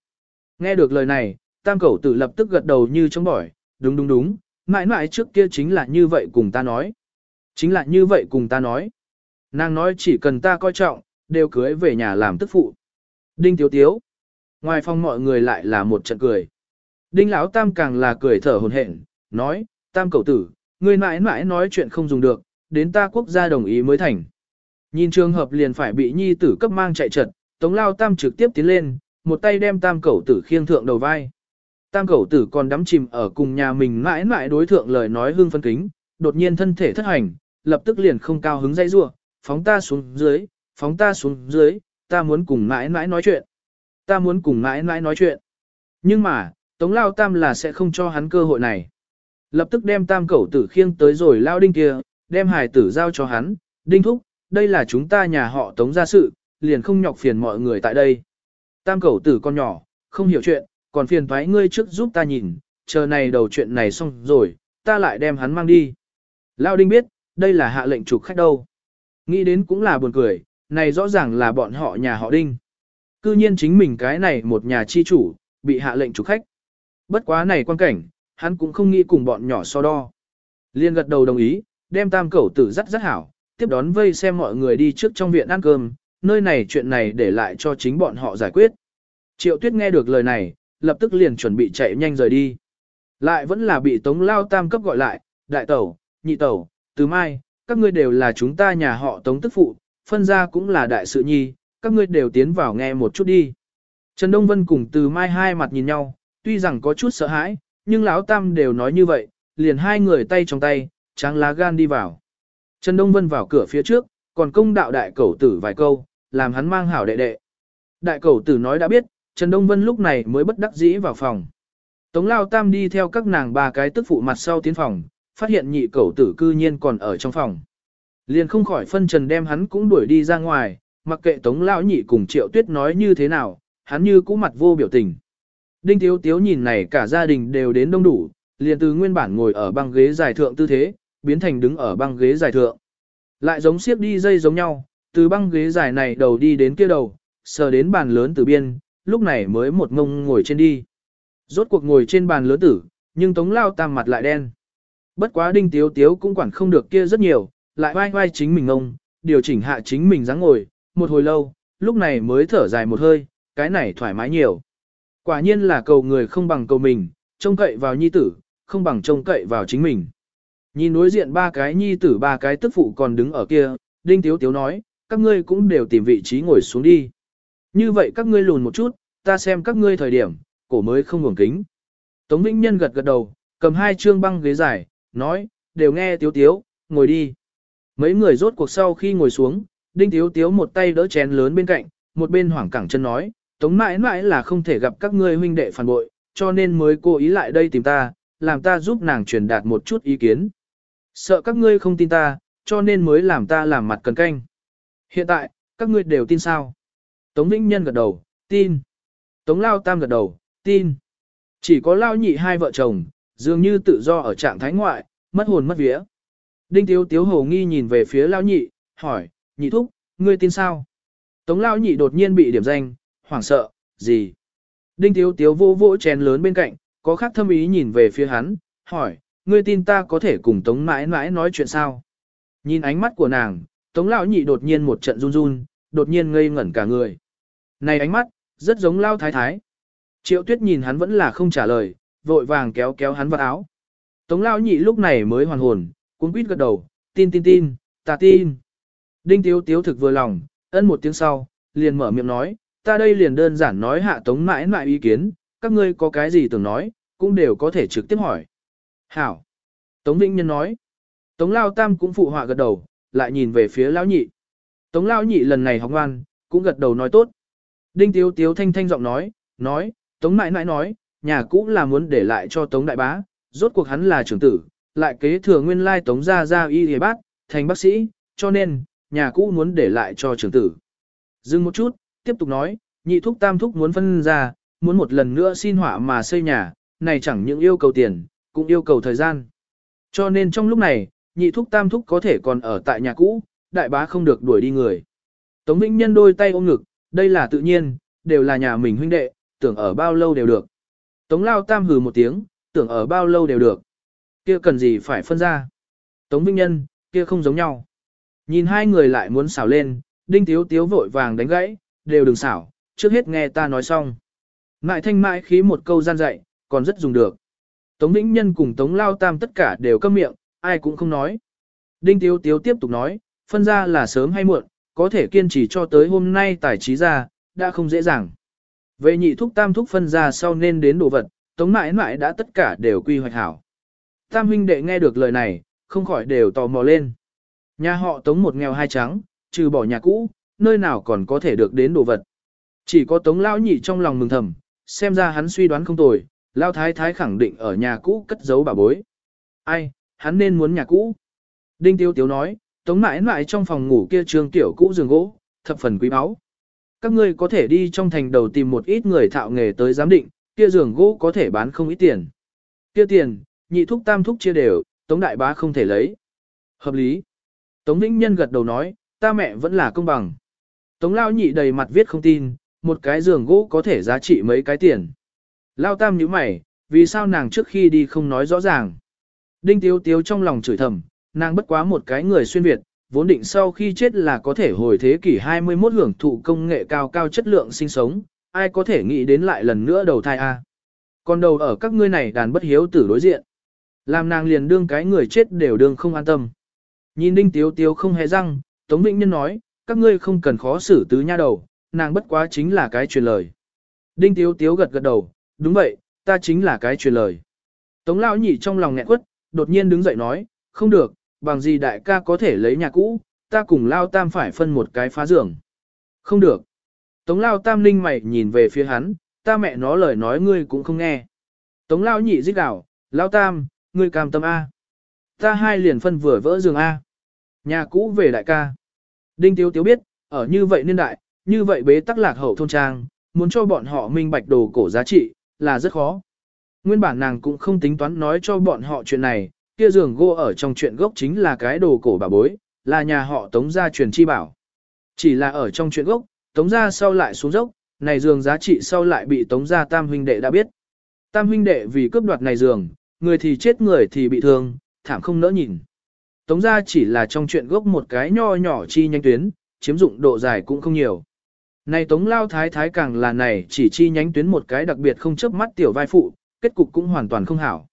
Nghe được lời này, tam cẩu tử lập tức gật đầu như chống bỏi, đúng đúng đúng, mãi mãi trước kia chính là như vậy cùng ta nói. Chính là như vậy cùng ta nói. Nàng nói chỉ cần ta coi trọng, đều cưới về nhà làm tức phụ. Đinh tiếu tiếu. Ngoài phòng mọi người lại là một trận cười. Đinh lão tam càng là cười thở hồn hển, nói, tam cậu tử, ngươi mãi mãi nói chuyện không dùng được, đến ta quốc gia đồng ý mới thành. Nhìn trường hợp liền phải bị nhi tử cấp mang chạy trật, Tống Lao Tam trực tiếp tiến lên, một tay đem tam cậu tử khiêng thượng đầu vai. Tam cậu tử còn đắm chìm ở cùng nhà mình mãi mãi đối thượng lời nói hương phân kính, đột nhiên thân thể thất hành, lập tức liền không cao hứng dây rua, phóng ta xuống dưới, phóng ta xuống dưới, ta muốn cùng mãi mãi nói chuyện. Ta muốn cùng mãi mãi nói chuyện. Nhưng mà, Tống Lao Tam là sẽ không cho hắn cơ hội này. Lập tức đem tam cẩu tử khiêng tới rồi Lao Đinh kia, đem hài tử giao cho hắn, Đinh Thúc, đây là chúng ta nhà họ Tống gia sự, liền không nhọc phiền mọi người tại đây. Tam cẩu tử con nhỏ, không hiểu chuyện, còn phiền thoái ngươi trước giúp ta nhìn, chờ này đầu chuyện này xong rồi, ta lại đem hắn mang đi. Lao Đinh biết, đây là hạ lệnh trục khách đâu. Nghĩ đến cũng là buồn cười, này rõ ràng là bọn họ nhà họ Đinh. Cư nhiên chính mình cái này một nhà chi chủ, bị hạ lệnh chủ khách. Bất quá này quan cảnh, hắn cũng không nghĩ cùng bọn nhỏ so đo. Liên gật đầu đồng ý, đem tam cẩu tử dắt rất hảo, tiếp đón vây xem mọi người đi trước trong viện ăn cơm, nơi này chuyện này để lại cho chính bọn họ giải quyết. Triệu tuyết nghe được lời này, lập tức liền chuẩn bị chạy nhanh rời đi. Lại vẫn là bị tống lao tam cấp gọi lại, đại tẩu, nhị tẩu, từ mai, các ngươi đều là chúng ta nhà họ tống tức phụ, phân ra cũng là đại sự nhi, các ngươi đều tiến vào nghe một chút đi. Trần Đông Vân cùng từ mai hai mặt nhìn nhau, tuy rằng có chút sợ hãi, nhưng lão tam đều nói như vậy, liền hai người tay trong tay, tráng lá gan đi vào. Trần Đông Vân vào cửa phía trước, còn công đạo đại cẩu tử vài câu, làm hắn mang hảo đệ đệ. Đại cẩu tử nói đã biết, Trần Đông Vân lúc này mới bất đắc dĩ vào phòng. Tống Lao Tam đi theo các nàng ba cái tức phụ mặt sau tiến phòng, phát hiện nhị cẩu tử cư nhiên còn ở trong phòng. Liền không khỏi phân trần đem hắn cũng đuổi đi ra ngoài, mặc kệ Tống Lão nhị cùng Triệu Tuyết nói như thế nào, hắn như cũ mặt vô biểu tình. Đinh Tiếu Tiếu nhìn này cả gia đình đều đến đông đủ, liền từ nguyên bản ngồi ở băng ghế dài thượng tư thế, biến thành đứng ở băng ghế dài thượng. Lại giống siết đi dây giống nhau, từ băng ghế dài này đầu đi đến kia đầu, sờ đến bàn lớn từ biên, lúc này mới một ngông ngồi trên đi. Rốt cuộc ngồi trên bàn lớn tử, nhưng Tống Lao Tam mặt lại đen. Bất quá Đinh Tiếu Tiếu cũng quản không được kia rất nhiều, lại vai vai chính mình ngông, điều chỉnh hạ chính mình dáng ngồi, một hồi lâu, lúc này mới thở dài một hơi, cái này thoải mái nhiều. Quả nhiên là cầu người không bằng cầu mình, trông cậy vào nhi tử, không bằng trông cậy vào chính mình. Nhìn đối diện ba cái nhi tử ba cái tức phụ còn đứng ở kia, Đinh Tiếu Tiếu nói, các ngươi cũng đều tìm vị trí ngồi xuống đi. Như vậy các ngươi lùn một chút, ta xem các ngươi thời điểm, cổ mới không ngủng kính. Tống Vĩnh Nhân gật gật đầu, cầm hai trương băng ghế dài, nói, đều nghe Tiếu Tiếu, ngồi đi. Mấy người rốt cuộc sau khi ngồi xuống, Đinh Tiếu Tiếu một tay đỡ chén lớn bên cạnh, một bên hoảng cẳng chân nói, Tống mãi mãi là không thể gặp các ngươi huynh đệ phản bội, cho nên mới cố ý lại đây tìm ta, làm ta giúp nàng truyền đạt một chút ý kiến. Sợ các ngươi không tin ta, cho nên mới làm ta làm mặt cần canh. Hiện tại, các ngươi đều tin sao? Tống Vĩnh Nhân gật đầu, tin. Tống Lao Tam gật đầu, tin. Chỉ có Lao Nhị hai vợ chồng, dường như tự do ở trạng thái ngoại, mất hồn mất vía. Đinh Tiếu Tiếu hồ nghi nhìn về phía Lao Nhị, hỏi, Nhị Thúc, ngươi tin sao? Tống Lao Nhị đột nhiên bị điểm danh, hoảng sợ, gì? Đinh Tiếu Tiếu vô vỗ chén lớn bên cạnh, có khác thâm ý nhìn về phía hắn, hỏi, ngươi tin ta có thể cùng Tống mãi mãi nói chuyện sao? Nhìn ánh mắt của nàng, Tống Lão Nhị đột nhiên một trận run run, đột nhiên ngây ngẩn cả người. Này ánh mắt, rất giống Lao Thái Thái. Triệu Tuyết nhìn hắn vẫn là không trả lời, vội vàng kéo kéo hắn vào áo. Tống Lão Nhị lúc này mới hoàn hồn, cuốn quýt gật đầu, tin tin tin, ta tin. Đinh Tiếu Tiếu thực vừa lòng, ân một tiếng sau, liền mở miệng nói, ta đây liền đơn giản nói hạ tống mãi mãi ý kiến, các ngươi có cái gì tưởng nói, cũng đều có thể trực tiếp hỏi. Hảo. Tống Vĩnh Nhân nói. Tống Lao Tam cũng phụ họa gật đầu, lại nhìn về phía Lão Nhị. Tống Lão Nhị lần này học ngoan, cũng gật đầu nói tốt. Đinh Tiếu Tiếu thanh thanh giọng nói, nói, Tống mãi mãi nói, nhà cũ là muốn để lại cho Tống Đại Bá, rốt cuộc hắn là trưởng tử, lại kế thừa nguyên lai Tống gia gia y hề bác, thành bác sĩ, cho nên, nhà cũ muốn để lại cho trưởng tử. Dừng một chút, tiếp tục nói, nhị thúc tam thúc muốn phân ra, muốn một lần nữa xin hỏa mà xây nhà, này chẳng những yêu cầu tiền, cũng yêu cầu thời gian. Cho nên trong lúc này, nhị thúc tam thúc có thể còn ở tại nhà cũ, đại bá không được đuổi đi người. Tống Vĩnh Nhân đôi tay ôm ngực, đây là tự nhiên, đều là nhà mình huynh đệ, tưởng ở bao lâu đều được. Tống Lao Tam hừ một tiếng, tưởng ở bao lâu đều được. Kia cần gì phải phân ra. Tống Vĩnh Nhân, kia không giống nhau. Nhìn hai người lại muốn xảo lên, Đinh Tiếu Tiếu vội vàng đánh gãy, đều đừng xảo, trước hết nghe ta nói xong. Ngại thanh mãi khí một câu gian dạy, còn rất dùng được. Tống Vĩnh Nhân cùng Tống Lao Tam tất cả đều câm miệng, ai cũng không nói. Đinh Tiếu Tiếu tiếp tục nói, phân ra là sớm hay muộn, có thể kiên trì cho tới hôm nay tài trí ra, đã không dễ dàng. Về nhị thúc tam thúc phân ra sau nên đến đồ vật, Tống mãi mãi đã tất cả đều quy hoạch hảo. Tam huynh đệ nghe được lời này, không khỏi đều tò mò lên. Nhà họ Tống một nghèo hai trắng, trừ bỏ nhà cũ, nơi nào còn có thể được đến đồ vật. Chỉ có Tống Lão Nhị trong lòng mừng thầm, xem ra hắn suy đoán không tồi, Lao Thái Thái khẳng định ở nhà cũ cất giấu bà bối. Ai, hắn nên muốn nhà cũ. Đinh Tiêu Tiếu nói, Tống mãi mãi trong phòng ngủ kia trường tiểu cũ giường gỗ, thập phần quý báu. Các ngươi có thể đi trong thành đầu tìm một ít người thạo nghề tới giám định, kia giường gỗ có thể bán không ít tiền. Kia tiền, nhị thúc tam thúc chia đều, Tống Đại Bá không thể lấy. Hợp lý. Tống Vĩnh Nhân gật đầu nói, ta mẹ vẫn là công bằng. Tống lao nhị đầy mặt viết không tin, một cái giường gỗ có thể giá trị mấy cái tiền. Lao tam nhíu mày, vì sao nàng trước khi đi không nói rõ ràng. Đinh tiếu tiếu trong lòng chửi thầm, nàng bất quá một cái người xuyên Việt, vốn định sau khi chết là có thể hồi thế kỷ 21 hưởng thụ công nghệ cao cao chất lượng sinh sống, ai có thể nghĩ đến lại lần nữa đầu thai a? Còn đầu ở các ngươi này đàn bất hiếu tử đối diện. Làm nàng liền đương cái người chết đều đương không an tâm. Nhìn đinh tiếu tiếu không hề răng, Tống Vĩnh Nhân nói, các ngươi không cần khó xử tứ nha đầu, nàng bất quá chính là cái truyền lời. Đinh Tiếu Tiếu gật gật đầu, đúng vậy, ta chính là cái truyền lời. Tống Lão nhị trong lòng nghẹn quất, đột nhiên đứng dậy nói, không được, bằng gì đại ca có thể lấy nhà cũ, ta cùng Lao Tam phải phân một cái phá giường. Không được. Tống Lao Tam ninh mày nhìn về phía hắn, ta mẹ nó lời nói ngươi cũng không nghe. Tống Lao nhị giết đảo, Lao Tam, ngươi cam tâm A. Ta hai liền phân vừa vỡ giường A. Nhà cũ về đại ca. Đinh Tiếu Tiếu biết, ở như vậy niên đại, như vậy bế tắc lạc hậu thôn trang, muốn cho bọn họ minh bạch đồ cổ giá trị, là rất khó. Nguyên bản nàng cũng không tính toán nói cho bọn họ chuyện này, kia giường gỗ ở trong chuyện gốc chính là cái đồ cổ bà bối, là nhà họ tống gia truyền chi bảo. Chỉ là ở trong chuyện gốc, tống gia sau lại xuống dốc, này giường giá trị sau lại bị tống gia tam huynh đệ đã biết. Tam huynh đệ vì cướp đoạt này giường, người thì chết người thì bị thương, thảm không nỡ nhìn. Tống gia chỉ là trong chuyện gốc một cái nho nhỏ chi nhánh tuyến, chiếm dụng độ dài cũng không nhiều. Này tống lao thái thái càng là này chỉ chi nhánh tuyến một cái đặc biệt không chớp mắt tiểu vai phụ, kết cục cũng hoàn toàn không hảo.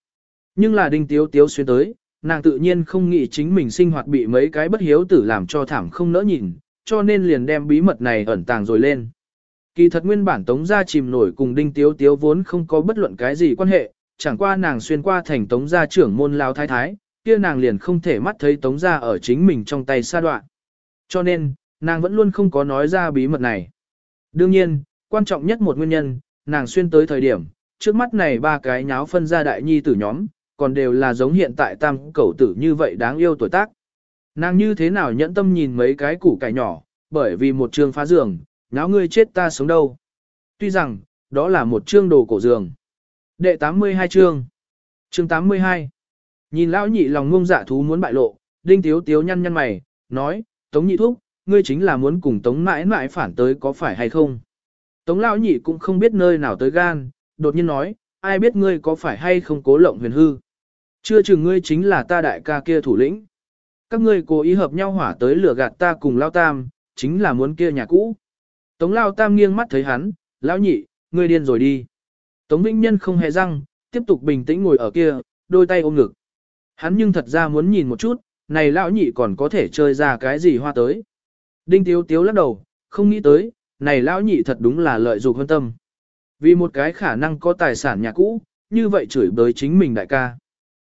Nhưng là đinh tiếu tiếu xuyên tới, nàng tự nhiên không nghĩ chính mình sinh hoạt bị mấy cái bất hiếu tử làm cho thảm không nỡ nhìn, cho nên liền đem bí mật này ẩn tàng rồi lên. Kỳ thật nguyên bản tống gia chìm nổi cùng đinh tiếu tiếu vốn không có bất luận cái gì quan hệ, chẳng qua nàng xuyên qua thành tống gia trưởng môn lao thái thái, kia nàng liền không thể mắt thấy tống gia ở chính mình trong tay sa đoạn. Cho nên, nàng vẫn luôn không có nói ra bí mật này. Đương nhiên, quan trọng nhất một nguyên nhân, nàng xuyên tới thời điểm, trước mắt này ba cái nháo phân ra đại nhi tử nhóm, còn đều là giống hiện tại tam cẩu tử như vậy đáng yêu tuổi tác. Nàng như thế nào nhẫn tâm nhìn mấy cái củ cải nhỏ, bởi vì một trường phá giường, nháo ngươi chết ta sống đâu. Tuy rằng, đó là một trương đồ cổ giường. Đệ 82 chương. Chương 82. Nhìn lão nhị lòng ngông dạ thú muốn bại lộ, đinh tiếu tiếu nhăn nhăn mày, nói, tống nhị thúc, ngươi chính là muốn cùng tống mãi mãi phản tới có phải hay không. Tống lão nhị cũng không biết nơi nào tới gan, đột nhiên nói, ai biết ngươi có phải hay không cố lộng huyền hư. Chưa chừng ngươi chính là ta đại ca kia thủ lĩnh. Các ngươi cố ý hợp nhau hỏa tới lửa gạt ta cùng lao tam, chính là muốn kia nhà cũ. Tống lao tam nghiêng mắt thấy hắn, lão nhị, ngươi điên rồi đi. Tống Vĩnh Nhân không hề răng, tiếp tục bình tĩnh ngồi ở kia, đôi tay ôm ngực. Hắn nhưng thật ra muốn nhìn một chút, này lão nhị còn có thể chơi ra cái gì hoa tới. Đinh Tiếu Tiếu lắc đầu, không nghĩ tới, này lão nhị thật đúng là lợi dụng hơn tâm. Vì một cái khả năng có tài sản nhà cũ, như vậy chửi bới chính mình đại ca.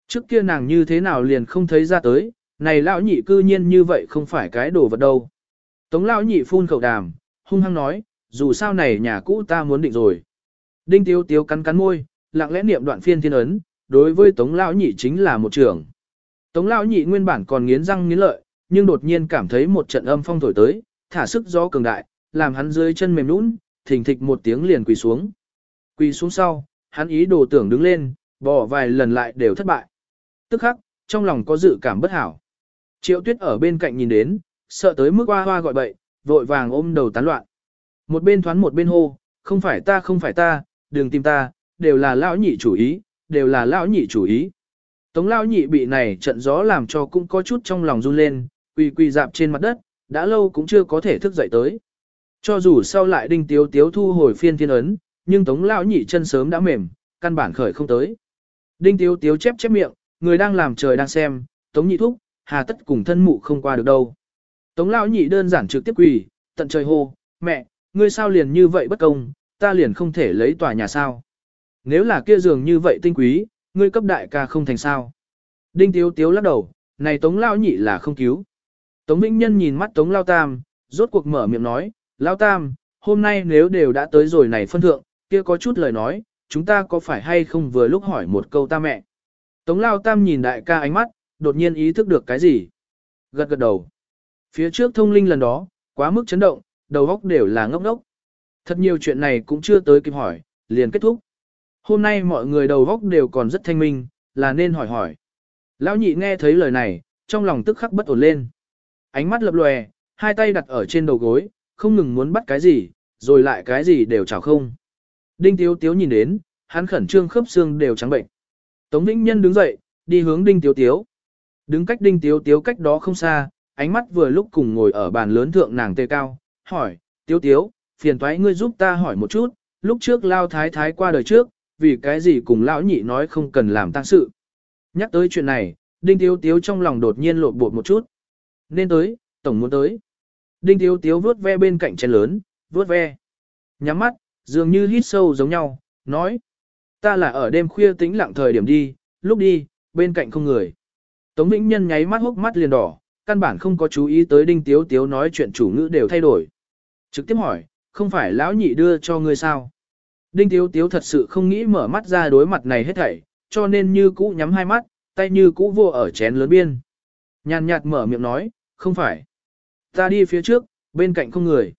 Trước kia nàng như thế nào liền không thấy ra tới, này lão nhị cư nhiên như vậy không phải cái đồ vật đâu. Tống lão nhị phun khẩu đàm, hung hăng nói, dù sao này nhà cũ ta muốn định rồi. Đinh Tiếu Tiếu cắn cắn môi, lặng lẽ niệm đoạn phiên thiên ấn, đối với Tống lão nhị chính là một trưởng. Tống lão nhị nguyên bản còn nghiến răng nghiến lợi, nhưng đột nhiên cảm thấy một trận âm phong thổi tới, thả sức gió cường đại, làm hắn dưới chân mềm nhũn, thình thịch một tiếng liền quỳ xuống. Quỳ xuống sau, hắn ý đồ tưởng đứng lên, bỏ vài lần lại đều thất bại. Tức khắc, trong lòng có dự cảm bất hảo. Triệu tuyết ở bên cạnh nhìn đến, sợ tới mức hoa hoa gọi bậy, vội vàng ôm đầu tán loạn. Một bên thoán một bên hô, không phải ta không phải ta, đừng tìm ta, đều là lão nhị chủ ý, đều là lão nhị chủ ý. Tống lão nhị bị này trận gió làm cho cũng có chút trong lòng run lên, quỳ quỳ dạp trên mặt đất, đã lâu cũng chưa có thể thức dậy tới. Cho dù sau lại đinh tiếu tiếu thu hồi phiên thiên ấn, nhưng tống lão nhị chân sớm đã mềm, căn bản khởi không tới. Đinh tiếu tiếu chép chép miệng, người đang làm trời đang xem, tống nhị thúc, hà tất cùng thân mụ không qua được đâu. Tống lão nhị đơn giản trực tiếp quỳ, tận trời hô, mẹ, ngươi sao liền như vậy bất công, ta liền không thể lấy tòa nhà sao. Nếu là kia giường như vậy tinh quý, ngươi cấp đại ca không thành sao. Đinh tiếu tiếu lắc đầu, này tống lao nhị là không cứu. Tống Vĩnh Nhân nhìn mắt tống lao tam, rốt cuộc mở miệng nói, lao tam, hôm nay nếu đều đã tới rồi này phân thượng, kia có chút lời nói, chúng ta có phải hay không vừa lúc hỏi một câu ta mẹ. Tống lao tam nhìn đại ca ánh mắt, đột nhiên ý thức được cái gì. Gật gật đầu. Phía trước thông linh lần đó, quá mức chấn động, đầu óc đều là ngốc ngốc. Thật nhiều chuyện này cũng chưa tới kịp hỏi, liền kết thúc. Hôm nay mọi người đầu góc đều còn rất thanh minh, là nên hỏi hỏi. Lão nhị nghe thấy lời này, trong lòng tức khắc bất ổn lên. Ánh mắt lập lòe, hai tay đặt ở trên đầu gối, không ngừng muốn bắt cái gì, rồi lại cái gì đều chảo không. Đinh Tiếu Tiếu nhìn đến, hắn khẩn trương khớp xương đều trắng bệnh. Tống Vĩnh Nhân đứng dậy, đi hướng Đinh Tiếu Tiếu. Đứng cách Đinh Tiếu Tiếu cách đó không xa, ánh mắt vừa lúc cùng ngồi ở bàn lớn thượng nàng tê cao, hỏi, Tiếu Tiếu, phiền toái ngươi giúp ta hỏi một chút, lúc trước lao thái thái qua đời trước, vì cái gì cùng lão nhị nói không cần làm tang sự. Nhắc tới chuyện này, Đinh Tiếu Tiếu trong lòng đột nhiên lộn bột một chút. Nên tới, tổng muốn tới. Đinh Tiếu Tiếu vướt ve bên cạnh chén lớn, vướt ve. Nhắm mắt, dường như hít sâu giống nhau, nói. Ta là ở đêm khuya tĩnh lặng thời điểm đi, lúc đi, bên cạnh không người. Tống Vĩnh Nhân nháy mắt hốc mắt liền đỏ, căn bản không có chú ý tới Đinh Tiếu Tiếu nói chuyện chủ ngữ đều thay đổi. Trực tiếp hỏi, không phải lão nhị đưa cho ngươi sao? Đinh Tiếu Tiếu thật sự không nghĩ mở mắt ra đối mặt này hết thảy, cho nên như cũ nhắm hai mắt, tay như cũ vô ở chén lớn biên. Nhàn nhạt mở miệng nói, không phải. Ta đi phía trước, bên cạnh không người.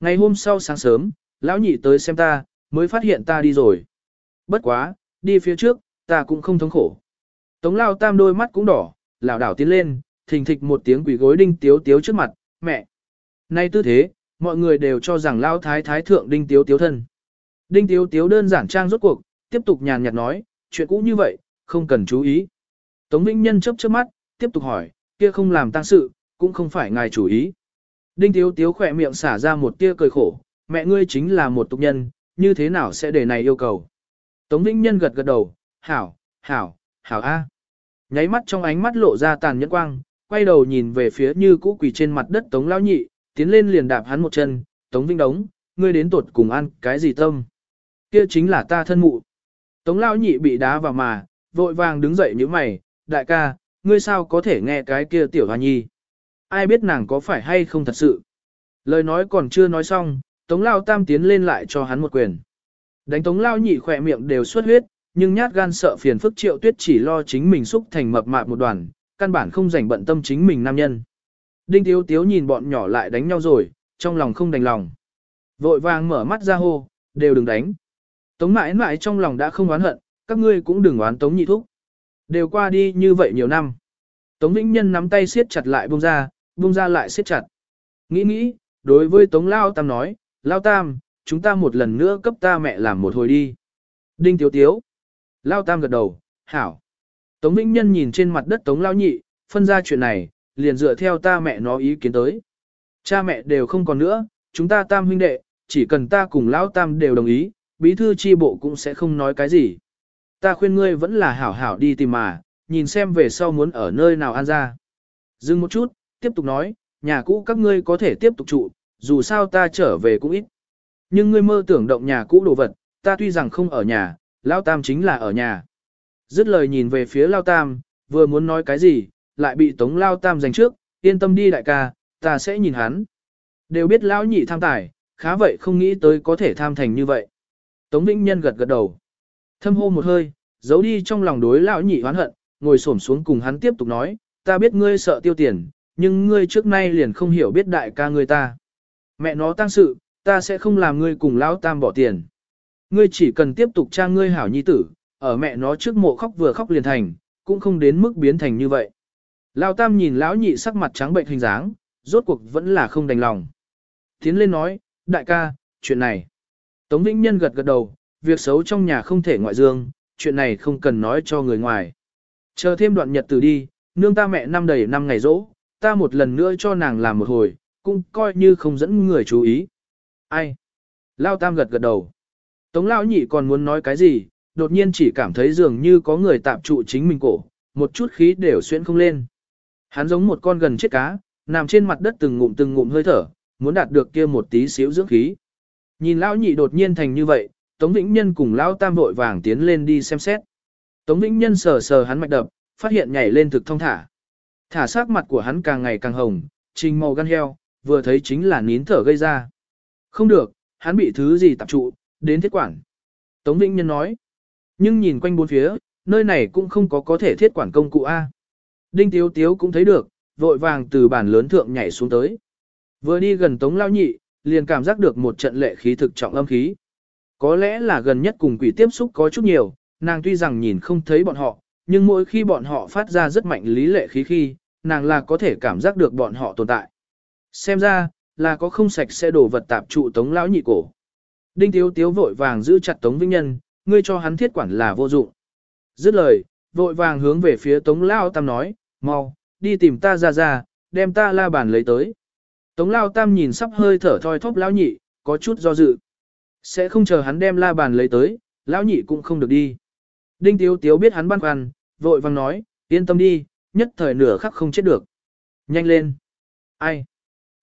Ngày hôm sau sáng sớm, lão nhị tới xem ta, mới phát hiện ta đi rồi. Bất quá, đi phía trước, ta cũng không thống khổ. Tống lao tam đôi mắt cũng đỏ, lảo đảo tiến lên, thình thịch một tiếng quỷ gối đinh tiếu tiếu trước mặt, mẹ. Nay tư thế, mọi người đều cho rằng lao thái thái thượng đinh tiếu tiếu thân. Đinh tiếu tiếu đơn giản trang rốt cuộc, tiếp tục nhàn nhạt nói, chuyện cũ như vậy, không cần chú ý. Tống Vĩnh Nhân chớp chớp mắt, tiếp tục hỏi, kia không làm tăng sự, cũng không phải ngài chủ ý. Đinh Tiếu Tiếu khỏe miệng xả ra một tia cười khổ, mẹ ngươi chính là một tục nhân, như thế nào sẽ để này yêu cầu. Tống Vĩnh Nhân gật gật đầu, hảo, hảo, hảo a. Nháy mắt trong ánh mắt lộ ra tàn nhẫn quang, quay đầu nhìn về phía như cũ quỳ trên mặt đất Tống Lão Nhị, tiến lên liền đạp hắn một chân, Tống vinh Đống, ngươi đến tuột cùng ăn cái gì tâm. Kia chính là ta thân mụ. Tống Lão Nhị bị đá vào mà, vội vàng đứng dậy như mày, đại ca, ngươi sao có thể nghe cái kia tiểu hoa nhi. Ai biết nàng có phải hay không thật sự. Lời nói còn chưa nói xong, Tống Lao Tam tiến lên lại cho hắn một quyền. Đánh Tống Lao nhị khỏe miệng đều xuất huyết, nhưng nhát gan sợ phiền phức triệu tuyết chỉ lo chính mình xúc thành mập mạp một đoàn, căn bản không rảnh bận tâm chính mình nam nhân. Đinh Tiếu Tiếu nhìn bọn nhỏ lại đánh nhau rồi, trong lòng không đành lòng. Vội vàng mở mắt ra hô, đều đừng đánh. Tống mãi mãi trong lòng đã không oán hận, các ngươi cũng đừng oán Tống nhị thúc. Đều qua đi như vậy nhiều năm. Tống Vĩnh Nhân nắm tay siết chặt lại buông ra, buông ra lại siết chặt. Nghĩ nghĩ, đối với Tống Lao Tam nói, Lao Tam, chúng ta một lần nữa cấp ta mẹ làm một hồi đi. Đinh Tiếu Tiếu. Lao Tam gật đầu, hảo. Tống Vĩnh Nhân nhìn trên mặt đất Tống Lao Nhị, phân ra chuyện này, liền dựa theo ta mẹ nó ý kiến tới. Cha mẹ đều không còn nữa, chúng ta tam huynh đệ, chỉ cần ta cùng Lão Tam đều đồng ý, bí thư chi bộ cũng sẽ không nói cái gì. Ta khuyên ngươi vẫn là hảo hảo đi tìm mà, nhìn xem về sau muốn ở nơi nào an ra. Dừng một chút, tiếp tục nói, nhà cũ các ngươi có thể tiếp tục trụ, dù sao ta trở về cũng ít. Nhưng ngươi mơ tưởng động nhà cũ đồ vật, ta tuy rằng không ở nhà, Lao Tam chính là ở nhà. Dứt lời nhìn về phía Lao Tam, vừa muốn nói cái gì, lại bị Tống Lao Tam giành trước, yên tâm đi đại ca, ta sẽ nhìn hắn. Đều biết Lão nhị tham tài, khá vậy không nghĩ tới có thể tham thành như vậy. Tống Vĩnh Nhân gật gật đầu. Thâm hô một hơi, giấu đi trong lòng đối Lão nhị oán hận, ngồi xổm xuống cùng hắn tiếp tục nói, ta biết ngươi sợ tiêu tiền, nhưng ngươi trước nay liền không hiểu biết đại ca ngươi ta. Mẹ nó tăng sự, ta sẽ không làm ngươi cùng lão tam bỏ tiền. Ngươi chỉ cần tiếp tục tra ngươi hảo nhi tử, ở mẹ nó trước mộ khóc vừa khóc liền thành, cũng không đến mức biến thành như vậy. Lão tam nhìn lão nhị sắc mặt trắng bệnh hình dáng, rốt cuộc vẫn là không đành lòng. Tiến lên nói, đại ca, chuyện này. Tống Vĩnh Nhân gật gật đầu, việc xấu trong nhà không thể ngoại dương, chuyện này không cần nói cho người ngoài. Chờ thêm đoạn nhật từ đi, nương ta mẹ năm đầy năm ngày rỗ, ta một lần nữa cho nàng làm một hồi, cũng coi như không dẫn người chú ý. Ai? Lao Tam gật gật đầu. Tống Lão Nhị còn muốn nói cái gì, đột nhiên chỉ cảm thấy dường như có người tạm trụ chính mình cổ, một chút khí đều xuyên không lên. Hắn giống một con gần chết cá, nằm trên mặt đất từng ngụm từng ngụm hơi thở, muốn đạt được kia một tí xíu dưỡng khí. Nhìn Lão Nhị đột nhiên thành như vậy, Tống Vĩnh Nhân cùng Lão Tam vội vàng tiến lên đi xem xét. Tống Vĩnh Nhân sờ sờ hắn mạch đập, phát hiện nhảy lên thực thông thả. Thả sắc mặt của hắn càng ngày càng hồng, trình màu gan heo, vừa thấy chính là nín thở gây ra. Không được, hắn bị thứ gì tập trụ, đến thiết quản. Tống Vĩnh Nhân nói. Nhưng nhìn quanh bốn phía, nơi này cũng không có có thể thiết quản công cụ A. Đinh Tiếu Tiếu cũng thấy được, vội vàng từ bàn lớn thượng nhảy xuống tới. Vừa đi gần Tống Lao Nhị, liền cảm giác được một trận lệ khí thực trọng âm khí. Có lẽ là gần nhất cùng quỷ tiếp xúc có chút nhiều, nàng tuy rằng nhìn không thấy bọn họ, nhưng mỗi khi bọn họ phát ra rất mạnh lý lệ khí khi, nàng là có thể cảm giác được bọn họ tồn tại. Xem ra, là có không sạch sẽ đổ vật tạp trụ tống lão nhị cổ. Đinh Tiếu Tiếu vội vàng giữ chặt Tống Vĩnh Nhân, ngươi cho hắn thiết quản là vô dụng. Dứt lời, vội vàng hướng về phía Tống Lao Tam nói, mau, đi tìm ta ra ra, đem ta la bàn lấy tới. Tống Lao Tam nhìn sắp hơi thở thoi thóp lão nhị, có chút do dự. Sẽ không chờ hắn đem la bàn lấy tới, lão nhị cũng không được đi. Đinh Tiếu Tiếu biết hắn băn khoăn, vội vàng nói, yên tâm đi, nhất thời nửa khắc không chết được. Nhanh lên. Ai?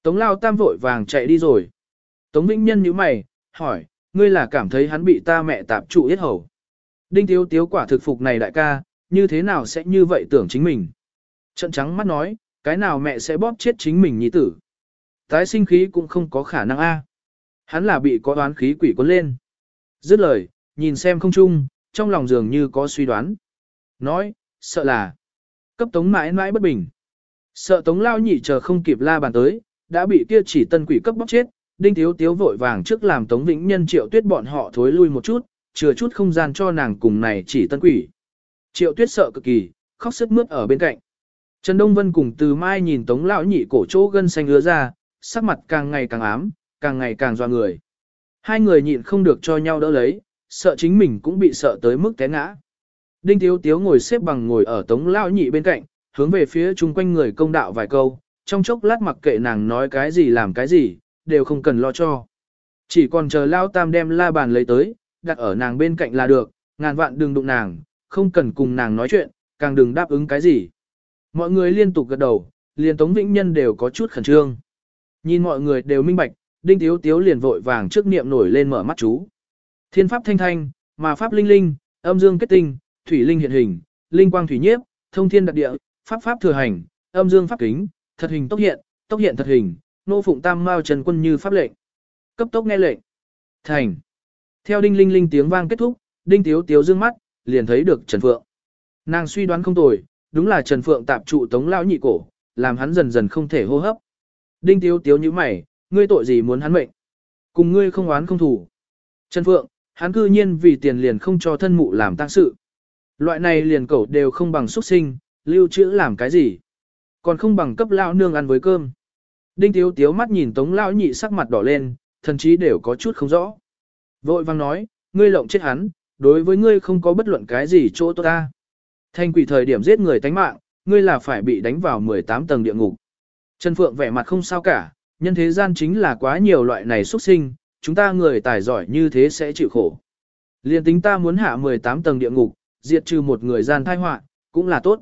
Tống Lao Tam vội vàng chạy đi rồi. Tống Vĩnh Nhân nhíu mày, hỏi, ngươi là cảm thấy hắn bị ta mẹ tạp trụ yết hầu. Đinh Tiếu Tiếu quả thực phục này đại ca, như thế nào sẽ như vậy tưởng chính mình. Trận trắng mắt nói, cái nào mẹ sẽ bóp chết chính mình nhi tử. Tái sinh khí cũng không có khả năng a. Hắn là bị có đoán khí quỷ cuốn lên. Dứt lời, nhìn xem không chung, trong lòng dường như có suy đoán. Nói, sợ là, cấp tống mãi mãi bất bình. Sợ tống lao nhị chờ không kịp la bàn tới, đã bị kia chỉ tân quỷ cấp bóp chết, Đinh thiếu Tiếu vội vàng trước làm Tống Vĩnh Nhân Triệu Tuyết bọn họ thối lui một chút, chừa chút không gian cho nàng cùng này chỉ tân quỷ. Triệu Tuyết sợ cực kỳ, khóc sức mướt ở bên cạnh. Trần Đông Vân cùng Từ Mai nhìn Tống lão nhị cổ chỗ gân xanh ứa ra, sắc mặt càng ngày càng ám, càng ngày càng doa người. Hai người nhịn không được cho nhau đỡ lấy, sợ chính mình cũng bị sợ tới mức té ngã. Đinh Tiếu Tiếu ngồi xếp bằng ngồi ở Tống lão nhị bên cạnh, hướng về phía chung quanh người công đạo vài câu, trong chốc lát mặc kệ nàng nói cái gì làm cái gì, đều không cần lo cho. Chỉ còn chờ Lao Tam đem la bàn lấy tới, đặt ở nàng bên cạnh là được, ngàn vạn đừng đụng nàng, không cần cùng nàng nói chuyện, càng đừng đáp ứng cái gì. Mọi người liên tục gật đầu, liền Tống Vĩnh Nhân đều có chút khẩn trương. Nhìn mọi người đều minh bạch, Đinh Tiếu Tiếu liền vội vàng trước niệm nổi lên mở mắt chú. Thiên pháp thanh thanh, mà pháp linh linh, âm dương kết tinh, thủy linh hiện hình, linh quang thủy nhiếp, thông thiên đặc địa, pháp pháp thừa hành, âm dương pháp kính, thật hình tốc hiện, tốc hiện thật hình, nô phụng tam mao trần quân như pháp lệnh. Cấp tốc nghe lệnh. Thành. Theo đinh linh linh tiếng vang kết thúc, đinh tiếu tiếu dương mắt, liền thấy được Trần Phượng. Nàng suy đoán không tồi, đúng là Trần Phượng tạp trụ tống lão nhị cổ, làm hắn dần dần không thể hô hấp. Đinh tiếu tiếu như mày, ngươi tội gì muốn hắn mệnh? Cùng ngươi không oán không thủ. Trần Phượng, hắn cư nhiên vì tiền liền không cho thân mụ làm tang sự. Loại này liền cẩu đều không bằng xuất sinh, lưu trữ làm cái gì? Còn không bằng cấp lão nương ăn với cơm. Đinh Tiếu Tiếu mắt nhìn Tống lão nhị sắc mặt đỏ lên, thần chí đều có chút không rõ. Vội vang nói, ngươi lộng chết hắn, đối với ngươi không có bất luận cái gì chỗ tốt ta. Thanh quỷ thời điểm giết người tánh mạng, ngươi là phải bị đánh vào 18 tầng địa ngục. Trần Phượng vẻ mặt không sao cả, nhân thế gian chính là quá nhiều loại này xuất sinh, chúng ta người tài giỏi như thế sẽ chịu khổ. Liên tính ta muốn hạ 18 tầng địa ngục, diệt trừ một người gian thai họa cũng là tốt.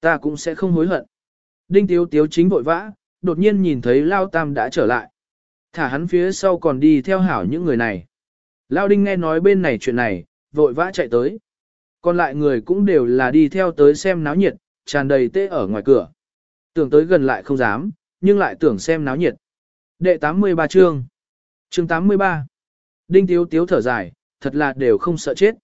Ta cũng sẽ không hối hận. Đinh Tiếu Tiếu chính vội vã, đột nhiên nhìn thấy Lao Tam đã trở lại. Thả hắn phía sau còn đi theo hảo những người này. Lao Đinh nghe nói bên này chuyện này, vội vã chạy tới. Còn lại người cũng đều là đi theo tới xem náo nhiệt, tràn đầy tê ở ngoài cửa. Tưởng tới gần lại không dám, nhưng lại tưởng xem náo nhiệt. Đệ 83 chương. Chương 83. Đinh Tiếu Tiếu thở dài, thật là đều không sợ chết.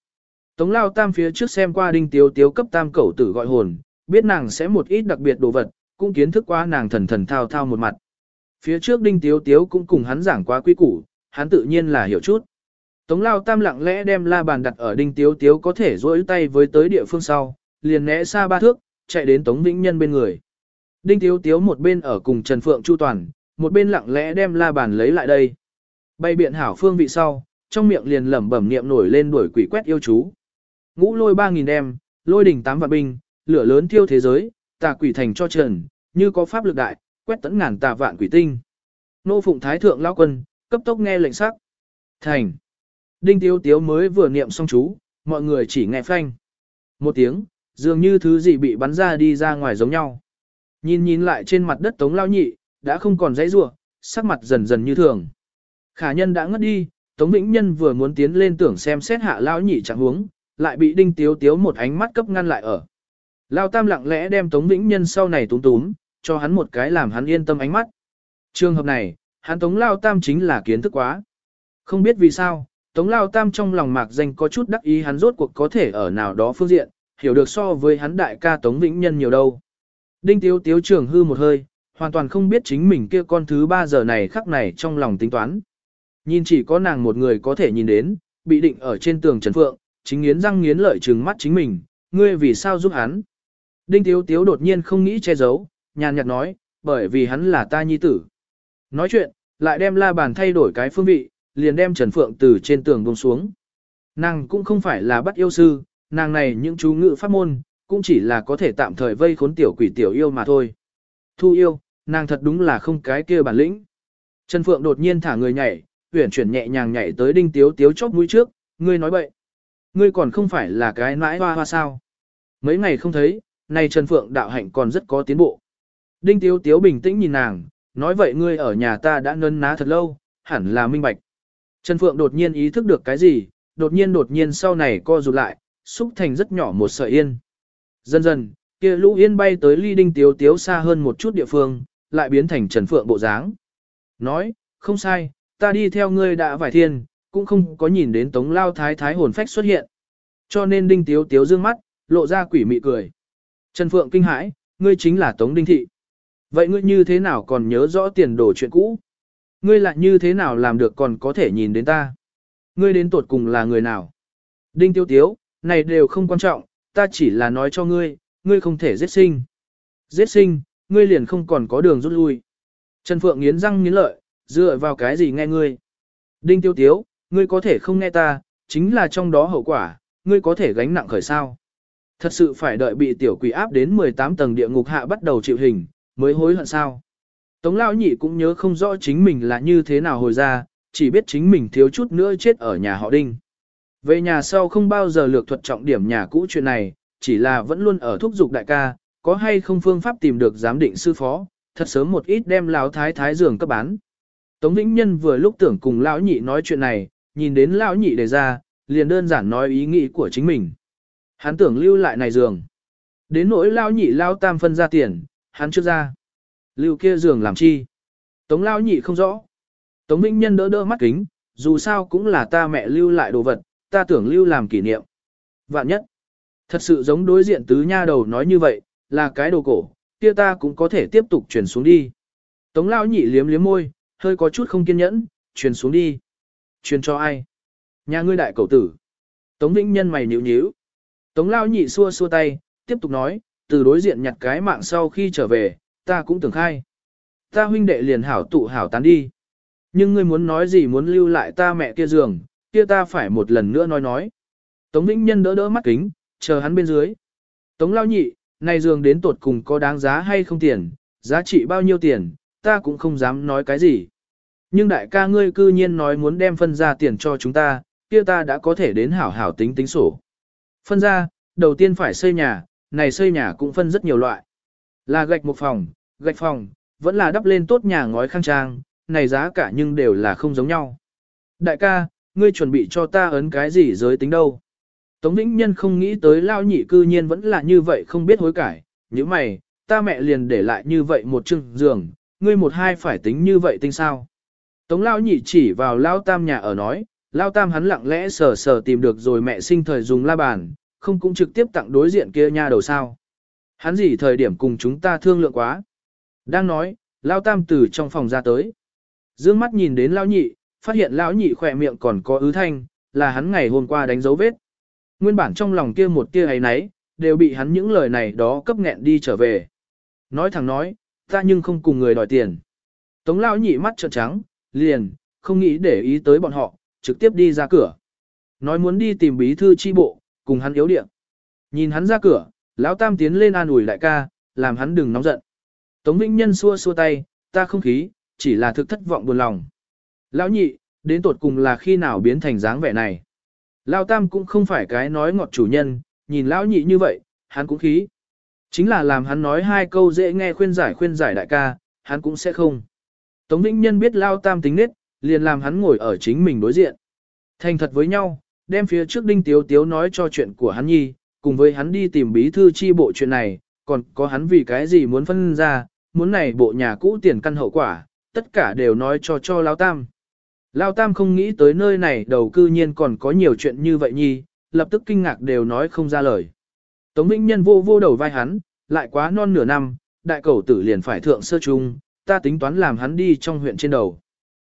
Tống Lao Tam phía trước xem qua Đinh Tiếu Tiếu cấp tam cẩu tử gọi hồn, biết nàng sẽ một ít đặc biệt đồ vật, cũng kiến thức qua nàng thần thần thao thao một mặt. Phía trước Đinh Tiếu Tiếu cũng cùng hắn giảng quá quy củ, hắn tự nhiên là hiểu chút. Tống Lao Tam lặng lẽ đem la bàn đặt ở Đinh Tiếu Tiếu có thể rỗi tay với tới địa phương sau, liền né xa ba thước, chạy đến Tống Vĩnh Nhân bên người. Đinh Tiếu Tiếu một bên ở cùng Trần Phượng Chu Toàn, một bên lặng lẽ đem la bàn lấy lại đây. Bay biện hảo phương vị sau, trong miệng liền lẩm bẩm niệm nổi lên đuổi quỷ quét yêu chú. Ngũ lôi ba nghìn đem, lôi đỉnh tám vạn binh, lửa lớn thiêu thế giới, tà quỷ thành cho trần, như có pháp lực đại, quét tấn ngàn tà vạn quỷ tinh. Nô phụng thái thượng lao quân, cấp tốc nghe lệnh sắc. Thành. Đinh tiếu tiếu mới vừa niệm xong chú, mọi người chỉ nghe phanh. Một tiếng, dường như thứ gì bị bắn ra đi ra ngoài giống nhau. Nhìn nhìn lại trên mặt đất tống lao nhị, đã không còn dãy rủa, sắc mặt dần dần như thường. Khả nhân đã ngất đi, Tống Vĩnh Nhân vừa muốn tiến lên tưởng xem xét hạ lao nhị trạng huống, lại bị Đinh Tiếu Tiếu một ánh mắt cấp ngăn lại ở. Lao Tam lặng lẽ đem Tống Vĩnh Nhân sau này túm túm, cho hắn một cái làm hắn yên tâm ánh mắt. Trường hợp này, hắn Tống Lao Tam chính là kiến thức quá. Không biết vì sao, Tống Lao Tam trong lòng mạc danh có chút đắc ý hắn rốt cuộc có thể ở nào đó phương diện, hiểu được so với hắn đại ca Tống Vĩnh Nhân nhiều đâu. Đinh Tiếu Tiếu trường hư một hơi, hoàn toàn không biết chính mình kia con thứ ba giờ này khắc này trong lòng tính toán. Nhìn chỉ có nàng một người có thể nhìn đến, bị định ở trên tường Trần Phượng, chính nghiến răng nghiến lợi trừng mắt chính mình, ngươi vì sao giúp hắn. Đinh Tiếu Tiếu đột nhiên không nghĩ che giấu, nhàn nhạt nói, bởi vì hắn là ta nhi tử. Nói chuyện, lại đem la bàn thay đổi cái phương vị, liền đem Trần Phượng từ trên tường buông xuống. Nàng cũng không phải là bắt yêu sư, nàng này những chú ngữ pháp môn, cũng chỉ là có thể tạm thời vây khốn tiểu quỷ tiểu yêu mà thôi. Thu yêu, nàng thật đúng là không cái kia bản lĩnh. Trần Phượng đột nhiên thả người nhảy, uyển chuyển nhẹ nhàng nhảy tới đinh tiếu tiếu chóp mũi trước, ngươi nói bậy. Ngươi còn không phải là cái nãi hoa hoa sao. Mấy ngày không thấy, nay Trần Phượng đạo hạnh còn rất có tiến bộ. Đinh tiếu tiếu bình tĩnh nhìn nàng, nói vậy ngươi ở nhà ta đã nân ná thật lâu, hẳn là minh bạch. Trần Phượng đột nhiên ý thức được cái gì, đột nhiên đột nhiên sau này co rụt lại, xúc thành rất nhỏ một sợi yên. Dần dần, kia lũ yên bay tới ly đinh tiếu tiếu xa hơn một chút địa phương, lại biến thành Trần Phượng bộ dáng. Nói, không sai, ta đi theo ngươi đã vài thiên, cũng không có nhìn đến tống lao thái thái hồn phách xuất hiện. Cho nên đinh tiếu tiếu dương mắt, lộ ra quỷ mị cười. Trần Phượng kinh hãi, ngươi chính là tống đinh thị. Vậy ngươi như thế nào còn nhớ rõ tiền đồ chuyện cũ? Ngươi lại như thế nào làm được còn có thể nhìn đến ta? Ngươi đến tuột cùng là người nào? Đinh tiêu tiếu, này đều không quan trọng, ta chỉ là nói cho ngươi, ngươi không thể giết sinh. Giết sinh, ngươi liền không còn có đường rút lui. Trần Phượng nghiến răng nghiến lợi, dựa vào cái gì nghe ngươi? Đinh tiêu tiếu, ngươi có thể không nghe ta, chính là trong đó hậu quả, ngươi có thể gánh nặng khởi sao. Thật sự phải đợi bị tiểu quỷ áp đến 18 tầng địa ngục hạ bắt đầu chịu hình, mới hối hận sao. Tống lão nhị cũng nhớ không rõ chính mình là như thế nào hồi ra, chỉ biết chính mình thiếu chút nữa chết ở nhà họ đinh. Về nhà sau không bao giờ lược thuật trọng điểm nhà cũ chuyện này, chỉ là vẫn luôn ở thúc giục đại ca, có hay không phương pháp tìm được giám định sư phó, thật sớm một ít đem lão thái thái giường cấp bán. Tống Vĩnh Nhân vừa lúc tưởng cùng lão nhị nói chuyện này, nhìn đến lão nhị đề ra, liền đơn giản nói ý nghĩ của chính mình. Hắn tưởng lưu lại này giường. Đến nỗi lão nhị lão tam phân ra tiền, hắn chưa ra. Lưu kia giường làm chi? Tống lao nhị không rõ. Tống Vĩnh Nhân đỡ đỡ mắt kính, dù sao cũng là ta mẹ lưu lại đồ vật, ta tưởng lưu làm kỷ niệm. Vạn nhất, thật sự giống đối diện tứ nha đầu nói như vậy, là cái đồ cổ, kia ta cũng có thể tiếp tục chuyển xuống đi. Tống lao nhị liếm liếm môi, hơi có chút không kiên nhẫn, truyền xuống đi. Truyền cho ai? Nhà ngươi đại cậu tử. Tống Vĩnh Nhân mày nhíu nhíu. Tống Lao nhị xua xua tay, tiếp tục nói, từ đối diện nhặt cái mạng sau khi trở về, ta cũng tưởng khai. Ta huynh đệ liền hảo tụ hảo tán đi. Nhưng ngươi muốn nói gì muốn lưu lại ta mẹ kia giường, kia ta phải một lần nữa nói nói. Tống Vĩnh Nhân đỡ đỡ mắt kính, chờ hắn bên dưới. Tống Lao nhị, này giường đến tột cùng có đáng giá hay không tiền, giá trị bao nhiêu tiền, ta cũng không dám nói cái gì. Nhưng đại ca ngươi cư nhiên nói muốn đem phân ra tiền cho chúng ta, kia ta đã có thể đến hảo hảo tính tính sổ. Phân ra, đầu tiên phải xây nhà, này xây nhà cũng phân rất nhiều loại. Là gạch một phòng, gạch phòng, vẫn là đắp lên tốt nhà ngói khang trang, này giá cả nhưng đều là không giống nhau. Đại ca, ngươi chuẩn bị cho ta ấn cái gì giới tính đâu? Tống Vĩnh Nhân không nghĩ tới lao nhị cư nhiên vẫn là như vậy không biết hối cải, như mày, ta mẹ liền để lại như vậy một chừng giường, ngươi một hai phải tính như vậy tinh sao. Tống lao nhị chỉ vào lao tam nhà ở nói, lao tam hắn lặng lẽ sờ sờ tìm được rồi mẹ sinh thời dùng la bàn, không cũng trực tiếp tặng đối diện kia nha đầu sao. Hắn gì thời điểm cùng chúng ta thương lượng quá. Đang nói, lao tam từ trong phòng ra tới. Dương mắt nhìn đến lao nhị, phát hiện lão nhị khỏe miệng còn có ứ thanh, là hắn ngày hôm qua đánh dấu vết. Nguyên bản trong lòng kia một tia ấy nấy, đều bị hắn những lời này đó cấp nghẹn đi trở về. Nói thẳng nói, ta nhưng không cùng người đòi tiền. Tống lão nhị mắt trợn trắng, liền, không nghĩ để ý tới bọn họ, trực tiếp đi ra cửa. Nói muốn đi tìm bí thư chi bộ, cùng hắn yếu điện. Nhìn hắn ra cửa, lão tam tiến lên an ủi đại ca, làm hắn đừng nóng giận. Tống Vĩnh Nhân xua xua tay, ta không khí, chỉ là thực thất vọng buồn lòng. Lão nhị, đến tột cùng là khi nào biến thành dáng vẻ này. Lão tam cũng không phải cái nói ngọt chủ nhân, nhìn lão nhị như vậy, hắn cũng khí. Chính là làm hắn nói hai câu dễ nghe khuyên giải khuyên giải đại ca, hắn cũng sẽ không. Tống Vĩnh Nhân biết Lão Tam tính nết, liền làm hắn ngồi ở chính mình đối diện. Thành thật với nhau, đem phía trước Đinh Tiếu Tiếu nói cho chuyện của hắn nhi, cùng với hắn đi tìm bí thư chi bộ chuyện này, còn có hắn vì cái gì muốn phân ra, muốn này bộ nhà cũ tiền căn hậu quả, tất cả đều nói cho cho Lao Tam. Lao Tam không nghĩ tới nơi này đầu cư nhiên còn có nhiều chuyện như vậy nhi, lập tức kinh ngạc đều nói không ra lời. Tống Vĩnh Nhân vô vô đầu vai hắn, lại quá non nửa năm, đại cầu tử liền phải thượng sơ trung, ta tính toán làm hắn đi trong huyện trên đầu.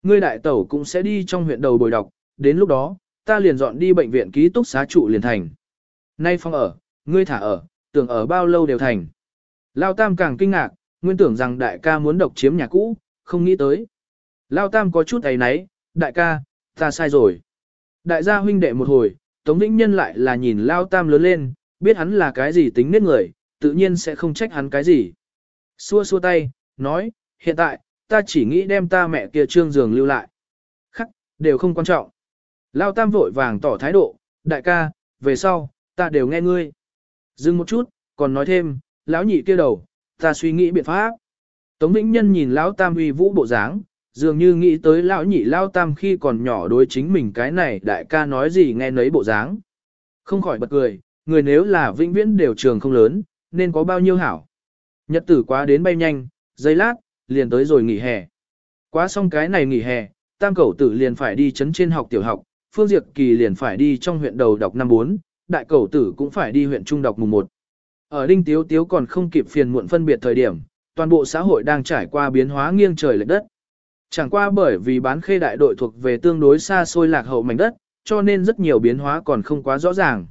Ngươi đại tẩu cũng sẽ đi trong huyện đầu bồi đọc, đến lúc đó, ta liền dọn đi bệnh viện ký túc xá trụ liền thành. Nay phong ở, ngươi thả ở, tưởng ở bao lâu đều thành. Lao Tam càng kinh ngạc, nguyên tưởng rằng đại ca muốn độc chiếm nhà cũ, không nghĩ tới. Lao Tam có chút ấy náy, đại ca, ta sai rồi. Đại gia huynh đệ một hồi, Tống Vĩnh Nhân lại là nhìn Lao Tam lớn lên, biết hắn là cái gì tính nết người, tự nhiên sẽ không trách hắn cái gì. Xua xua tay, nói, hiện tại, ta chỉ nghĩ đem ta mẹ kia trương giường lưu lại. Khắc, đều không quan trọng. Lao tam vội vàng tỏ thái độ, đại ca, về sau, ta đều nghe ngươi. Dừng một chút, còn nói thêm, lão nhị kia đầu, ta suy nghĩ biện pháp. Tống Vĩnh Nhân nhìn lão tam uy vũ bộ dáng, dường như nghĩ tới lão nhị lão tam khi còn nhỏ đối chính mình cái này đại ca nói gì nghe nấy bộ dáng. Không khỏi bật cười, người nếu là vĩnh viễn đều trường không lớn, nên có bao nhiêu hảo. Nhật tử quá đến bay nhanh, giây lát, liền tới rồi nghỉ hè. Quá xong cái này nghỉ hè, tam cẩu tử liền phải đi chấn trên học tiểu học, Phương Diệp Kỳ liền phải đi trong huyện đầu đọc năm 4, đại cẩu tử cũng phải đi huyện trung đọc mùng 1. Ở Đinh Tiếu Tiếu còn không kịp phiền muộn phân biệt thời điểm, toàn bộ xã hội đang trải qua biến hóa nghiêng trời lệch đất. Chẳng qua bởi vì bán khê đại đội thuộc về tương đối xa xôi lạc hậu mảnh đất, cho nên rất nhiều biến hóa còn không quá rõ ràng.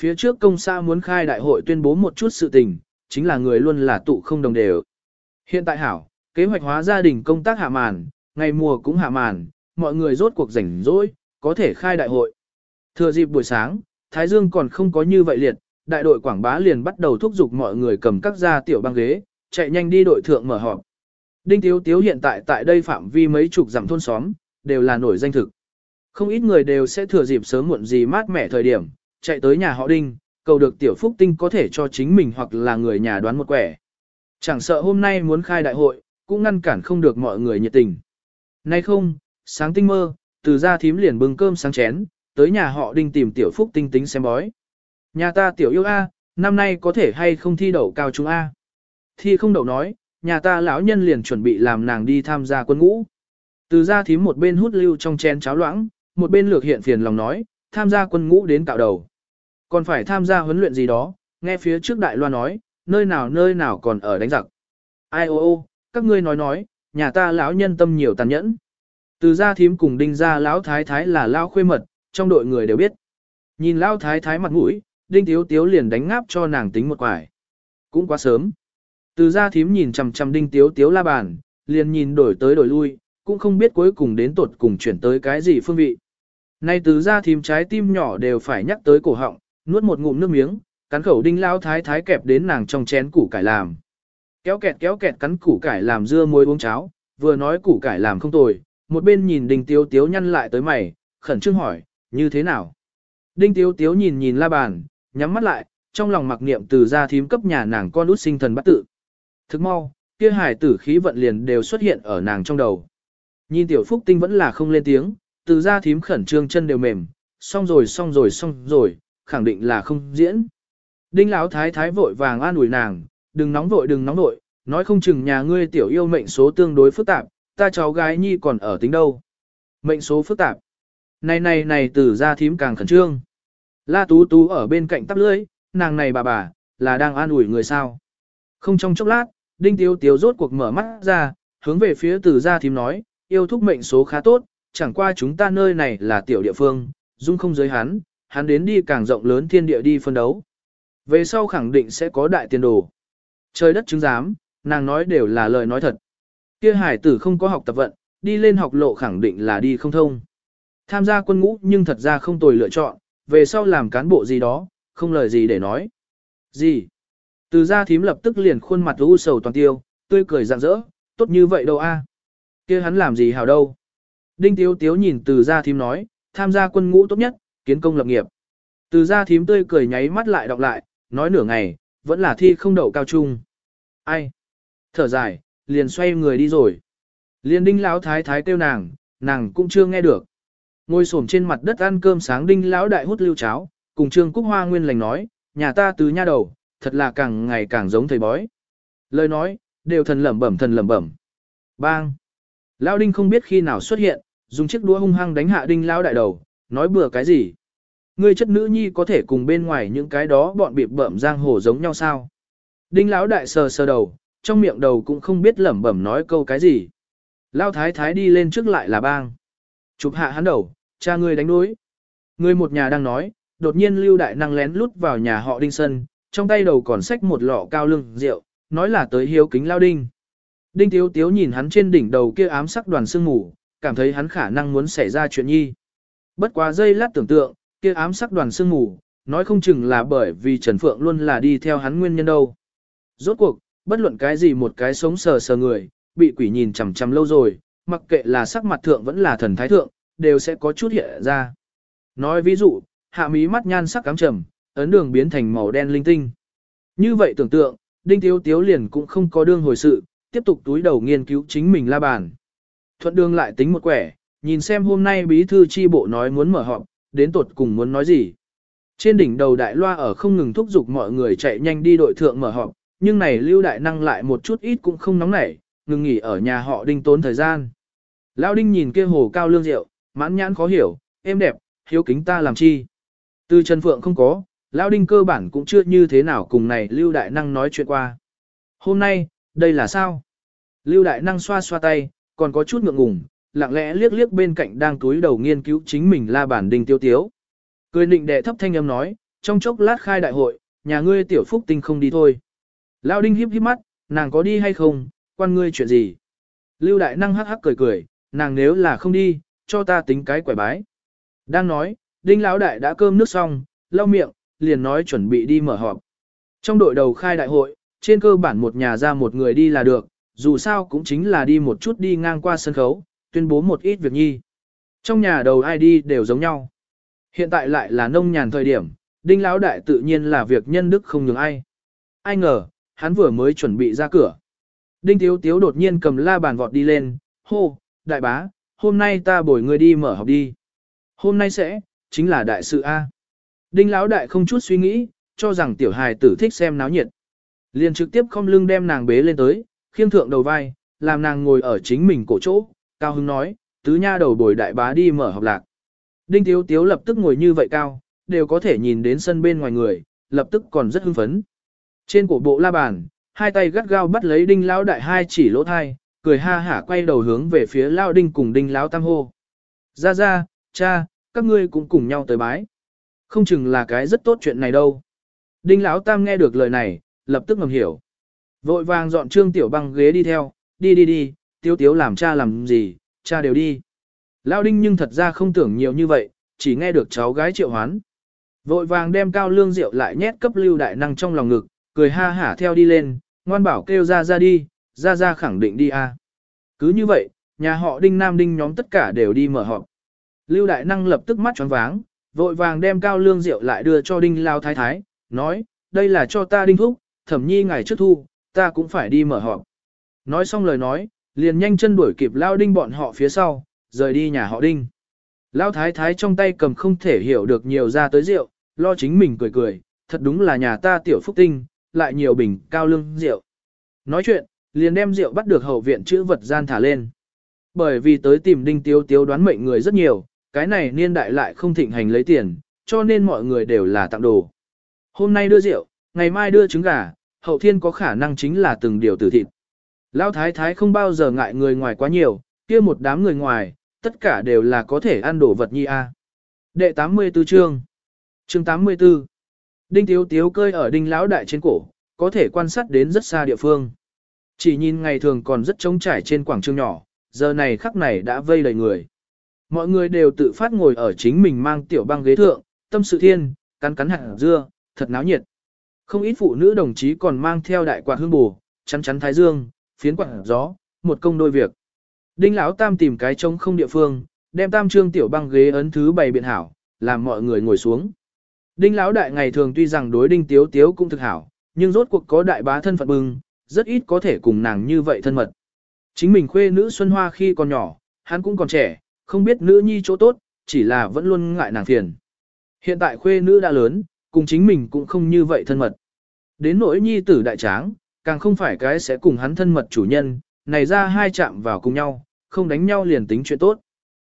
Phía trước công xã muốn khai đại hội tuyên bố một chút sự tình, chính là người luôn là tụ không đồng đều. Hiện tại hảo, kế hoạch hóa gia đình công tác hạ màn, ngày mùa cũng hạ màn, mọi người rốt cuộc rảnh rỗi, có thể khai đại hội. Thừa dịp buổi sáng, Thái Dương còn không có như vậy liệt, đại đội quảng bá liền bắt đầu thúc giục mọi người cầm các gia tiểu băng ghế, chạy nhanh đi đội thượng mở họp. Đinh Tiếu Tiếu hiện tại tại đây phạm vi mấy chục dặm thôn xóm, đều là nổi danh thực. Không ít người đều sẽ thừa dịp sớm muộn gì mát mẻ thời điểm, chạy tới nhà họ Đinh, cầu được tiểu phúc tinh có thể cho chính mình hoặc là người nhà đoán một quẻ. Chẳng sợ hôm nay muốn khai đại hội, cũng ngăn cản không được mọi người nhiệt tình. Nay không, sáng tinh mơ, từ ra thím liền bưng cơm sáng chén, tới nhà họ Đinh tìm tiểu phúc tinh tính xem bói. Nhà ta tiểu yêu A, năm nay có thể hay không thi đậu cao trung A. Thi không đậu nói, nhà ta lão nhân liền chuẩn bị làm nàng đi tham gia quân ngũ. Từ ra thím một bên hút lưu trong chén cháo loãng, một bên lược hiện phiền lòng nói, tham gia quân ngũ đến cạo đầu. Còn phải tham gia huấn luyện gì đó, nghe phía trước đại loa nói, nơi nào nơi nào còn ở đánh giặc. Ai ô ô, các ngươi nói nói, nhà ta lão nhân tâm nhiều tàn nhẫn. Từ gia thím cùng đinh gia lão thái thái là lão khuê mật, trong đội người đều biết. Nhìn lao thái thái mặt mũi, đinh tiếu tiếu liền đánh ngáp cho nàng tính một quải. Cũng quá sớm. Từ gia thím nhìn chằm chằm đinh tiếu tiếu la bàn, liền nhìn đổi tới đổi lui, cũng không biết cuối cùng đến tột cùng chuyển tới cái gì phương vị. Nay từ gia thím trái tim nhỏ đều phải nhắc tới cổ họng, nuốt một ngụm nước miếng, cắn khẩu đinh lao thái thái kẹp đến nàng trong chén củ cải làm. Kéo kẹt kéo kẹt cắn củ cải làm dưa muối uống cháo, vừa nói củ cải làm không tồi, một bên nhìn đinh tiếu tiếu nhăn lại tới mày, khẩn trương hỏi, như thế nào? Đinh tiếu tiếu nhìn nhìn la bàn, nhắm mắt lại, trong lòng mặc niệm từ gia thím cấp nhà nàng con út sinh thần bắt tự. Thức mau, kia hải tử khí vận liền đều xuất hiện ở nàng trong đầu. Nhìn tiểu phúc tinh vẫn là không lên tiếng, từ gia thím khẩn trương chân đều mềm, xong rồi xong rồi xong rồi, khẳng định là không diễn. Đinh Lão thái thái vội vàng an ủi nàng, đừng nóng vội đừng nóng vội, nói không chừng nhà ngươi tiểu yêu mệnh số tương đối phức tạp, ta cháu gái nhi còn ở tính đâu. Mệnh số phức tạp. Này này này từ gia thím càng khẩn trương. La tú tú ở bên cạnh tắp lưỡi, nàng này bà bà, là đang an ủi người sao. Không trong chốc lát, đinh tiếu tiếu rốt cuộc mở mắt ra, hướng về phía từ gia thím nói, yêu thúc mệnh số khá tốt, chẳng qua chúng ta nơi này là tiểu địa phương, dung không giới hắn, hắn đến đi càng rộng lớn thiên địa đi phân đấu. Về sau khẳng định sẽ có đại tiền đồ. Trời đất chứng giám, nàng nói đều là lời nói thật. Kia hải tử không có học tập vận, đi lên học lộ khẳng định là đi không thông. Tham gia quân ngũ nhưng thật ra không tồi lựa chọn, về sau làm cán bộ gì đó, không lời gì để nói. Gì? Từ gia thím lập tức liền khuôn mặt u sầu toàn tiêu, tươi cười rạng rỡ, tốt như vậy đâu a? Kia hắn làm gì hảo đâu? Đinh Tiếu Tiếu nhìn từ gia thím nói, tham gia quân ngũ tốt nhất, kiến công lập nghiệp. Từ gia thím tươi cười nháy mắt lại đọc lại, nói nửa ngày, vẫn là thi không đậu cao trung. Ai? Thở dài, liền xoay người đi rồi. Liền đinh lão thái thái kêu nàng, nàng cũng chưa nghe được. Ngồi xổm trên mặt đất ăn cơm sáng đinh lão đại hút lưu cháo, cùng trương cúc hoa nguyên lành nói, nhà ta từ nha đầu, thật là càng ngày càng giống thầy bói. Lời nói, đều thần lẩm bẩm thần lẩm bẩm. Bang! Lão đinh không biết khi nào xuất hiện, dùng chiếc đũa hung hăng đánh hạ đinh lão đại đầu, nói bừa cái gì. Ngươi chất nữ nhi có thể cùng bên ngoài những cái đó bọn bịp bợm giang hồ giống nhau sao? Đinh lão đại sờ sờ đầu, trong miệng đầu cũng không biết lẩm bẩm nói câu cái gì. lao thái thái đi lên trước lại là bang. Chụp hạ hắn đầu, cha ngươi đánh đối. Ngươi một nhà đang nói, đột nhiên lưu đại năng lén lút vào nhà họ đinh sân, trong tay đầu còn xách một lọ cao lương rượu, nói là tới hiếu kính lao đinh. Đinh tiếu tiếu nhìn hắn trên đỉnh đầu kia ám sắc đoàn sương mù, cảm thấy hắn khả năng muốn xảy ra chuyện nhi. Bất quá giây lát tưởng tượng, kia ám sắc đoàn sương mù, nói không chừng là bởi vì Trần Phượng luôn là đi theo hắn nguyên nhân đâu. Rốt cuộc, bất luận cái gì một cái sống sờ sờ người, bị quỷ nhìn chằm chằm lâu rồi, mặc kệ là sắc mặt thượng vẫn là thần thái thượng, đều sẽ có chút hiện ra. Nói ví dụ, hạ mí mắt nhan sắc cám trầm, ấn đường biến thành màu đen linh tinh. Như vậy tưởng tượng, Đinh Tiếu Tiếu liền cũng không có đương hồi sự, tiếp tục túi đầu nghiên cứu chính mình la bàn. Thuận đường lại tính một quẻ, nhìn xem hôm nay bí thư chi bộ nói muốn mở họp, đến tột cùng muốn nói gì. Trên đỉnh đầu đại loa ở không ngừng thúc giục mọi người chạy nhanh đi đội thượng mở họp, nhưng này lưu đại năng lại một chút ít cũng không nóng nảy, ngừng nghỉ ở nhà họ đinh tốn thời gian. Lão đinh nhìn kia hồ cao lương rượu, mãn nhãn khó hiểu, êm đẹp, hiếu kính ta làm chi. Từ Trần Phượng không có, Lão đinh cơ bản cũng chưa như thế nào cùng này lưu đại năng nói chuyện qua. Hôm nay, đây là sao? Lưu đại năng xoa xoa tay, còn có chút ngượng ngùng, lặng lẽ liếc liếc bên cạnh đang túi đầu nghiên cứu chính mình la bản đinh tiêu tiếu. Cười nịnh đệ thấp thanh âm nói, trong chốc lát khai đại hội, nhà ngươi tiểu phúc tinh không đi thôi. Lão đinh híp híp mắt, nàng có đi hay không, quan ngươi chuyện gì. Lưu đại năng hắc hắc cười cười, nàng nếu là không đi, cho ta tính cái quẻ bái. Đang nói, đinh lão đại đã cơm nước xong, lau miệng, liền nói chuẩn bị đi mở họp. Trong đội đầu khai đại hội, trên cơ bản một nhà ra một người đi là được, dù sao cũng chính là đi một chút đi ngang qua sân khấu, tuyên bố một ít việc nhi. Trong nhà đầu ai đi đều giống nhau. Hiện tại lại là nông nhàn thời điểm, đinh lão đại tự nhiên là việc nhân đức không nhường ai. Ai ngờ, hắn vừa mới chuẩn bị ra cửa. Đinh Tiếu Tiếu đột nhiên cầm la bàn vọt đi lên, hô, đại bá, hôm nay ta bồi người đi mở học đi. Hôm nay sẽ, chính là đại sự A. Đinh Lão đại không chút suy nghĩ, cho rằng tiểu hài tử thích xem náo nhiệt. Liền trực tiếp không lưng đem nàng bế lên tới, khiêng thượng đầu vai, làm nàng ngồi ở chính mình cổ chỗ, cao hứng nói, tứ nha đầu bồi đại bá đi mở học lạc. Đinh Tiếu Tiếu lập tức ngồi như vậy cao, đều có thể nhìn đến sân bên ngoài người, lập tức còn rất hưng phấn. Trên cổ bộ la bàn, hai tay gắt gao bắt lấy đinh lão đại hai chỉ lỗ thai, cười ha hả quay đầu hướng về phía lao đinh cùng đinh lão tam hô. Ra ra, cha, các ngươi cũng cùng nhau tới bái. Không chừng là cái rất tốt chuyện này đâu. Đinh lão tam nghe được lời này, lập tức ngầm hiểu. Vội vàng dọn trương tiểu băng ghế đi theo, đi đi đi, tiếu tiếu làm cha làm gì, cha đều đi. Lao đinh nhưng thật ra không tưởng nhiều như vậy, chỉ nghe được cháu gái triệu hoán. Vội vàng đem cao lương rượu lại nhét cấp lưu đại năng trong lòng ngực, cười ha hả theo đi lên, ngoan bảo kêu ra ra đi, ra ra khẳng định đi a. Cứ như vậy, nhà họ đinh nam đinh nhóm tất cả đều đi mở họp. Lưu đại năng lập tức mắt tròn váng, vội vàng đem cao lương rượu lại đưa cho đinh lao thái thái, nói, đây là cho ta đinh thúc, thẩm nhi ngày trước thu, ta cũng phải đi mở họp. Nói xong lời nói, liền nhanh chân đuổi kịp lao đinh bọn họ phía sau, rời đi nhà họ đinh. Lao thái thái trong tay cầm không thể hiểu được nhiều ra tới rượu, lo chính mình cười cười, thật đúng là nhà ta tiểu phúc tinh, lại nhiều bình cao lương rượu. Nói chuyện, liền đem rượu bắt được hậu viện chữ vật gian thả lên. Bởi vì tới tìm đinh tiếu tiếu đoán mệnh người rất nhiều, cái này niên đại lại không thịnh hành lấy tiền, cho nên mọi người đều là tặng đồ. Hôm nay đưa rượu, ngày mai đưa trứng gà, hậu thiên có khả năng chính là từng điều tử thịt. Lão thái thái không bao giờ ngại người ngoài quá nhiều, kia một đám người ngoài, tất cả đều là có thể ăn đồ vật nhi a. Đệ 84 chương. Chương 84. Đinh Tiếu Tiếu cơi ở đinh lão đại trên cổ, có thể quan sát đến rất xa địa phương. Chỉ nhìn ngày thường còn rất trống trải trên quảng trường nhỏ, giờ này khắc này đã vây đầy người. Mọi người đều tự phát ngồi ở chính mình mang tiểu băng ghế thượng, tâm sự thiên, cắn cắn hạt dưa, thật náo nhiệt. Không ít phụ nữ đồng chí còn mang theo đại quạt hương bù, chắn chắn thái dương, phiến quạt gió, một công đôi việc. Đinh lão tam tìm cái trống không địa phương, đem tam trương tiểu băng ghế ấn thứ bày biện hảo, làm mọi người ngồi xuống. Đinh lão đại ngày thường tuy rằng đối đinh tiếu tiếu cũng thực hảo, nhưng rốt cuộc có đại bá thân phận bưng, rất ít có thể cùng nàng như vậy thân mật. Chính mình khuê nữ Xuân Hoa khi còn nhỏ, hắn cũng còn trẻ, không biết nữ nhi chỗ tốt, chỉ là vẫn luôn ngại nàng phiền. Hiện tại khuê nữ đã lớn, cùng chính mình cũng không như vậy thân mật. Đến nỗi nhi tử đại tráng, càng không phải cái sẽ cùng hắn thân mật chủ nhân, này ra hai chạm vào cùng nhau, không đánh nhau liền tính chuyện tốt.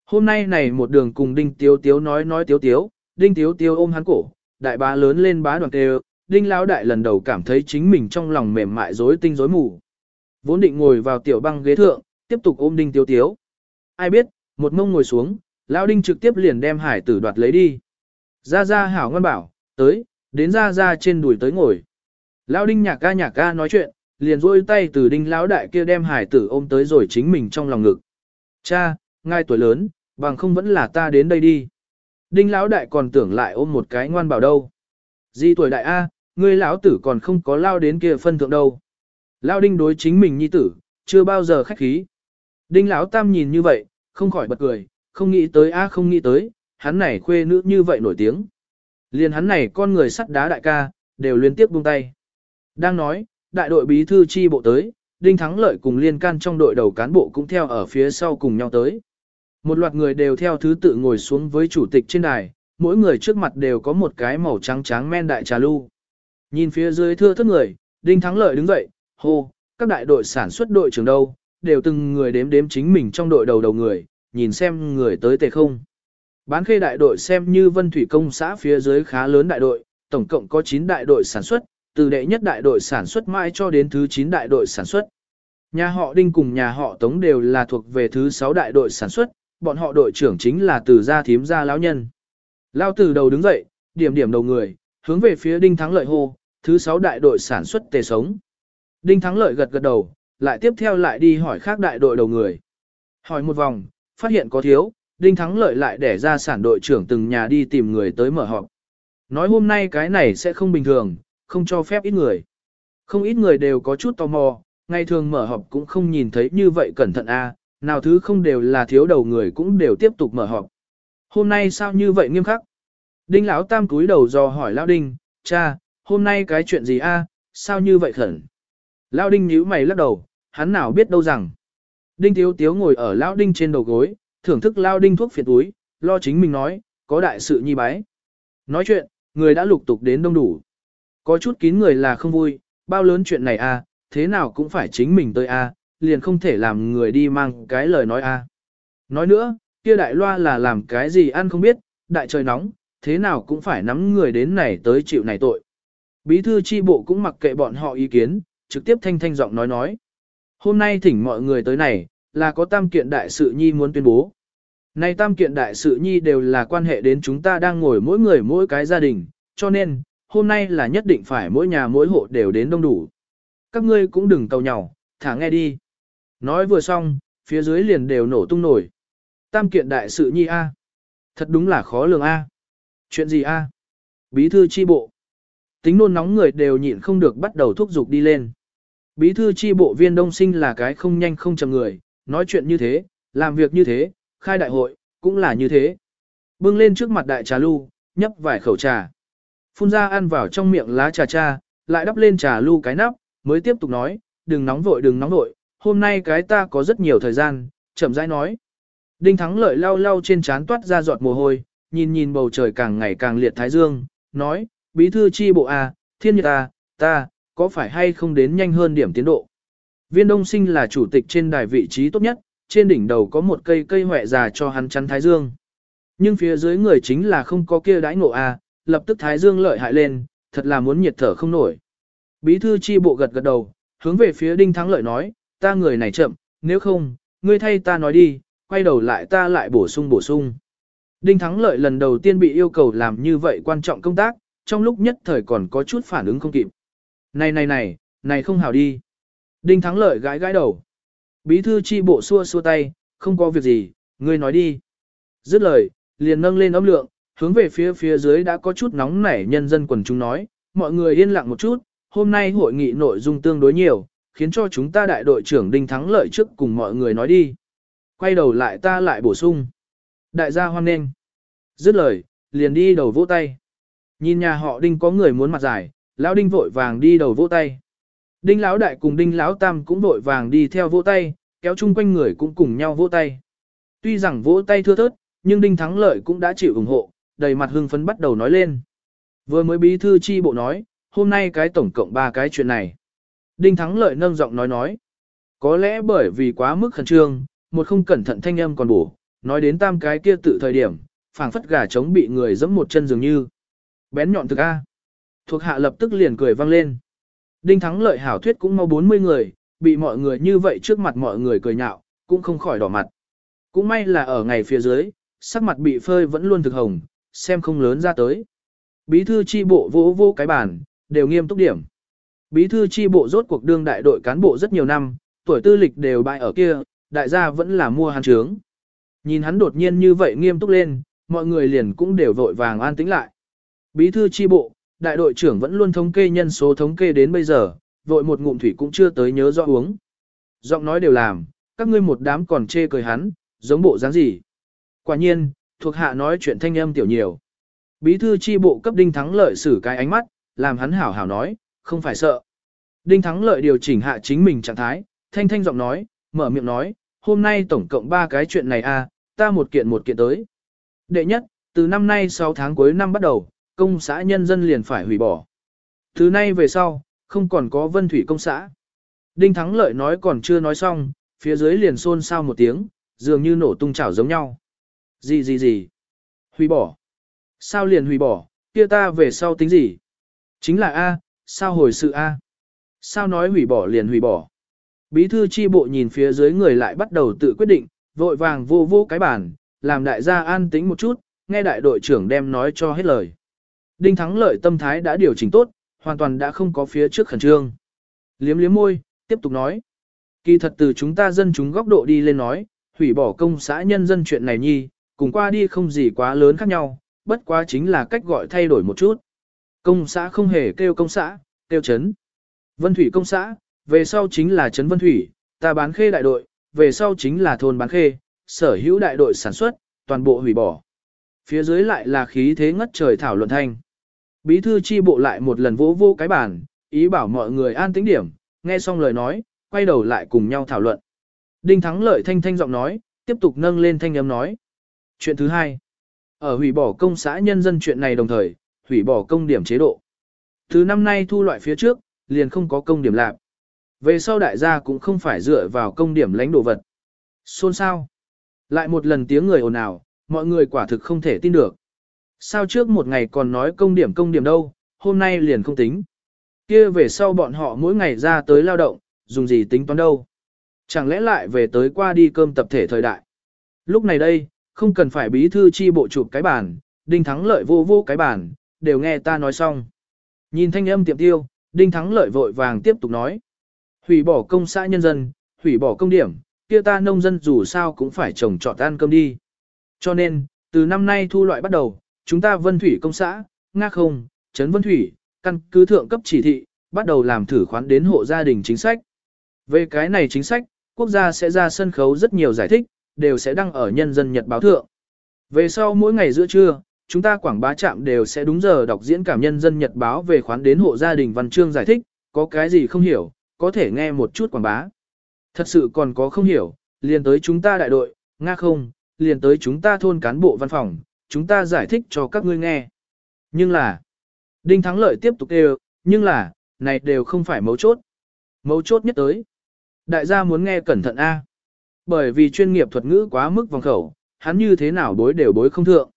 Hôm nay này một đường cùng Đinh Tiếu Tiếu nói nói Tiếu Tiếu, Đinh Tiếu Tiếu ôm hắn cổ, đại bá lớn lên bá đoàn tê Đinh Lão Đại lần đầu cảm thấy chính mình trong lòng mềm mại rối tinh rối mù. Vốn định ngồi vào tiểu băng ghế thượng, tiếp tục ôm Đinh Tiếu Tiếu. Ai biết, một mông ngồi xuống, Lão Đinh trực tiếp liền đem hải tử đoạt lấy đi. Ra ra hảo ngoan bảo, tới, đến ra ra trên đùi tới ngồi. Lão Đinh nhạc ca nhạc ca nói chuyện, liền rôi tay từ Đinh Lão Đại kia đem hải tử ôm tới rồi chính mình trong lòng ngực. Cha, ngay tuổi lớn, bằng không vẫn là ta đến đây đi. Đinh lão đại còn tưởng lại ôm một cái ngoan bảo đâu. Di tuổi đại A, ngươi lão tử còn không có lao đến kia phân thượng đâu. Lao đinh đối chính mình nhi tử, chưa bao giờ khách khí. Đinh lão tam nhìn như vậy, không khỏi bật cười, không nghĩ tới A không nghĩ tới, hắn này khuê nữ như vậy nổi tiếng. Liền hắn này con người sắt đá đại ca, đều liên tiếp buông tay. Đang nói, đại đội bí thư chi bộ tới, Đinh Thắng Lợi cùng liên can trong đội đầu cán bộ cũng theo ở phía sau cùng nhau tới. Một loạt người đều theo thứ tự ngồi xuống với chủ tịch trên đài, mỗi người trước mặt đều có một cái màu trắng trắng men đại trà lưu. Nhìn phía dưới thưa thất người, Đinh Thắng Lợi đứng dậy, hô, các đại đội sản xuất đội trưởng đâu, đều từng người đếm đếm chính mình trong đội đầu đầu người, nhìn xem người tới tề không. Bán khê đại đội xem như vân thủy công xã phía dưới khá lớn đại đội, tổng cộng có 9 đại đội sản xuất, từ đệ nhất đại đội sản xuất mãi cho đến thứ 9 đại đội sản xuất. Nhà họ Đinh cùng nhà họ Tống đều là thuộc về thứ 6 đại đội sản xuất, bọn họ đội trưởng chính là từ gia thím gia lão nhân. Lao từ đầu đứng dậy, điểm điểm đầu người, hướng về phía Đinh Thắng Lợi hô, thứ 6 đại đội sản xuất tề sống. Đinh Thắng Lợi gật gật đầu, lại tiếp theo lại đi hỏi khác đại đội đầu người. Hỏi một vòng, phát hiện có thiếu, Đinh Thắng Lợi lại để ra sản đội trưởng từng nhà đi tìm người tới mở họp. Nói hôm nay cái này sẽ không bình thường, không cho phép ít người. Không ít người đều có chút tò mò, ngày thường mở họp cũng không nhìn thấy như vậy cẩn thận a, nào thứ không đều là thiếu đầu người cũng đều tiếp tục mở họp. Hôm nay sao như vậy nghiêm khắc? Đinh lão tam cúi đầu dò hỏi lão đinh, cha, hôm nay cái chuyện gì a? sao như vậy khẩn? Lão đinh nhíu mày lắc đầu, hắn nào biết đâu rằng. Đinh thiếu tiếu ngồi ở lão đinh trên đầu gối, thưởng thức lão đinh thuốc phiệt túi, lo chính mình nói, có đại sự nhi bái. Nói chuyện, người đã lục tục đến đông đủ. Có chút kín người là không vui, bao lớn chuyện này a, thế nào cũng phải chính mình tới a, liền không thể làm người đi mang cái lời nói a. Nói nữa, kia đại loa là làm cái gì ăn không biết, đại trời nóng, thế nào cũng phải nắm người đến này tới chịu này tội. Bí thư chi bộ cũng mặc kệ bọn họ ý kiến, trực tiếp thanh thanh giọng nói nói. Hôm nay thỉnh mọi người tới này, là có tam kiện đại sự nhi muốn tuyên bố. Này tam kiện đại sự nhi đều là quan hệ đến chúng ta đang ngồi mỗi người mỗi cái gia đình, cho nên, hôm nay là nhất định phải mỗi nhà mỗi hộ đều đến đông đủ. Các ngươi cũng đừng tàu nhào, thả nghe đi. Nói vừa xong, phía dưới liền đều nổ tung nổi. Tam kiện đại sự nhi A. Thật đúng là khó lường A. Chuyện gì A? Bí thư chi bộ. Tính nôn nóng người đều nhịn không được bắt đầu thúc giục đi lên. Bí thư chi bộ viên đông sinh là cái không nhanh không chậm người, nói chuyện như thế, làm việc như thế, khai đại hội, cũng là như thế. Bưng lên trước mặt đại trà lu, nhấp vài khẩu trà. Phun ra ăn vào trong miệng lá trà cha, lại đắp lên trà lu cái nắp, mới tiếp tục nói, đừng nóng vội đừng nóng vội, hôm nay cái ta có rất nhiều thời gian, chậm rãi nói. Đinh Thắng lợi lau lau trên trán toát ra giọt mồ hôi, nhìn nhìn bầu trời càng ngày càng liệt thái dương, nói, bí thư chi bộ à, thiên nhật à, ta, có phải hay không đến nhanh hơn điểm tiến độ. Viên đông sinh là chủ tịch trên đài vị trí tốt nhất, trên đỉnh đầu có một cây cây hỏe già cho hắn chắn thái dương. Nhưng phía dưới người chính là không có kia đãi ngộ à, lập tức thái dương lợi hại lên, thật là muốn nhiệt thở không nổi. Bí thư chi bộ gật gật đầu, hướng về phía đinh thắng lợi nói, ta người này chậm, nếu không, ngươi thay ta nói đi, quay đầu lại ta lại bổ sung bổ sung. Đinh Thắng Lợi lần đầu tiên bị yêu cầu làm như vậy quan trọng công tác, trong lúc nhất thời còn có chút phản ứng không kịp. Này này này, này không hảo đi. Đinh Thắng Lợi gãi gãi đầu. Bí thư chi bộ xua xua tay, không có việc gì, ngươi nói đi. Dứt lời, liền nâng lên âm lượng, hướng về phía phía dưới đã có chút nóng nảy nhân dân quần chúng nói, mọi người yên lặng một chút, hôm nay hội nghị nội dung tương đối nhiều, khiến cho chúng ta đại đội trưởng Đinh Thắng Lợi trước cùng mọi người nói đi. Quay đầu lại ta lại bổ sung. Đại gia hoan nghênh. Dứt lời, liền đi đầu vỗ tay. Nhìn nhà họ Đinh có người muốn mặt giải, lão Đinh vội vàng đi đầu vỗ tay. Đinh lão đại cùng Đinh lão tam cũng vội vàng đi theo vỗ tay, kéo chung quanh người cũng cùng nhau vỗ tay. Tuy rằng vỗ tay thưa thớt, nhưng Đinh Thắng Lợi cũng đã chịu ủng hộ, đầy mặt hưng phấn bắt đầu nói lên. Vừa mới bí thư chi bộ nói, hôm nay cái tổng cộng ba cái chuyện này. Đinh Thắng Lợi nâng giọng nói nói. Có lẽ bởi vì quá mức khẩn trương, một không cẩn thận thanh âm còn bổ, nói đến tam cái kia tự thời điểm, phảng phất gà trống bị người giẫm một chân dường như. Bén nhọn thực A. Thuộc hạ lập tức liền cười vang lên. Đinh Thắng Lợi hảo thuyết cũng mau 40 người, bị mọi người như vậy trước mặt mọi người cười nhạo, cũng không khỏi đỏ mặt. Cũng may là ở ngày phía dưới, sắc mặt bị phơi vẫn luôn thực hồng, xem không lớn ra tới. Bí thư chi bộ vỗ vô cái bàn, đều nghiêm túc điểm. Bí thư chi bộ rốt cuộc đương đại đội cán bộ rất nhiều năm, tuổi tư lịch đều bại ở kia, đại gia vẫn là mua hắn trướng. Nhìn hắn đột nhiên như vậy nghiêm túc lên, mọi người liền cũng đều vội vàng an tĩnh lại. Bí thư chi bộ, đại đội trưởng vẫn luôn thống kê nhân số thống kê đến bây giờ, vội một ngụm thủy cũng chưa tới nhớ rõ uống. Giọng nói đều làm, các ngươi một đám còn chê cười hắn, giống bộ dáng gì. Quả nhiên, thuộc hạ nói chuyện thanh âm tiểu nhiều. Bí thư chi bộ cấp đinh thắng lợi xử cái ánh mắt, làm hắn hảo hảo nói, không phải sợ. Đinh thắng lợi điều chỉnh hạ chính mình trạng thái, thanh thanh giọng nói, mở miệng nói, hôm nay tổng cộng ba cái chuyện này a, ta một kiện một kiện tới. Đệ nhất, từ năm nay 6 tháng cuối năm bắt đầu, công xã nhân dân liền phải hủy bỏ. Từ nay về sau, không còn có vân thủy công xã. Đinh Thắng Lợi nói còn chưa nói xong, phía dưới liền xôn xao một tiếng, dường như nổ tung chảo giống nhau. Gì gì gì? Hủy bỏ. Sao liền hủy bỏ, kia ta về sau tính gì? Chính là A, sao hồi sự A? Sao nói hủy bỏ liền hủy bỏ? Bí thư chi bộ nhìn phía dưới người lại bắt đầu tự quyết định, vội vàng vô vô cái bản, làm đại gia an tĩnh một chút, nghe đại đội trưởng đem nói cho hết lời. Đinh Thắng Lợi tâm thái đã điều chỉnh tốt, hoàn toàn đã không có phía trước khẩn trương. Liếm liếm môi, tiếp tục nói. Kỳ thật từ chúng ta dân chúng góc độ đi lên nói, hủy bỏ công xã nhân dân chuyện này nhi, cùng qua đi không gì quá lớn khác nhau, bất quá chính là cách gọi thay đổi một chút. Công xã không hề kêu công xã, kêu chấn. Vân Thủy công xã, về sau chính là chấn Vân Thủy, ta bán khê đại đội, về sau chính là thôn bán khê, sở hữu đại đội sản xuất, toàn bộ hủy bỏ. Phía dưới lại là khí thế ngất trời thảo luận thanh. Bí thư chi bộ lại một lần vỗ vô cái bàn, ý bảo mọi người an tĩnh điểm, nghe xong lời nói, quay đầu lại cùng nhau thảo luận. Đinh Thắng lợi thanh thanh giọng nói, tiếp tục nâng lên thanh âm nói. Chuyện thứ hai, ở hủy bỏ công xã nhân dân chuyện này đồng thời, hủy bỏ công điểm chế độ. thứ năm nay thu loại phía trước, liền không có công điểm lạc. Về sau đại gia cũng không phải dựa vào công điểm lãnh đồ vật. Xôn sao? Lại một lần tiếng người ồn ào, mọi người quả thực không thể tin được. Sao trước một ngày còn nói công điểm công điểm đâu, hôm nay liền không tính. kia về sau bọn họ mỗi ngày ra tới lao động, dùng gì tính toán đâu. Chẳng lẽ lại về tới qua đi cơm tập thể thời đại. Lúc này đây, không cần phải bí thư chi bộ chụp cái bàn đinh thắng lợi vô vô cái bàn đều nghe ta nói xong. Nhìn thanh âm tiệm tiêu, đinh thắng lợi vội vàng tiếp tục nói. Hủy bỏ công xã nhân dân, hủy bỏ công điểm, kia ta nông dân dù sao cũng phải trồng trọt ăn cơm đi. Cho nên, từ năm nay thu loại bắt đầu, chúng ta vân thủy công xã, nga không, trấn vân thủy, căn cứ thượng cấp chỉ thị, bắt đầu làm thử khoán đến hộ gia đình chính sách. Về cái này chính sách, quốc gia sẽ ra sân khấu rất nhiều giải thích, đều sẽ đăng ở nhân dân nhật báo thượng. Về sau mỗi ngày giữa trưa, chúng ta quảng bá trạm đều sẽ đúng giờ đọc diễn cảm nhân dân nhật báo về khoán đến hộ gia đình văn chương giải thích, có cái gì không hiểu, có thể nghe một chút quảng bá. Thật sự còn có không hiểu, liền tới chúng ta đại đội, nga không, liền tới chúng ta thôn cán bộ văn phòng, chúng ta giải thích cho các ngươi nghe. Nhưng là, Đinh Thắng Lợi tiếp tục đều, nhưng là, này đều không phải mấu chốt. Mấu chốt nhất tới. Đại gia muốn nghe cẩn thận A. Bởi vì chuyên nghiệp thuật ngữ quá mức vòng khẩu, hắn như thế nào bối đều bối không thượng.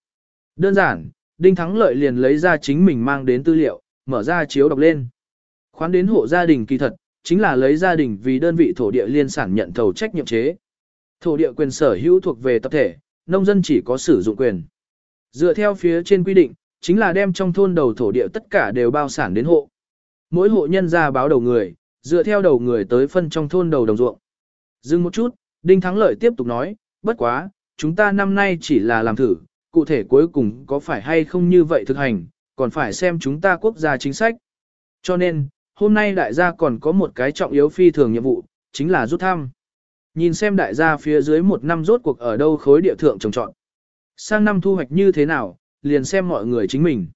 Đơn giản, Đinh Thắng Lợi liền lấy ra chính mình mang đến tư liệu, mở ra chiếu đọc lên. Khoán đến hộ gia đình kỳ thật, chính là lấy gia đình vì đơn vị thổ địa liên sản nhận thầu trách nhiệm chế. Thổ địa quyền sở hữu thuộc về tập thể, nông dân chỉ có sử dụng quyền. Dựa theo phía trên quy định, chính là đem trong thôn đầu thổ địa tất cả đều bao sản đến hộ. Mỗi hộ nhân ra báo đầu người, dựa theo đầu người tới phân trong thôn đầu đồng ruộng. Dừng một chút, Đinh Thắng Lợi tiếp tục nói, bất quá, chúng ta năm nay chỉ là làm thử, cụ thể cuối cùng có phải hay không như vậy thực hành, còn phải xem chúng ta quốc gia chính sách. Cho nên, hôm nay đại gia còn có một cái trọng yếu phi thường nhiệm vụ, chính là rút thăm. Nhìn xem đại gia phía dưới một năm rốt cuộc ở đâu khối địa thượng trồng trọn. Sang năm thu hoạch như thế nào, liền xem mọi người chính mình.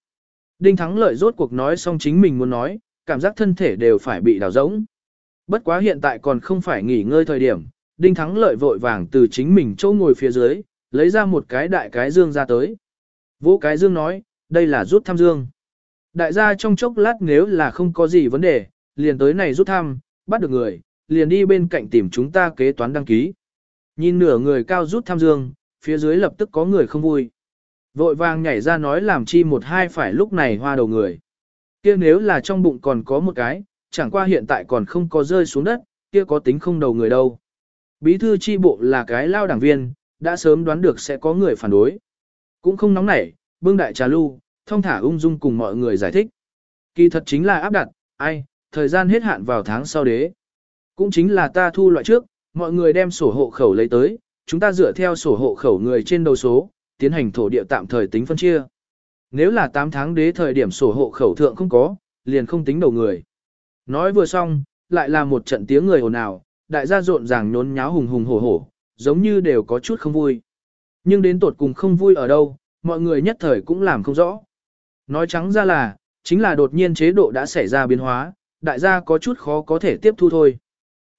Đinh Thắng lợi rốt cuộc nói xong chính mình muốn nói, cảm giác thân thể đều phải bị đào rỗng. Bất quá hiện tại còn không phải nghỉ ngơi thời điểm, Đinh Thắng lợi vội vàng từ chính mình chỗ ngồi phía dưới, lấy ra một cái đại cái dương ra tới. Vô cái dương nói, đây là rút thăm dương. Đại gia trong chốc lát nếu là không có gì vấn đề, liền tới này rút thăm, bắt được người, liền đi bên cạnh tìm chúng ta kế toán đăng ký. Nhìn nửa người cao rút thăm dương, phía dưới lập tức có người không vui. Vội vàng nhảy ra nói làm chi một hai phải lúc này hoa đầu người. kia nếu là trong bụng còn có một cái, chẳng qua hiện tại còn không có rơi xuống đất, kia có tính không đầu người đâu. Bí thư chi bộ là cái lao đảng viên, đã sớm đoán được sẽ có người phản đối. Cũng không nóng nảy, bưng đại trà lưu, thông thả ung dung cùng mọi người giải thích. Kỳ thật chính là áp đặt, ai, thời gian hết hạn vào tháng sau đế. Cũng chính là ta thu loại trước, mọi người đem sổ hộ khẩu lấy tới, chúng ta dựa theo sổ hộ khẩu người trên đầu số, tiến hành thổ địa tạm thời tính phân chia. Nếu là 8 tháng đế thời điểm sổ hộ khẩu thượng không có, liền không tính đầu người. Nói vừa xong, lại là một trận tiếng người ồn ào, đại gia rộn ràng nhốn nháo hùng hùng hổ hổ, giống như đều có chút không vui. Nhưng đến tột cùng không vui ở đâu, mọi người nhất thời cũng làm không rõ. Nói trắng ra là, chính là đột nhiên chế độ đã xảy ra biến hóa, đại gia có chút khó có thể tiếp thu thôi.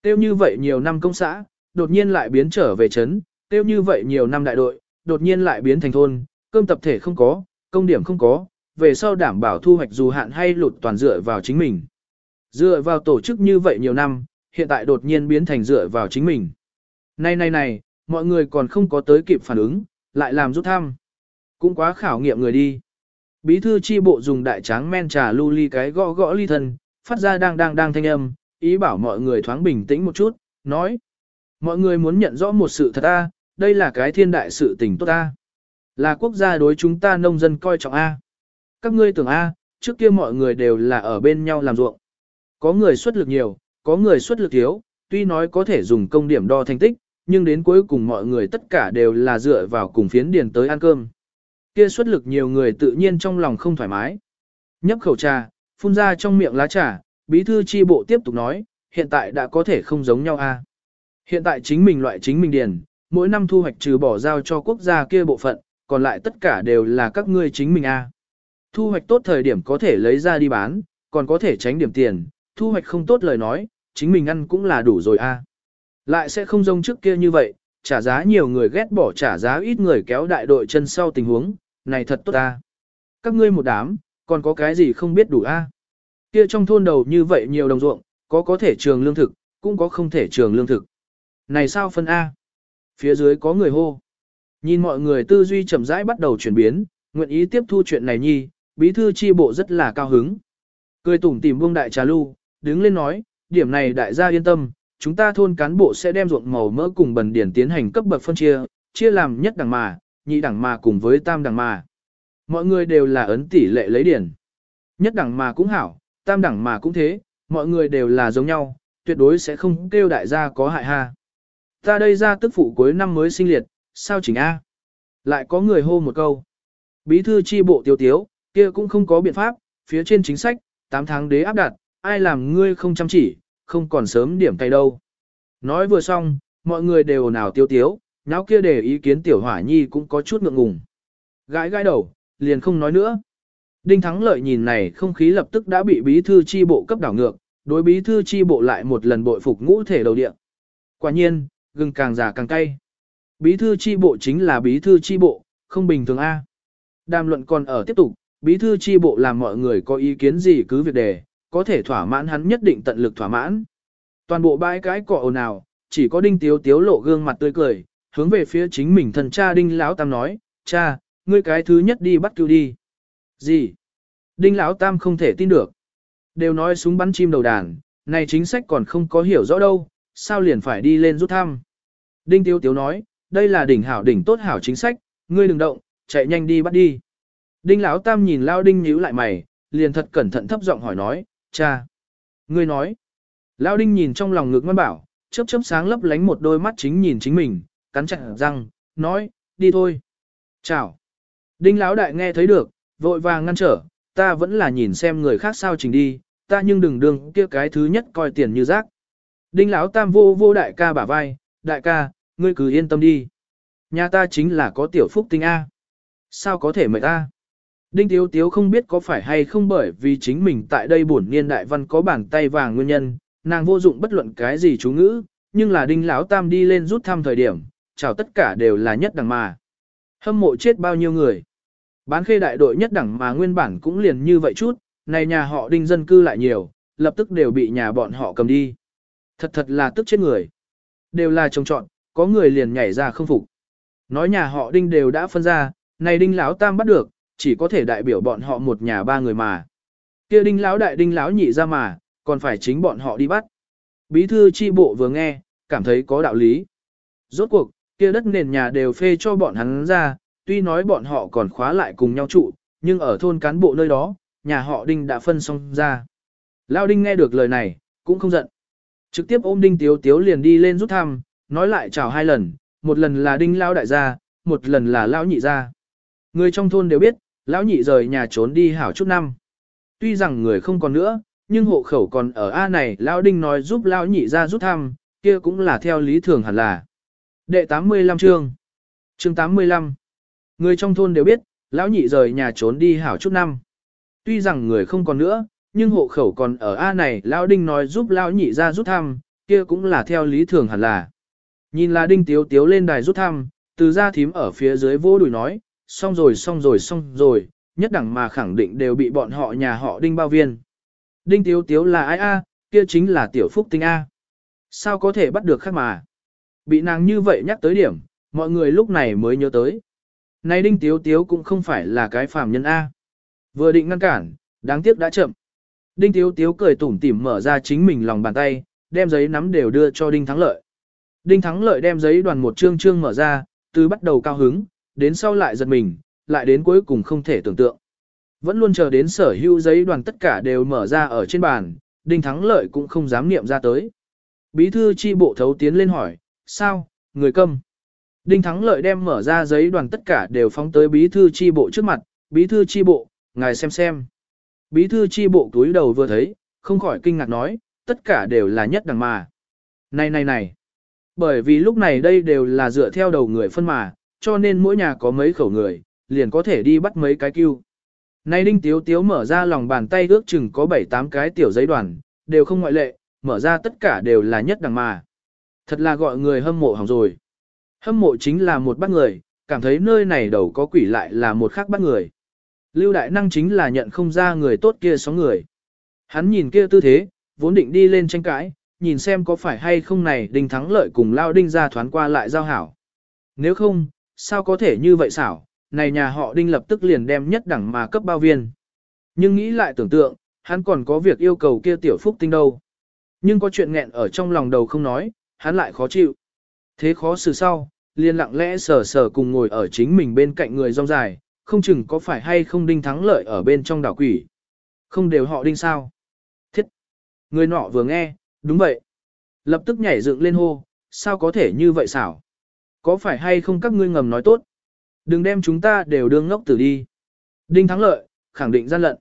Tiêu như vậy nhiều năm công xã, đột nhiên lại biến trở về chấn, tiêu như vậy nhiều năm đại đội, đột nhiên lại biến thành thôn, cơm tập thể không có, công điểm không có, về sau đảm bảo thu hoạch dù hạn hay lụt toàn dựa vào chính mình. Dựa vào tổ chức như vậy nhiều năm, hiện tại đột nhiên biến thành dựa vào chính mình. Này này này, mọi người còn không có tới kịp phản ứng, lại làm rút thăm. Cũng quá khảo nghiệm người đi. Bí thư chi bộ dùng đại tráng men trà lưu ly cái gõ gõ ly thân, phát ra đang đang đang thanh âm, ý bảo mọi người thoáng bình tĩnh một chút, nói. Mọi người muốn nhận rõ một sự thật ta, đây là cái thiên đại sự tình tốt ta. Là quốc gia đối chúng ta nông dân coi trọng A. Các ngươi tưởng A, trước kia mọi người đều là ở bên nhau làm ruộng. Có người xuất lực nhiều, có người xuất lực thiếu, tuy nói có thể dùng công điểm đo thành tích, nhưng đến cuối cùng mọi người tất cả đều là dựa vào cùng phiến điền tới ăn cơm. Kia xuất lực nhiều người tự nhiên trong lòng không thoải mái. Nhấp khẩu trà, phun ra trong miệng lá trà, bí thư chi bộ tiếp tục nói, hiện tại đã có thể không giống nhau a. Hiện tại chính mình loại chính mình điền, mỗi năm thu hoạch trừ bỏ giao cho quốc gia kia bộ phận, còn lại tất cả đều là các ngươi chính mình a. Thu hoạch tốt thời điểm có thể lấy ra đi bán, còn có thể tránh điểm tiền, thu hoạch không tốt lời nói, chính mình ăn cũng là đủ rồi a. Lại sẽ không giống trước kia như vậy, trả giá nhiều người ghét bỏ trả giá ít người kéo đại đội chân sau tình huống, này thật tốt ta Các ngươi một đám, còn có cái gì không biết đủ a? Kia trong thôn đầu như vậy nhiều đồng ruộng, có có thể trường lương thực, cũng có không thể trường lương thực. Này sao phân A? Phía dưới có người hô. Nhìn mọi người tư duy chậm rãi bắt đầu chuyển biến, nguyện ý tiếp thu chuyện này nhi, bí thư chi bộ rất là cao hứng. Cười tủm tìm buông đại trà lưu, đứng lên nói, điểm này đại gia yên tâm, chúng ta thôn cán bộ sẽ đem ruộng màu mỡ cùng bần điển tiến hành cấp bậc phân chia, chia làm nhất đẳng mà, nhị đẳng mà cùng với tam đẳng mà. Mọi người đều là ấn tỷ lệ lấy điển. Nhất đẳng mà cũng hảo, tam đẳng mà cũng thế, mọi người đều là giống nhau, tuyệt đối sẽ không kêu đại gia có hại ha. Ta đây ra tức phụ cuối năm mới sinh liệt, sao chỉnh A? Lại có người hô một câu. Bí thư chi bộ tiêu tiếu, kia cũng không có biện pháp, phía trên chính sách, 8 tháng đế áp đặt, ai làm ngươi không chăm chỉ, không còn sớm điểm tay đâu. Nói vừa xong, mọi người đều nào tiêu tiếu, nháo kia để ý kiến tiểu hỏa nhi cũng có chút ngượng ngùng. Gãi gãi đầu, liền không nói nữa. Đinh Thắng Lợi nhìn này không khí lập tức đã bị bí thư chi bộ cấp đảo ngược, đối bí thư chi bộ lại một lần bội phục ngũ thể đầu địa. Quả nhiên, gừng càng già càng cay. Bí thư chi bộ chính là bí thư chi bộ, không bình thường A. Đàm luận còn ở tiếp tục, bí thư chi bộ làm mọi người có ý kiến gì cứ việc đề, có thể thỏa mãn hắn nhất định tận lực thỏa mãn. Toàn bộ bãi cái cọ ồn ào, chỉ có đinh tiếu tiếu lộ gương mặt tươi cười, hướng về phía chính mình thần cha đinh lão tam nói, cha, ngươi cái thứ nhất đi bắt cứu đi. Gì? Đinh lão tam không thể tin được. Đều nói súng bắn chim đầu đàn, này chính sách còn không có hiểu rõ đâu, sao liền phải đi lên rút thăm. Đinh Tiếu Tiếu nói, đây là đỉnh hảo đỉnh tốt hảo chính sách, ngươi đừng động, chạy nhanh đi bắt đi. Đinh Lão Tam nhìn Lao Đinh nhíu lại mày, liền thật cẩn thận thấp giọng hỏi nói, cha. Ngươi nói. Lao Đinh nhìn trong lòng ngực ngoan bảo, chớp chớp sáng lấp lánh một đôi mắt chính nhìn chính mình, cắn chặt răng, nói, đi thôi. Chào. Đinh Lão Đại nghe thấy được, vội vàng ngăn trở, ta vẫn là nhìn xem người khác sao trình đi, ta nhưng đừng đương kia cái thứ nhất coi tiền như rác. Đinh lão tam vô vô đại ca bả vai, đại ca, ngươi cứ yên tâm đi. Nhà ta chính là có tiểu phúc tinh A. Sao có thể mời ta? Đinh Tiếu Tiếu không biết có phải hay không bởi vì chính mình tại đây bổn niên đại văn có bàn tay vàng nguyên nhân, nàng vô dụng bất luận cái gì chú ngữ, nhưng là đinh lão tam đi lên rút thăm thời điểm, chào tất cả đều là nhất đẳng mà. Hâm mộ chết bao nhiêu người. Bán khê đại đội nhất đẳng mà nguyên bản cũng liền như vậy chút, này nhà họ đinh dân cư lại nhiều, lập tức đều bị nhà bọn họ cầm đi. Thật thật là tức chết người. Đều là trông chọn, có người liền nhảy ra không phục. Nói nhà họ đinh đều đã phân ra, này đinh lão tam bắt được, chỉ có thể đại biểu bọn họ một nhà ba người mà. kia đinh lão đại đinh lão nhị ra mà, còn phải chính bọn họ đi bắt. Bí thư chi bộ vừa nghe, cảm thấy có đạo lý. Rốt cuộc, kia đất nền nhà đều phê cho bọn hắn ra, tuy nói bọn họ còn khóa lại cùng nhau trụ, nhưng ở thôn cán bộ nơi đó, nhà họ Đinh đã phân xong ra. Lao Đinh nghe được lời này, cũng không giận. Trực tiếp ôm Đinh Tiếu Tiếu liền đi lên rút thăm, nói lại chào hai lần, một lần là Đinh Lao đại gia, một lần là Lao nhị gia. Người trong thôn đều biết, Lão nhị rời nhà trốn đi hảo chút năm. Tuy rằng người không còn nữa, nhưng hộ khẩu còn ở A này, Lão Đinh nói giúp Lão nhị ra rút thăm, kia cũng là theo lý thường hẳn là. Đệ 85 chương Chương 85 Người trong thôn đều biết, lão nhị rời nhà trốn đi hảo chút năm. Tuy rằng người không còn nữa, nhưng hộ khẩu còn ở A này, lão đinh nói giúp lão nhị ra rút thăm, kia cũng là theo lý thường hẳn là. Nhìn là đinh tiếu tiếu lên đài rút thăm, từ ra thím ở phía dưới vô đùi nói, xong rồi xong rồi xong rồi, nhất đẳng mà khẳng định đều bị bọn họ nhà họ đinh bao viên. Đinh tiếu tiếu là ai a? kia chính là tiểu phúc tinh A. Sao có thể bắt được khác mà? Bị nàng như vậy nhắc tới điểm, mọi người lúc này mới nhớ tới. Này đinh tiếu tiếu cũng không phải là cái phàm nhân A. Vừa định ngăn cản, đáng tiếc đã chậm. Đinh tiếu tiếu cười tủm tỉm mở ra chính mình lòng bàn tay, đem giấy nắm đều đưa cho Đinh Thắng Lợi. Đinh Thắng Lợi đem giấy đoàn một chương chương mở ra, từ bắt đầu cao hứng, đến sau lại giật mình, lại đến cuối cùng không thể tưởng tượng. Vẫn luôn chờ đến sở hữu giấy đoàn tất cả đều mở ra ở trên bàn, Đinh Thắng Lợi cũng không dám niệm ra tới. Bí thư chi bộ thấu tiến lên hỏi, sao, người câm. Đinh Thắng Lợi đem mở ra giấy đoàn tất cả đều phóng tới bí thư chi bộ trước mặt, bí thư chi bộ, ngài xem xem. Bí thư chi bộ túi đầu vừa thấy, không khỏi kinh ngạc nói, tất cả đều là nhất đẳng mà. Này này này, bởi vì lúc này đây đều là dựa theo đầu người phân mà, cho nên mỗi nhà có mấy khẩu người, liền có thể đi bắt mấy cái cưu. nay Đinh Tiếu Tiếu mở ra lòng bàn tay ước chừng có 7-8 cái tiểu giấy đoàn, đều không ngoại lệ, mở ra tất cả đều là nhất đẳng mà. Thật là gọi người hâm mộ hỏng rồi. Hâm mộ chính là một bắt người, cảm thấy nơi này đầu có quỷ lại là một khác bắt người. Lưu Đại Năng chính là nhận không ra người tốt kia sóng người. Hắn nhìn kia tư thế, vốn định đi lên tranh cãi, nhìn xem có phải hay không này đinh thắng lợi cùng lao đinh ra thoán qua lại giao hảo. Nếu không, sao có thể như vậy xảo, này nhà họ đinh lập tức liền đem nhất đẳng mà cấp bao viên. Nhưng nghĩ lại tưởng tượng, hắn còn có việc yêu cầu kia tiểu phúc tinh đâu. Nhưng có chuyện nghẹn ở trong lòng đầu không nói, hắn lại khó chịu. Thế khó xử sau, liền lặng lẽ sờ sờ cùng ngồi ở chính mình bên cạnh người rong dài, không chừng có phải hay không đinh thắng lợi ở bên trong đảo quỷ. Không đều họ đinh sao. Thiết. Người nọ vừa nghe, đúng vậy. Lập tức nhảy dựng lên hô, sao có thể như vậy xảo. Có phải hay không các ngươi ngầm nói tốt. Đừng đem chúng ta đều đương ngốc tử đi. Đinh thắng lợi, khẳng định gian lận.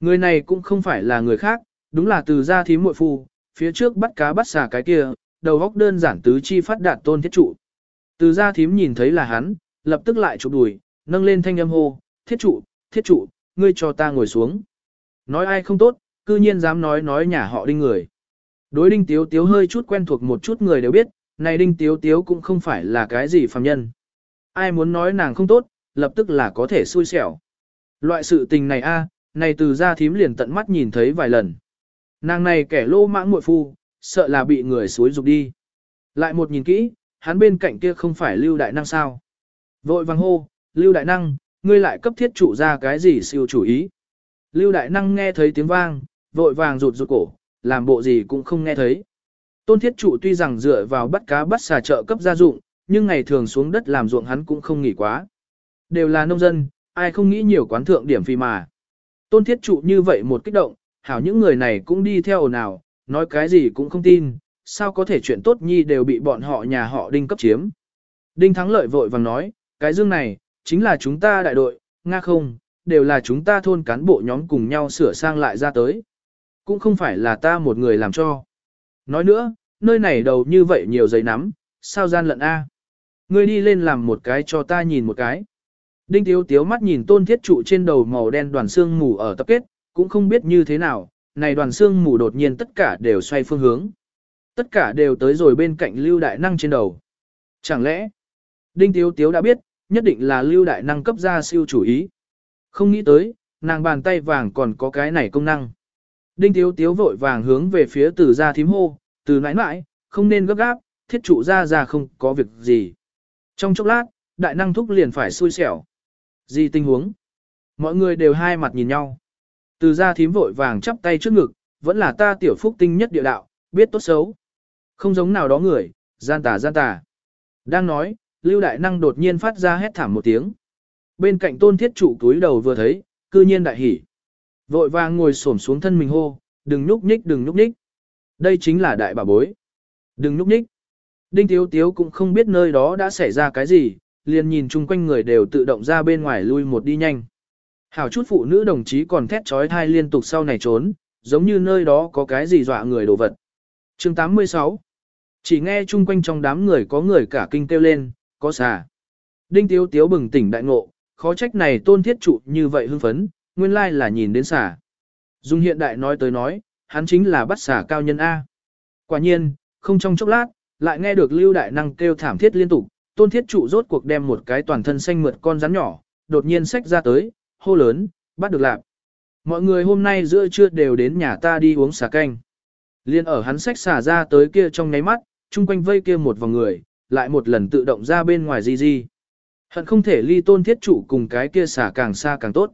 Người này cũng không phải là người khác, đúng là từ gia thím muội phu, phía trước bắt cá bắt xà cái kia, đầu góc đơn giản tứ chi phát đạt tôn thiết trụ. Từ gia thím nhìn thấy là hắn, lập tức lại chụp đùi, nâng lên thanh âm hô, thiết trụ, thiết trụ, ngươi cho ta ngồi xuống. Nói ai không tốt, cư nhiên dám nói nói nhà họ đinh người. Đối đinh tiếu tiếu hơi chút quen thuộc một chút người đều biết, này đinh tiếu tiếu cũng không phải là cái gì phàm nhân. Ai muốn nói nàng không tốt, lập tức là có thể xui xẻo. Loại sự tình này a, này từ gia thím liền tận mắt nhìn thấy vài lần. Nàng này kẻ lô mãng muội phu, sợ là bị người xối dục đi. Lại một nhìn kỹ, hắn bên cạnh kia không phải lưu đại năng sao. Vội vàng hô, lưu đại năng, ngươi lại cấp thiết trụ ra cái gì siêu chủ ý. Lưu đại năng nghe thấy tiếng vang, vội vàng rụt rụt cổ, làm bộ gì cũng không nghe thấy. Tôn thiết trụ tuy rằng dựa vào bắt cá bắt xà trợ cấp gia dụng, nhưng ngày thường xuống đất làm ruộng hắn cũng không nghỉ quá. Đều là nông dân, ai không nghĩ nhiều quán thượng điểm phi mà. Tôn thiết trụ như vậy một kích động, hảo những người này cũng đi theo ồn ào, nói cái gì cũng không tin, sao có thể chuyện tốt nhi đều bị bọn họ nhà họ đinh cấp chiếm. Đinh thắng lợi vội vàng nói, cái dương này, chính là chúng ta đại đội, nga không, đều là chúng ta thôn cán bộ nhóm cùng nhau sửa sang lại ra tới. Cũng không phải là ta một người làm cho. Nói nữa, nơi này đầu như vậy nhiều giấy nắm, sao gian lận A. Ngươi đi lên làm một cái cho ta nhìn một cái. Đinh Tiếu Tiếu mắt nhìn tôn thiết trụ trên đầu màu đen đoàn xương mù ở tập kết, cũng không biết như thế nào, này đoàn xương mù đột nhiên tất cả đều xoay phương hướng. Tất cả đều tới rồi bên cạnh Lưu Đại Năng trên đầu. Chẳng lẽ, Đinh Tiếu Tiếu đã biết, nhất định là Lưu Đại Năng cấp ra siêu chủ ý. Không nghĩ tới, nàng bàn tay vàng còn có cái này công năng. Đinh Tiếu Tiếu vội vàng hướng về phía từ gia thím hô, từ nãi nãi, không nên gấp gáp, thiết trụ ra ra không có việc gì. Trong chốc lát, đại năng thúc liền phải xui xẻo. Gì tình huống? Mọi người đều hai mặt nhìn nhau. Từ gia thím vội vàng chắp tay trước ngực, vẫn là ta tiểu phúc tinh nhất địa đạo, biết tốt xấu. Không giống nào đó người, gian tà gian tà. Đang nói, Lưu Đại Năng đột nhiên phát ra hét thảm một tiếng. Bên cạnh tôn thiết trụ túi đầu vừa thấy, cư nhiên đại hỉ. Vội vàng ngồi xổm xuống thân mình hô, đừng nhúc nhích đừng nhúc nhích. Đây chính là đại bà bối. Đừng nhúc nhích. Đinh Tiếu Tiếu cũng không biết nơi đó đã xảy ra cái gì, liền nhìn chung quanh người đều tự động ra bên ngoài lui một đi nhanh. Hảo chút phụ nữ đồng chí còn thét trói thai liên tục sau này trốn, giống như nơi đó có cái gì dọa người đồ vật. chương 86 Chỉ nghe chung quanh trong đám người có người cả kinh kêu lên, có xà. Đinh Tiếu Tiếu bừng tỉnh đại ngộ, khó trách này tôn thiết trụ như vậy hưng phấn, nguyên lai là nhìn đến xà. Dung hiện đại nói tới nói, hắn chính là bắt xà cao nhân A. Quả nhiên, không trong chốc lát, lại nghe được lưu đại năng kêu thảm thiết liên tục, tôn thiết trụ rốt cuộc đem một cái toàn thân xanh mượt con rắn nhỏ, đột nhiên xách ra tới, hô lớn, bắt được lạp. Mọi người hôm nay giữa trưa đều đến nhà ta đi uống xà canh. Liên ở hắn xách xả ra tới kia trong nháy mắt, chung quanh vây kia một vòng người, lại một lần tự động ra bên ngoài di di. Hận không thể ly tôn thiết trụ cùng cái kia xả càng xa càng tốt.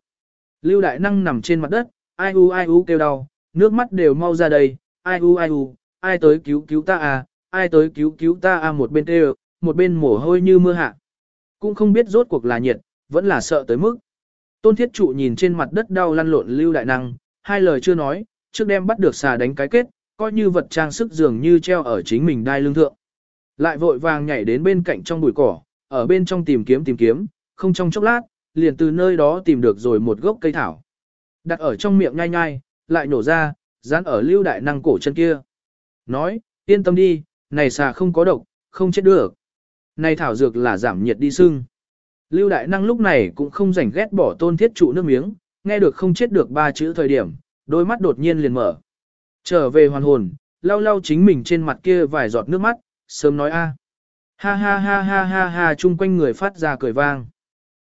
Lưu đại năng nằm trên mặt đất, ai u ai u kêu đau, nước mắt đều mau ra đây, ai u ai u, ai tới cứu cứu ta à, ai tới cứu cứu ta à một bên kêu, một bên mồ hôi như mưa hạ. Cũng không biết rốt cuộc là nhiệt, vẫn là sợ tới mức. Tôn thiết trụ nhìn trên mặt đất đau lăn lộn lưu đại năng, hai lời chưa nói, trước đem bắt được xà đánh cái kết, coi như vật trang sức dường như treo ở chính mình đai lưng thượng. Lại vội vàng nhảy đến bên cạnh trong bụi cỏ, ở bên trong tìm kiếm tìm kiếm, không trong chốc lát, liền từ nơi đó tìm được rồi một gốc cây thảo. Đặt ở trong miệng nhai nhai, lại nổ ra, dán ở lưu đại năng cổ chân kia. Nói, yên tâm đi, này xà không có độc, không chết được. Này thảo dược là giảm nhiệt đi sưng. Lưu đại năng lúc này cũng không rảnh ghét bỏ tôn thiết trụ nước miếng, nghe được không chết được ba chữ thời điểm, đôi mắt đột nhiên liền mở. Trở về hoàn hồn, lau lau chính mình trên mặt kia vài giọt nước mắt, sớm nói a. Ha ha ha ha ha ha chung quanh người phát ra cười vang.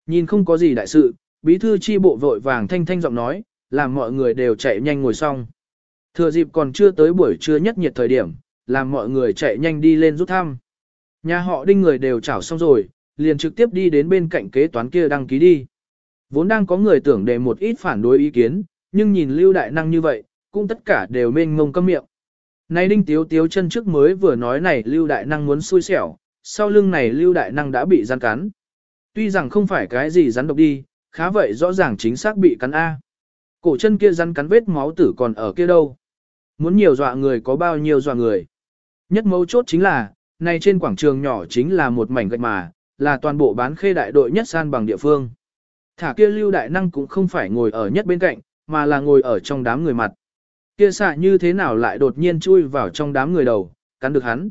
Nhìn không có gì đại sự, bí thư chi bộ vội vàng thanh thanh giọng nói, làm mọi người đều chạy nhanh ngồi xong. Thừa dịp còn chưa tới buổi trưa nhất nhiệt thời điểm, làm mọi người chạy nhanh đi lên rút thăm. Nhà họ đinh người đều chảo xong rồi, liền trực tiếp đi đến bên cạnh kế toán kia đăng ký đi. Vốn đang có người tưởng để một ít phản đối ý kiến, nhưng nhìn lưu đại năng như vậy, cũng tất cả đều mênh ngông câm miệng. Này đinh tiếu tiếu chân trước mới vừa nói này lưu đại năng muốn xui xẻo, sau lưng này lưu đại năng đã bị gian cắn. Tuy rằng không phải cái gì rắn độc đi, khá vậy rõ ràng chính xác bị cắn A. Cổ chân kia rắn cắn vết máu tử còn ở kia đâu. Muốn nhiều dọa người có bao nhiêu dọa người. Nhất mấu chốt chính là, này trên quảng trường nhỏ chính là một mảnh gạch mà, là toàn bộ bán khê đại đội nhất san bằng địa phương. Thả kia lưu đại năng cũng không phải ngồi ở nhất bên cạnh, mà là ngồi ở trong đám người mặt. Kia xạ như thế nào lại đột nhiên chui vào trong đám người đầu, cắn được hắn.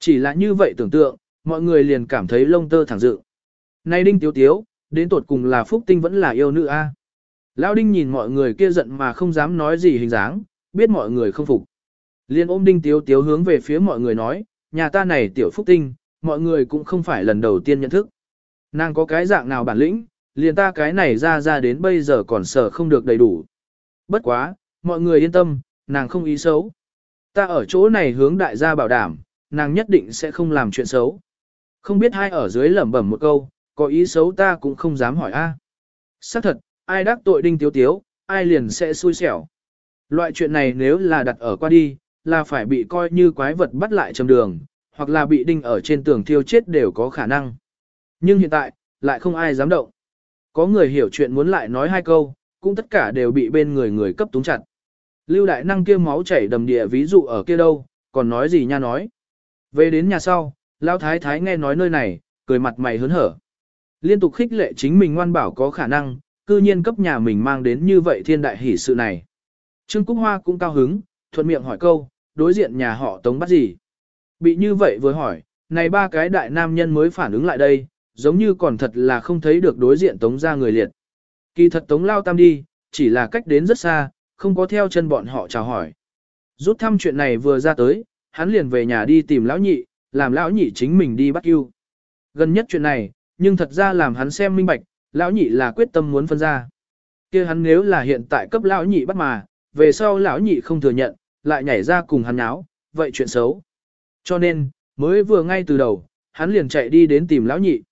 Chỉ là như vậy tưởng tượng, mọi người liền cảm thấy lông tơ thẳng dự. Này đinh tiếu tiếu, đến tột cùng là phúc tinh vẫn là yêu nữ a. Lão đinh nhìn mọi người kia giận mà không dám nói gì hình dáng, biết mọi người không phục. Liên ôm đinh tiếu tiếu hướng về phía mọi người nói, nhà ta này tiểu phúc tinh, mọi người cũng không phải lần đầu tiên nhận thức. Nàng có cái dạng nào bản lĩnh, liền ta cái này ra ra đến bây giờ còn sợ không được đầy đủ. Bất quá, mọi người yên tâm, nàng không ý xấu. Ta ở chỗ này hướng đại gia bảo đảm, nàng nhất định sẽ không làm chuyện xấu. Không biết hai ở dưới lẩm bẩm một câu, có ý xấu ta cũng không dám hỏi a. À. Xác thật, ai đắc tội đinh tiếu tiếu, ai liền sẽ xui xẻo. Loại chuyện này nếu là đặt ở qua đi, là phải bị coi như quái vật bắt lại chầm đường, hoặc là bị đinh ở trên tường thiêu chết đều có khả năng. Nhưng hiện tại, lại không ai dám động. Có người hiểu chuyện muốn lại nói hai câu, cũng tất cả đều bị bên người người cấp túng chặt. Lưu đại năng kia máu chảy đầm địa ví dụ ở kia đâu, còn nói gì nha nói. Về đến nhà sau, Lão Thái Thái nghe nói nơi này, cười mặt mày hớn hở. Liên tục khích lệ chính mình ngoan bảo có khả năng, cư nhiên cấp nhà mình mang đến như vậy thiên đại hỷ sự này. Trương Cúc Hoa cũng cao hứng, thuận miệng hỏi câu, đối diện nhà họ tống bắt gì. Bị như vậy vừa hỏi, này ba cái đại nam nhân mới phản ứng lại đây, giống như còn thật là không thấy được đối diện tống ra người liệt. Kỳ thật tống lao tam đi, chỉ là cách đến rất xa, không có theo chân bọn họ chào hỏi. Rút thăm chuyện này vừa ra tới, hắn liền về nhà đi tìm lão nhị, làm lão nhị chính mình đi bắt yêu. Gần nhất chuyện này, nhưng thật ra làm hắn xem minh bạch, lão nhị là quyết tâm muốn phân ra. kia hắn nếu là hiện tại cấp lão nhị bắt mà, về sau lão nhị không thừa nhận, lại nhảy ra cùng hắn náo, vậy chuyện xấu. Cho nên, mới vừa ngay từ đầu, hắn liền chạy đi đến tìm lão nhị.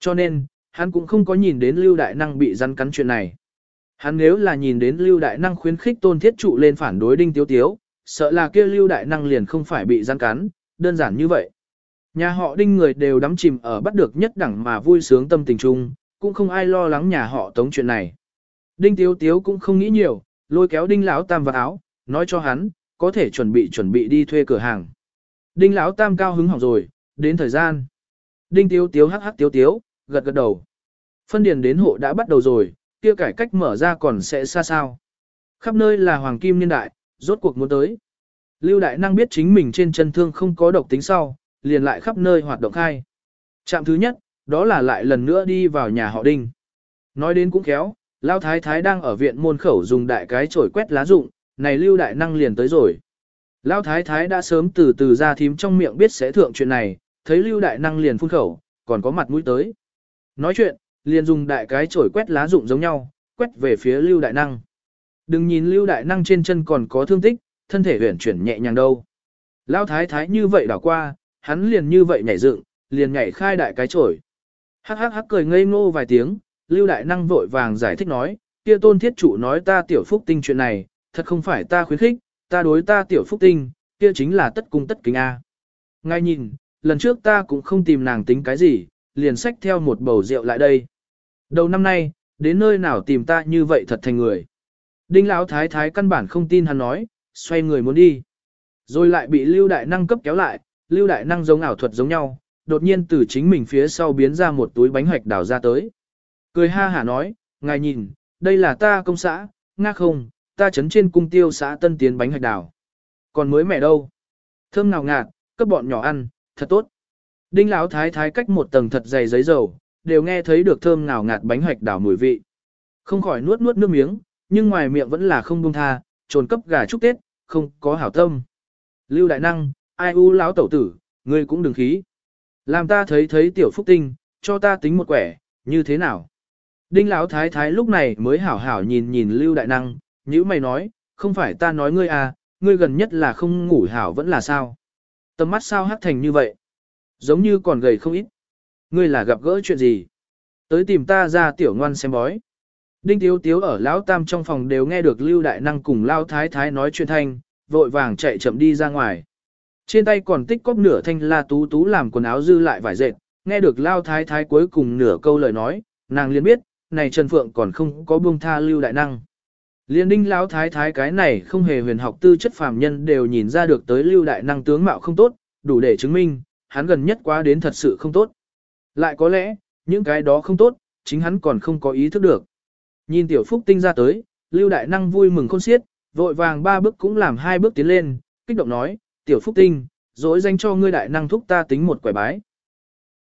Cho nên, hắn cũng không có nhìn đến Lưu Đại Năng bị rắn cắn chuyện này. Hắn nếu là nhìn đến Lưu Đại Năng khuyến khích tôn thiết trụ lên phản đối đinh tiếu tiếu, sợ là kia Lưu Đại Năng liền không phải bị rắn cắn, đơn giản như vậy. Nhà họ đinh người đều đắm chìm ở bắt được nhất đẳng mà vui sướng tâm tình chung, cũng không ai lo lắng nhà họ tống chuyện này. Đinh tiếu tiếu cũng không nghĩ nhiều, lôi kéo đinh lão tam vào áo, nói cho hắn, có thể chuẩn bị chuẩn bị đi thuê cửa hàng. Đinh lão tam cao hứng hỏng rồi, đến thời gian. Đinh tiếu tiếu hắc hắc tiếu tiếu, gật gật đầu. Phân điền đến hộ đã bắt đầu rồi, kia cải cách mở ra còn sẽ xa sao. Khắp nơi là hoàng kim niên đại, rốt cuộc muốn tới. Lưu Đại Năng biết chính mình trên chân thương không có độc tính sau, liền lại khắp nơi hoạt động khai. Trạm thứ nhất, đó là lại lần nữa đi vào nhà họ Đinh. Nói đến cũng khéo, Lao Thái Thái đang ở viện môn khẩu dùng đại cái chổi quét lá rụng, này Lưu Đại Năng liền tới rồi. Lao Thái Thái đã sớm từ từ ra thím trong miệng biết sẽ thượng chuyện này, thấy Lưu Đại Năng liền phun khẩu, còn có mặt mũi tới. Nói chuyện, liền dùng đại cái chổi quét lá rụng giống nhau, quét về phía Lưu Đại Năng. Đừng nhìn Lưu Đại Năng trên chân còn có thương tích, thân thể huyển chuyển nhẹ nhàng đâu. Lao Thái Thái như vậy đảo qua, hắn liền như vậy nhảy dựng, liền nhảy khai đại cái chổi. Hắc hắc hắc cười ngây ngô vài tiếng, Lưu Đại Năng vội vàng giải thích nói, kia tôn thiết chủ nói ta tiểu phúc tinh chuyện này, thật không phải ta khuyến khích, ta đối ta tiểu phúc tinh, kia chính là tất cung tất kính A. Ngay nhìn, lần trước ta cũng không tìm nàng tính cái gì, liền xách theo một bầu rượu lại đây. Đầu năm nay, đến nơi nào tìm ta như vậy thật thành người. Đinh Lão thái thái căn bản không tin hắn nói, xoay người muốn đi. Rồi lại bị Lưu Đại Năng cấp kéo lại, Lưu Đại Năng giống ảo thuật giống nhau, đột nhiên từ chính mình phía sau biến ra một túi bánh hoạch đào ra tới. Cười ha hả nói, ngài nhìn, đây là ta công xã, nga không, ta chấn trên cung tiêu xã tân tiến bánh hoạch đào. Còn mới mẹ đâu? Thơm nào ngạt, cấp bọn nhỏ ăn, thật tốt. Đinh Lão thái thái cách một tầng thật dày giấy dầu, đều nghe thấy được thơm nào ngạt bánh hoạch đào mùi vị. Không khỏi nuốt nuốt nước miếng, nhưng ngoài miệng vẫn là không buông tha, trồn cấp gà chúc Tết, không có hảo tâm. Lưu đại năng, ai u lão tẩu tử, ngươi cũng đừng khí. Làm ta thấy thấy tiểu phúc tinh, cho ta tính một quẻ, như thế nào? Đinh lão thái thái lúc này mới hảo hảo nhìn nhìn Lưu đại năng, như mày nói, không phải ta nói ngươi à, ngươi gần nhất là không ngủ hảo vẫn là sao? Tầm mắt sao hắc thành như vậy? Giống như còn gầy không ít. Ngươi là gặp gỡ chuyện gì? Tới tìm ta ra tiểu ngoan xem bói. Đinh Tiếu Tiếu ở Lão Tam trong phòng đều nghe được Lưu Đại Năng cùng Lao Thái Thái nói chuyện thanh, vội vàng chạy chậm đi ra ngoài. Trên tay còn tích cóp nửa thanh la tú tú làm quần áo dư lại vải dệt, nghe được Lao Thái Thái cuối cùng nửa câu lời nói, nàng liền biết, này Trần Phượng còn không có buông tha Lưu Đại Năng. Liên đinh Lão Thái Thái cái này không hề huyền học tư chất phàm nhân đều nhìn ra được tới Lưu Đại Năng tướng mạo không tốt, đủ để chứng minh, hắn gần nhất quá đến thật sự không tốt. Lại có lẽ, những cái đó không tốt, chính hắn còn không có ý thức được. Nhìn tiểu phúc tinh ra tới, lưu đại năng vui mừng khôn xiết, vội vàng ba bước cũng làm hai bước tiến lên, kích động nói, tiểu phúc tinh, dỗi danh cho ngươi đại năng thúc ta tính một quẻ bái.